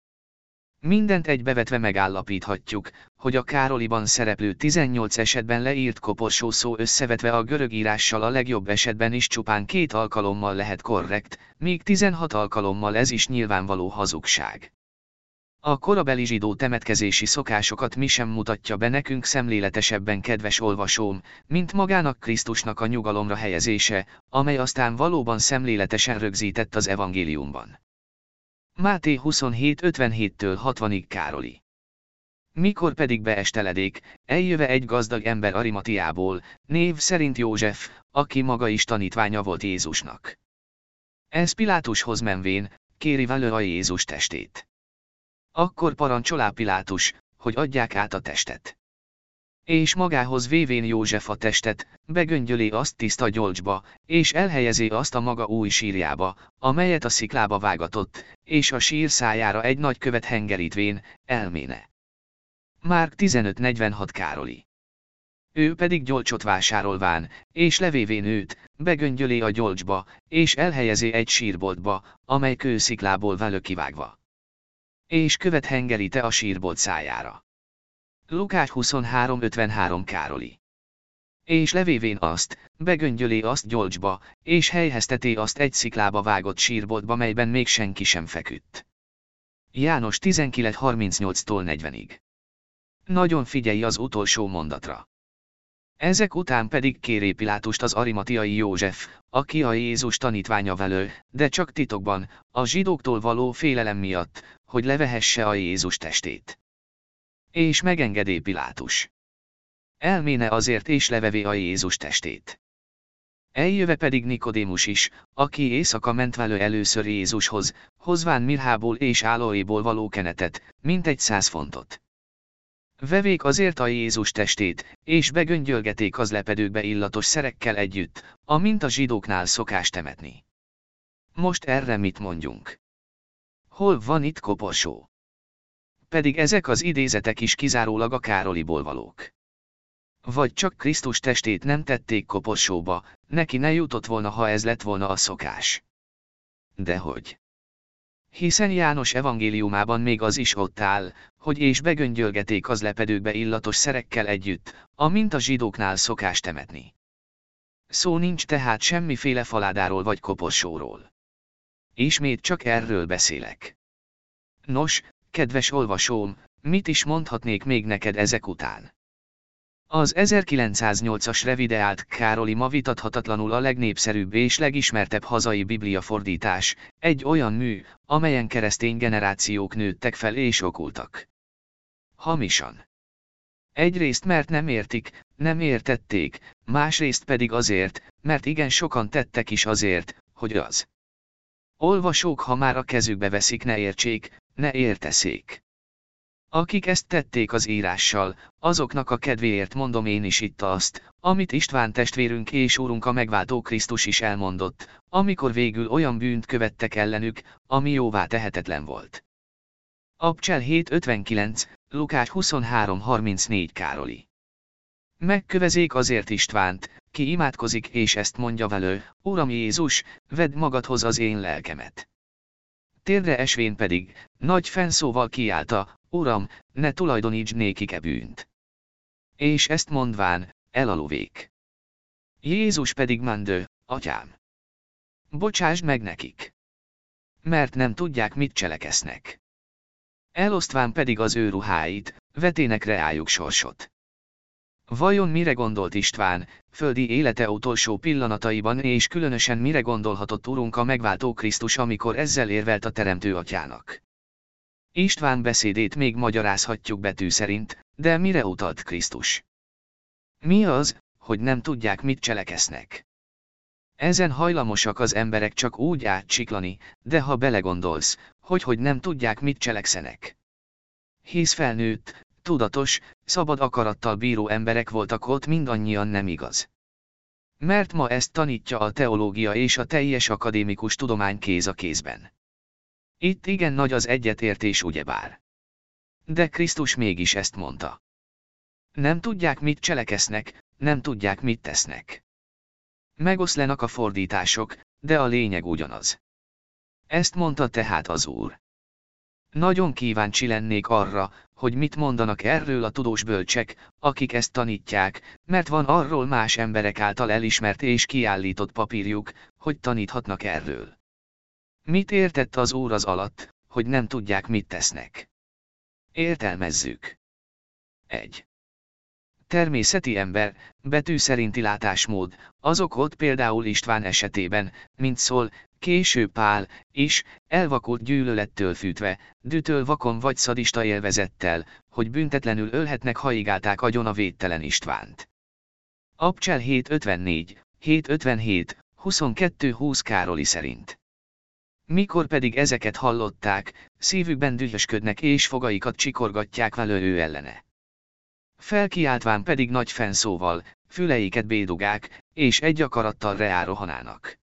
Mindent egybevetve megállapíthatjuk, hogy a Károliban szereplő 18 esetben leírt koporsó szó összevetve a görög írással a legjobb esetben is csupán két alkalommal lehet korrekt, míg 16 alkalommal ez is nyilvánvaló hazugság. A korabeli zsidó temetkezési szokásokat mi sem mutatja be nekünk szemléletesebben kedves olvasóm, mint magának Krisztusnak a nyugalomra helyezése, amely aztán valóban szemléletesen rögzített az evangéliumban. Máté 27-57-től 60-ig Károli. Mikor pedig beesteledék, eljöve egy gazdag ember Arimatiából, név szerint József, aki maga is tanítványa volt Jézusnak. Ez Pilátushoz menvén, kéri vele a Jézus testét. Akkor parancsolá Pilátus, hogy adják át a testet. És magához vévén József a testet, begöngyöli azt tiszta gyolcsba, és elhelyezi azt a maga új sírjába, amelyet a sziklába vágatott, és a sír szájára egy nagy követ hengerítvén, elméne. Márk 1546 Károli. Ő pedig gyolcsot vásárolván, és levévén őt, begöngyöli a gyolcsba, és elhelyezi egy sírboltba, amely kősziklából velő kivágva. És követ hengerite a sírbolt szájára. Lukács 23.53 Károli. És levévén azt, begöngyölé azt gyolcsba, és helyhezteté azt egy sziklába vágott sírboltba, melyben még senki sem feküdt. János 19.38-tól 40-ig. Nagyon figyelj az utolsó mondatra. Ezek után pedig kéré Pilátust az arimatiai József, aki a Jézus tanítványa velő, de csak titokban, a zsidóktól való félelem miatt, hogy levehesse a Jézus testét. És megengedé Pilátus. Elméne azért és levevé a Jézus testét. Eljöve pedig Nikodémus is, aki éjszaka ment velő először Jézushoz, hozván mirhából és állóéból való kenetet, mint egy száz fontot. Vevék azért a Jézus testét, és begöngyölgeték az lepedőkbe illatos szerekkel együtt, amint a zsidóknál szokás temetni. Most erre mit mondjunk? Hol van itt koporsó? Pedig ezek az idézetek is kizárólag a Károliból valók. Vagy csak Krisztus testét nem tették koporsóba, neki ne jutott volna, ha ez lett volna a szokás. Dehogy. Hiszen János evangéliumában még az is ott áll, hogy és begöngyölgeték az lepedőkbe illatos szerekkel együtt, amint a zsidóknál szokás temetni. Szó nincs tehát semmiféle faládáról vagy koporsóról. Ismét csak erről beszélek. Nos, kedves olvasóm, mit is mondhatnék még neked ezek után? Az 1908-as revideált Károli ma vitathatatlanul a legnépszerűbb és legismertebb hazai bibliafordítás, egy olyan mű, amelyen keresztény generációk nőttek fel és okultak. Hamisan. Egyrészt mert nem értik, nem értették, másrészt pedig azért, mert igen sokan tettek is azért, hogy az. Olvasók ha már a kezükbe veszik ne értsék, ne érteszék. Akik ezt tették az írással, azoknak a kedvéért mondom én is itt azt, amit István testvérünk és úrunk a megváltó Krisztus is elmondott, amikor végül olyan bűnt követtek ellenük, ami jóvá tehetetlen volt. Abcsel 7.59, Lukács 23.34 Károli Megkövezék azért Istvánt, ki imádkozik és ezt mondja velő, Uram Jézus, vedd magadhoz az én lelkemet. Térdre esvén pedig, nagy fenszóval kiállta, Uram, ne tulajdoníts nékik e bűnt. És ezt mondván, elaluvék. Jézus pedig mandő, atyám. Bocsásd meg nekik. Mert nem tudják, mit cselekesznek. Elosztván pedig az ő ruháit, vetének reájuk sorsot. Vajon mire gondolt István, földi élete utolsó pillanataiban és különösen mire gondolhatott Urunk a megváltó Krisztus amikor ezzel érvelt a Teremtő Atyának? István beszédét még magyarázhatjuk betű szerint, de mire utalt Krisztus? Mi az, hogy nem tudják mit cselekesznek? Ezen hajlamosak az emberek csak úgy átcsiklani, de ha belegondolsz, hogy hogy nem tudják mit cselekszenek. Hisz felnőtt, tudatos, szabad akarattal bíró emberek voltak ott mindannyian nem igaz. Mert ma ezt tanítja a teológia és a teljes akadémikus tudomány kéz a kézben. Itt igen nagy az egyetértés ugyebár. De Krisztus mégis ezt mondta. Nem tudják mit cselekesznek, nem tudják mit tesznek. Megoszlenak a fordítások, de a lényeg ugyanaz. Ezt mondta tehát az Úr. Nagyon kíváncsi lennék arra, hogy mit mondanak erről a tudós bölcsek, akik ezt tanítják, mert van arról más emberek által elismert és kiállított papírjuk, hogy taníthatnak erről. Mit értett az Úr az alatt, hogy nem tudják mit tesznek? Értelmezzük. 1. Természeti ember, betű szerinti látásmód, azok ott például István esetében, mint szól, később Pál, is, elvakult gyűlölettől fűtve, dütől vakon vagy szadista élvezettel, hogy büntetlenül ölhetnek haigálták agyon a védtelen Istvánt. Abcsel 754, 757, 22-20 Károli szerint. Mikor pedig ezeket hallották, szívükben dühösködnek és fogaikat csikorgatják velő ő ellene. Felkiáltván pedig nagy fenszóval, füleiket bédugák, és egy akarattal reárohanának.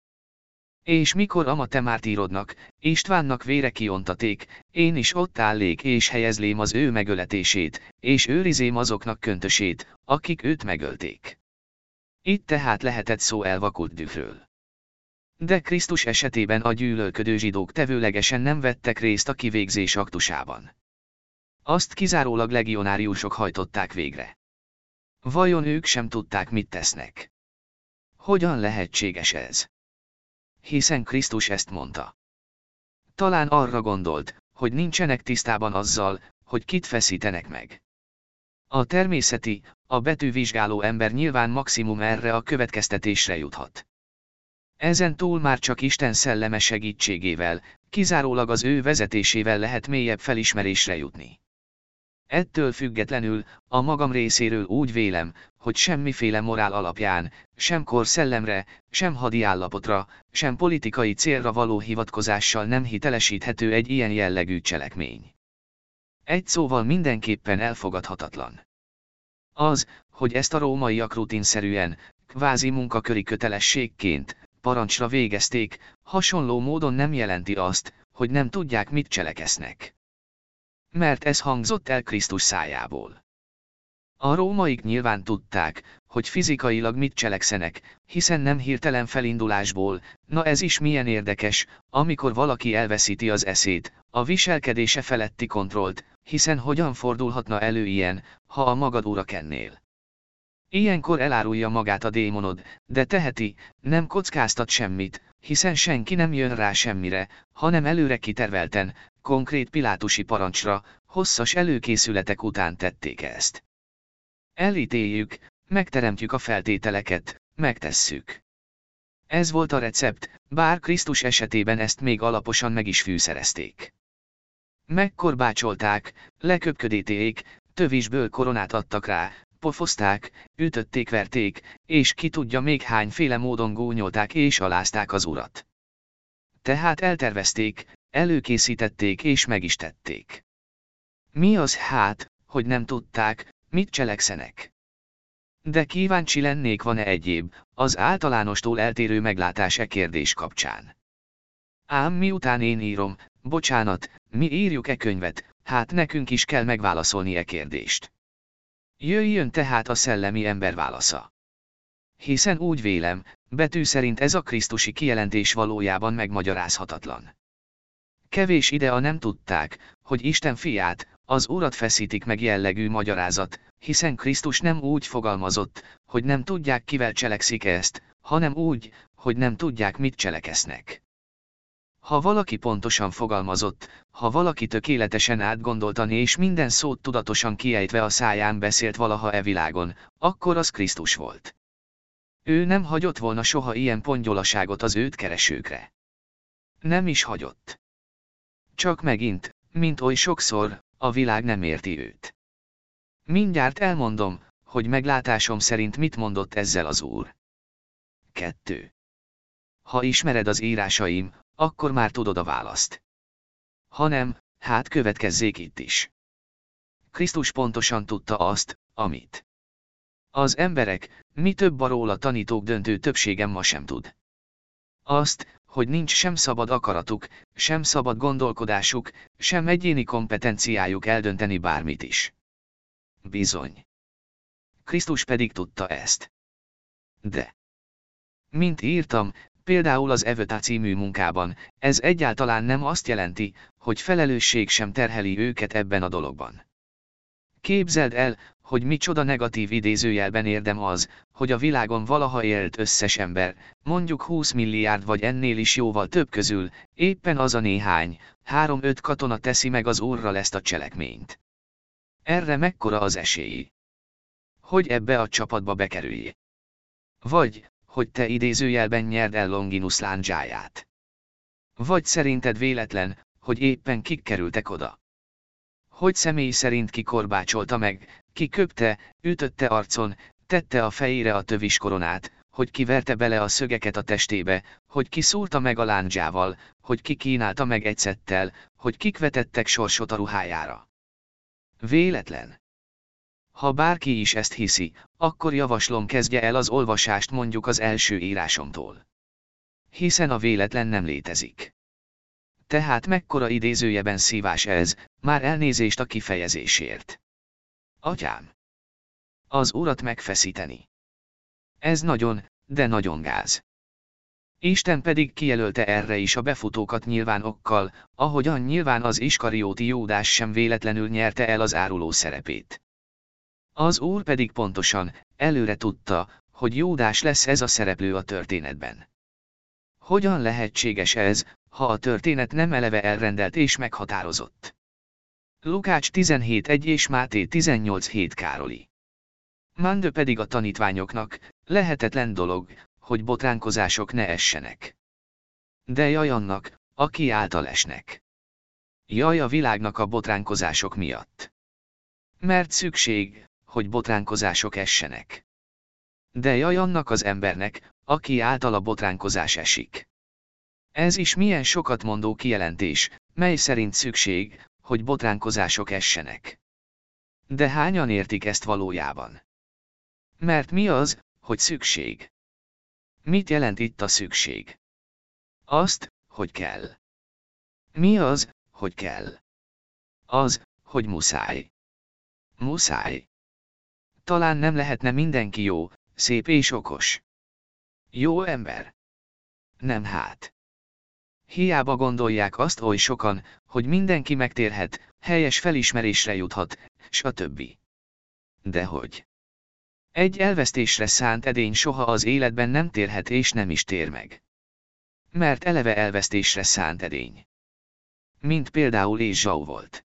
És mikor ama te mártírodnak, Istvánnak vére kiontaték, én is ott állék és helyezlém az ő megöletését, és őrizém azoknak köntösét, akik őt megölték. Itt tehát lehetett szó elvakult dühről. De Krisztus esetében a gyűlölködő zsidók tevőlegesen nem vettek részt a kivégzés aktusában. Azt kizárólag legionáriusok hajtották végre. Vajon ők sem tudták, mit tesznek? Hogyan lehetséges ez? Hiszen Krisztus ezt mondta. Talán arra gondolt, hogy nincsenek tisztában azzal, hogy kit feszítenek meg. A természeti, a betűvizsgáló ember nyilván maximum erre a következtetésre juthat. Ezen túl már csak Isten szelleme segítségével, kizárólag az ő vezetésével lehet mélyebb felismerésre jutni. Ettől függetlenül, a magam részéről úgy vélem, hogy semmiféle morál alapján, sem kor szellemre, sem hadi állapotra, sem politikai célra való hivatkozással nem hitelesíthető egy ilyen jellegű cselekmény. Egy szóval mindenképpen elfogadhatatlan. Az, hogy ezt a rómaiak rutinszerűen, kvázi munkaköri kötelességként, parancsra végezték, hasonló módon nem jelenti azt, hogy nem tudják mit cselekesznek. Mert ez hangzott el Krisztus szájából. A rómaik nyilván tudták, hogy fizikailag mit cselekszenek, hiszen nem hirtelen felindulásból, na ez is milyen érdekes, amikor valaki elveszíti az eszét, a viselkedése feletti kontrollt, hiszen hogyan fordulhatna elő ilyen, ha a magad ura kennél. Ilyenkor elárulja magát a démonod, de teheti, nem kockáztat semmit, hiszen senki nem jön rá semmire, hanem előre kitervelten, konkrét pilátusi parancsra, hosszas előkészületek után tették ezt. Elítéljük, megteremtjük a feltételeket, megtesszük. Ez volt a recept, bár Krisztus esetében ezt még alaposan meg is fűszerezték. Megkorbácsolták, leköpködíték, tövisből koronát adtak rá, pofozták, ütötték verték, és ki tudja még hányféle módon gúnyolták és alázták az urat. Tehát eltervezték, előkészítették és meg is tették. Mi az hát, hogy nem tudták, mit cselekszenek? De kíváncsi lennék van-e egyéb, az általánostól eltérő meglátás e kérdés kapcsán. Ám miután én írom, bocsánat, mi írjuk e könyvet, hát nekünk is kell megválaszolni e kérdést. Jöjjön tehát a szellemi ember válasza. Hiszen úgy vélem, betű szerint ez a Krisztusi kijelentés valójában megmagyarázhatatlan. Kevés ide a nem tudták, hogy Isten fiát, az Urat feszítik meg jellegű magyarázat, hiszen Krisztus nem úgy fogalmazott, hogy nem tudják kivel cselekszik ezt, hanem úgy, hogy nem tudják mit cselekesznek. Ha valaki pontosan fogalmazott, ha valaki tökéletesen átgondoltan és minden szót tudatosan kiejtve a száján beszélt valaha e világon, akkor az Krisztus volt. Ő nem hagyott volna soha ilyen pongyolaságot az őt keresőkre. Nem is hagyott. Csak megint, mint oly sokszor, a világ nem érti őt. Mindjárt elmondom, hogy meglátásom szerint mit mondott ezzel az Úr. 2. Ha ismered az írásaim, akkor már tudod a választ. Ha nem, hát következzék itt is. Krisztus pontosan tudta azt, amit. Az emberek, mi több a róla tanítók döntő többségem ma sem tud. Azt, hogy nincs sem szabad akaratuk, sem szabad gondolkodásuk, sem egyéni kompetenciájuk eldönteni bármit is. Bizony. Krisztus pedig tudta ezt. De. Mint írtam, például az Evöta című munkában, ez egyáltalán nem azt jelenti, hogy felelősség sem terheli őket ebben a dologban. Képzeld el, hogy micsoda negatív idézőjelben érdem az, hogy a világon valaha élt összes ember, mondjuk 20 milliárd vagy ennél is jóval több közül, éppen az a néhány, három-öt katona teszi meg az úrral ezt a cselekményt. Erre mekkora az esély? Hogy ebbe a csapatba bekerülj. Vagy, hogy te idézőjelben nyerd el Longinus lándzsáját. Vagy szerinted véletlen, hogy éppen kik kerültek oda. Hogy személy szerint kikorbácsolta meg, ki köpte, ütötte arcon, tette a fejére a tövis koronát, hogy kiverte bele a szögeket a testébe, hogy kiszúrta meg a lándzsával, hogy kikínálta meg egyszettel, hogy kikvetettek sorsot a ruhájára. Véletlen. Ha bárki is ezt hiszi, akkor javaslom kezdje el az olvasást mondjuk az első írásomtól. Hiszen a véletlen nem létezik. Tehát mekkora idézőjeben szívás ez, már elnézést a kifejezésért. Atyám! Az urat megfeszíteni. Ez nagyon, de nagyon gáz. Isten pedig kijelölte erre is a befutókat nyilván okkal, ahogyan nyilván az iskarióti Jódás sem véletlenül nyerte el az áruló szerepét. Az úr pedig pontosan, előre tudta, hogy Jódás lesz ez a szereplő a történetben. Hogyan lehetséges ez, ha a történet nem eleve elrendelt és meghatározott? Lukács 17.1 és Máté 18.7 Károli. Mandő pedig a tanítványoknak, lehetetlen dolog, hogy botránkozások ne essenek. De jaj annak, aki által esnek. Jaj a világnak a botránkozások miatt. Mert szükség, hogy botránkozások essenek. De jaj annak az embernek, aki által a botránkozás esik. Ez is milyen sokat mondó kijelentés, mely szerint szükség, hogy botránkozások essenek. De hányan értik ezt valójában? Mert mi az, hogy szükség? Mit jelent itt a szükség? Azt, hogy kell. Mi az, hogy kell? Az, hogy muszáj. Muszáj. Talán nem lehetne mindenki jó, szép és okos. Jó ember. Nem hát. Hiába gondolják azt oly sokan, hogy mindenki megtérhet, helyes felismerésre juthat, stb. Dehogy. Egy elvesztésre szánt edény soha az életben nem térhet és nem is tér meg. Mert eleve elvesztésre szánt edény. Mint például Zsau volt.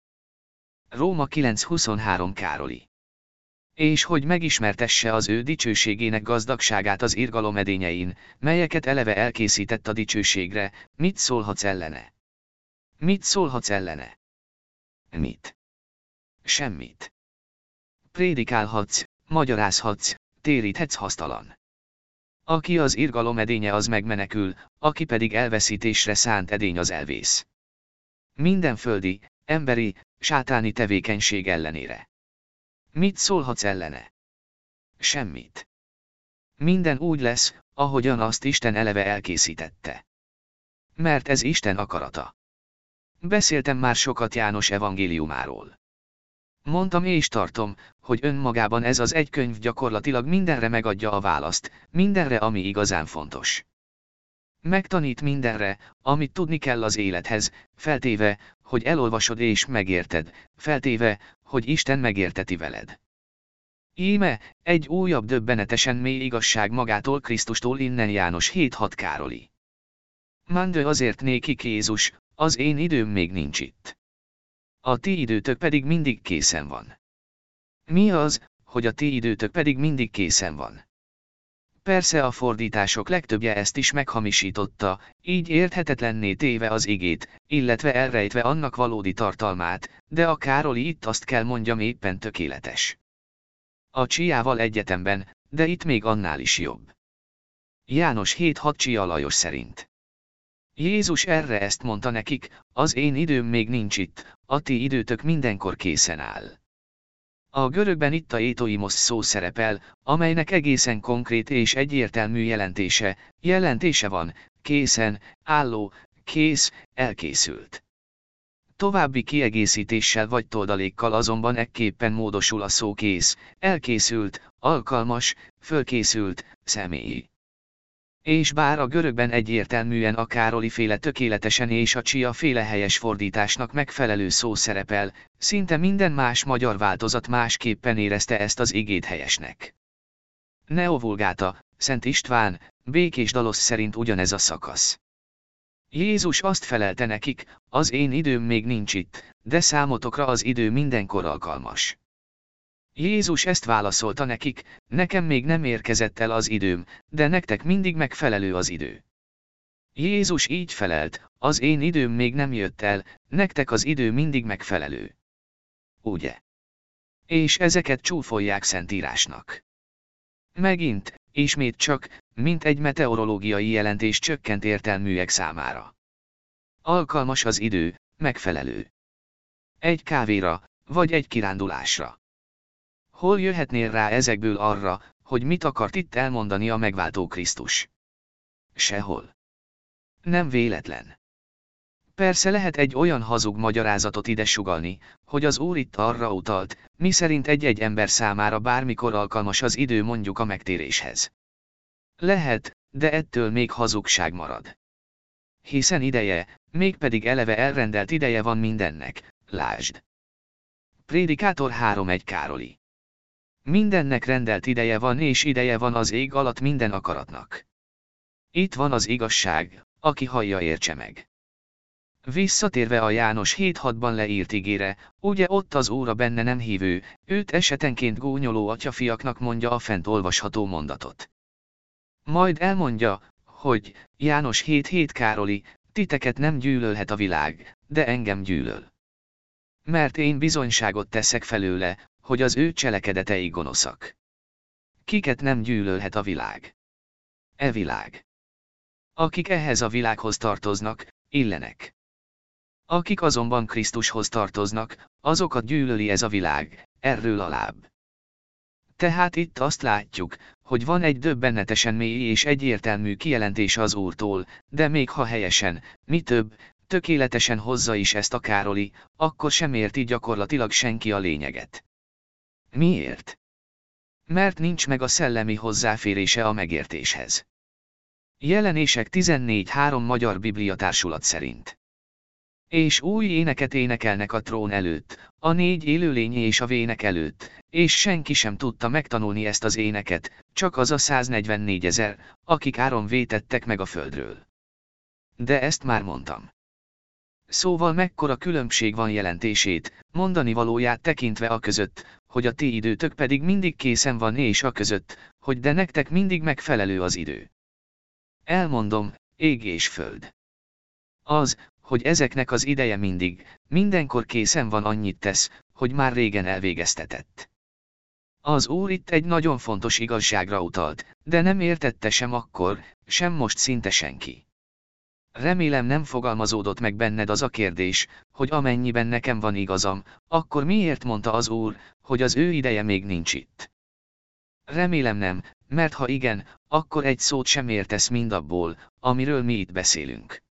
Róma 9.23 Károli. És hogy megismertesse az ő dicsőségének gazdagságát az irgalom edényein, melyeket eleve elkészített a dicsőségre, mit szólhatsz ellene? Mit szólhatsz ellene? Mit? Semmit. Prédikálhatsz, magyarázhatsz, téríthetsz hasztalan. Aki az irgalom edénye az megmenekül, aki pedig elveszítésre szánt edény az elvész. Minden földi, emberi, sátáni tevékenység ellenére. Mit szólhatsz ellene? Semmit. Minden úgy lesz, ahogyan azt Isten eleve elkészítette. Mert ez Isten akarata. Beszéltem már sokat János evangéliumáról. Mondtam és tartom, hogy önmagában ez az egy könyv gyakorlatilag mindenre megadja a választ, mindenre, ami igazán fontos. Megtanít mindenre, amit tudni kell az élethez, feltéve, hogy elolvasod és megérted, feltéve, hogy Isten megérteti veled. Íme, egy újabb döbbenetesen mély igazság magától Krisztustól innen János 7.6 Károli. Mandő azért néki Jézus, az én időm még nincs itt. A ti időtök pedig mindig készen van. Mi az, hogy a ti időtök pedig mindig készen van? Persze a fordítások legtöbbje ezt is meghamisította, így érthetetlenné téve az igét, illetve elrejtve annak valódi tartalmát, de a Károli itt azt kell mondjam éppen tökéletes. A csiával egyetemben, de itt még annál is jobb. János 7.6 Csia Lajos szerint. Jézus erre ezt mondta nekik, az én időm még nincs itt, a ti időtök mindenkor készen áll. A görögben itt a étoimos szó szerepel, amelynek egészen konkrét és egyértelmű jelentése, jelentése van, készen, álló, kész, elkészült. További kiegészítéssel vagy toldalékkal azonban ekképpen módosul a szó kész, elkészült, alkalmas, fölkészült, személyi. És bár a görögben egyértelműen a Károli féle tökéletesen és a Csia féle helyes fordításnak megfelelő szó szerepel, szinte minden más magyar változat másképpen érezte ezt az igét helyesnek. Neovulgáta, Szent István, Békés Dalosz szerint ugyanez a szakasz. Jézus azt felelte nekik, az én időm még nincs itt, de számotokra az idő mindenkor alkalmas. Jézus ezt válaszolta nekik, nekem még nem érkezett el az időm, de nektek mindig megfelelő az idő. Jézus így felelt, az én időm még nem jött el, nektek az idő mindig megfelelő. Ugye? És ezeket csúfolják szentírásnak. Megint, ismét csak, mint egy meteorológiai jelentés csökkent értelműek számára. Alkalmas az idő, megfelelő. Egy kávéra, vagy egy kirándulásra. Hol jöhetnél rá ezekből arra, hogy mit akart itt elmondani a megváltó Krisztus? Sehol. Nem véletlen. Persze lehet egy olyan hazug magyarázatot ide sugalni, hogy az Úr itt arra utalt, mi szerint egy-egy ember számára bármikor alkalmas az idő mondjuk a megtéréshez. Lehet, de ettől még hazugság marad. Hiszen ideje, mégpedig eleve elrendelt ideje van mindennek, lásd. Prédikátor 3.1 Károli Mindennek rendelt ideje van és ideje van az ég alatt minden akaratnak. Itt van az igazság, aki hallja értse meg. Visszatérve a János 7.6-ban leírt ígére, ugye ott az óra benne nem hívő, őt esetenként gúnyoló atyafiaknak mondja a fent olvasható mondatot. Majd elmondja, hogy, János 7.7 Károli, titeket nem gyűlölhet a világ, de engem gyűlöl. Mert én bizonyságot teszek felőle, hogy az ő cselekedetei gonoszak. Kiket nem gyűlölhet a világ? E világ. Akik ehhez a világhoz tartoznak, illenek. Akik azonban Krisztushoz tartoznak, azokat gyűlöli ez a világ, erről alább. Tehát itt azt látjuk, hogy van egy döbbenetesen mély és egyértelmű kijelentés az Úrtól, de még ha helyesen, mi több, tökéletesen hozza is ezt a Károli, akkor sem érti gyakorlatilag senki a lényeget. Miért? Mert nincs meg a szellemi hozzáférése a megértéshez. Jelenések 14.3 Magyar Bibliatársulat szerint. És új éneket énekelnek a trón előtt, a négy élőlény és a vének előtt, és senki sem tudta megtanulni ezt az éneket, csak az a 144 ezer, akik áron vétettek meg a földről. De ezt már mondtam. Szóval mekkora különbség van jelentését, mondani valóját tekintve a között, hogy a ti időtök pedig mindig készen van és a között, hogy de nektek mindig megfelelő az idő. Elmondom, ég és föld. Az, hogy ezeknek az ideje mindig, mindenkor készen van annyit tesz, hogy már régen elvégeztetett. Az Úr itt egy nagyon fontos igazságra utalt, de nem értette sem akkor, sem most szinte senki. Remélem nem fogalmazódott meg benned az a kérdés, hogy amennyiben nekem van igazam, akkor miért mondta az Úr, hogy az ő ideje még nincs itt. Remélem nem, mert ha igen, akkor egy szót sem értesz mindabból, amiről mi itt beszélünk.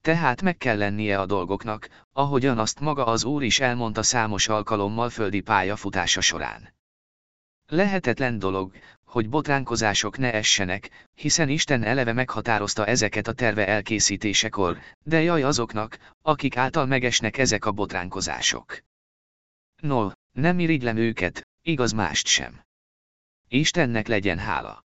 tehát meg kell lennie a dolgoknak, ahogyan azt maga az Úr is elmondta számos alkalommal földi pályafutása során. Lehetetlen dolog, hogy botránkozások ne essenek, hiszen Isten eleve meghatározta ezeket a terve elkészítésekor, de jaj azoknak, akik által megesnek ezek a botránkozások. No, nem irigylem őket, igaz mást sem. Istennek legyen hála.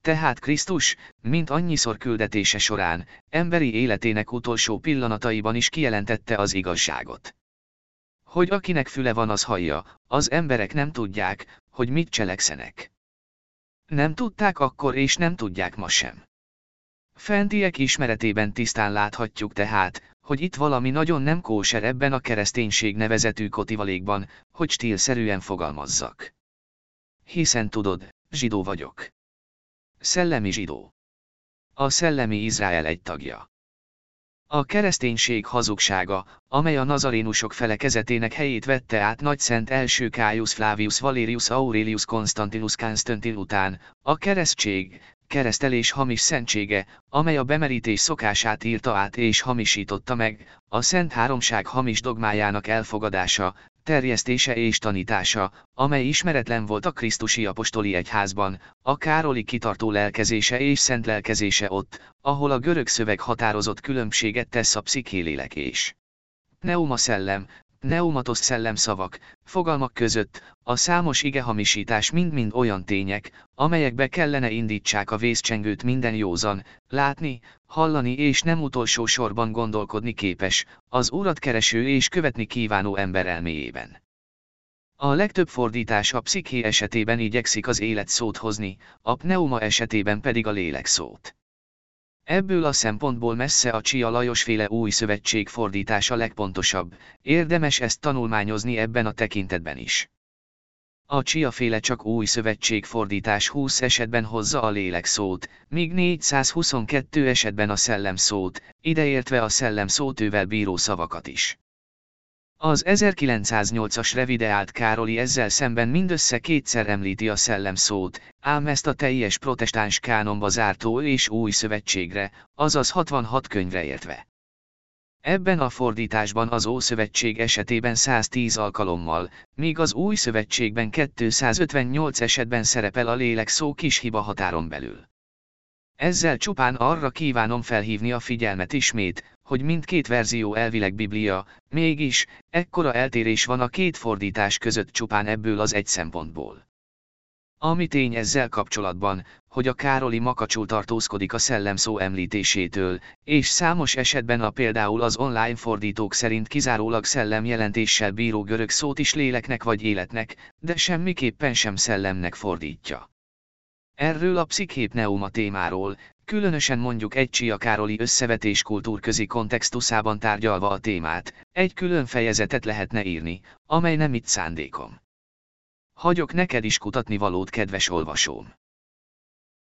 Tehát Krisztus, mint annyiszor küldetése során, emberi életének utolsó pillanataiban is kijelentette az igazságot. Hogy akinek füle van az hallja, az emberek nem tudják, hogy mit cselekszenek. Nem tudták akkor és nem tudják ma sem. Fentiek ismeretében tisztán láthatjuk tehát, hogy itt valami nagyon nem kóser ebben a kereszténység nevezetű kotivalékban, hogy stílszerűen fogalmazzak. Hiszen tudod, zsidó vagyok. Szellemi zsidó. A szellemi Izrael egy tagja. A kereszténység hazugsága, amely a nazarénusok felekezetének helyét vette át nagyszent első Caius Flavius Valerius Aurelius Constantinus Constantin után, a keresztség, keresztelés hamis szentsége, amely a bemerítés szokását írta át és hamisította meg, a Szent Háromság hamis dogmájának elfogadása, terjesztése és tanítása, amely ismeretlen volt a Krisztusi apostoli egyházban, a Károli kitartó lelkezése és szent lelkezése ott, ahol a görög szöveg határozott különbséget tesz a pszichélélek és pneuma szellem, pneumatos szellemszavak, fogalmak között, a számos igehamisítás mind-mind olyan tények, amelyekbe kellene indítsák a vészcsengőt minden józan, látni, hallani és nem utolsó sorban gondolkodni képes, az urat kereső és követni kívánó ember elméjében. A legtöbb fordítás a psziché esetében igyekszik az élet szót hozni, a pneuma esetében pedig a lélek szót. Ebből a szempontból messze a Csia Lajosféle új szövetség fordítása legpontosabb, érdemes ezt tanulmányozni ebben a tekintetben is. A Csia féle csak új szövetség fordítás 20 esetben hozza a lélek szót, míg 422 esetben a szellem szót, ideértve a szellem szótővel bíró szavakat is. Az 1908-as revideált Károli ezzel szemben mindössze kétszer említi a szellem szót, ám ezt a teljes protestáns kánonba zártó és új szövetségre, azaz 66 könyvre értve. Ebben a fordításban az Ószövetség esetében 110 alkalommal, míg az Új Szövetségben 258 esetben szerepel a lélek szó kis hiba határon belül. Ezzel csupán arra kívánom felhívni a figyelmet ismét, hogy mindkét verzió elvileg Biblia, mégis, ekkora eltérés van a két fordítás között csupán ebből az egy szempontból. Ami tény ezzel kapcsolatban, hogy a Károli makacsul tartózkodik a szellemszó említésétől, és számos esetben a például az online fordítók szerint kizárólag szellem jelentéssel bíró görög szót is léleknek vagy életnek, de semmiképpen sem szellemnek fordítja. Erről a pszichépneuma témáról, különösen mondjuk egy Csia Károli összevetés kultúrközi kontextusában tárgyalva a témát, egy külön fejezetet lehetne írni, amely nem itt szándékom. Hagyok neked is kutatni valót kedves olvasóm.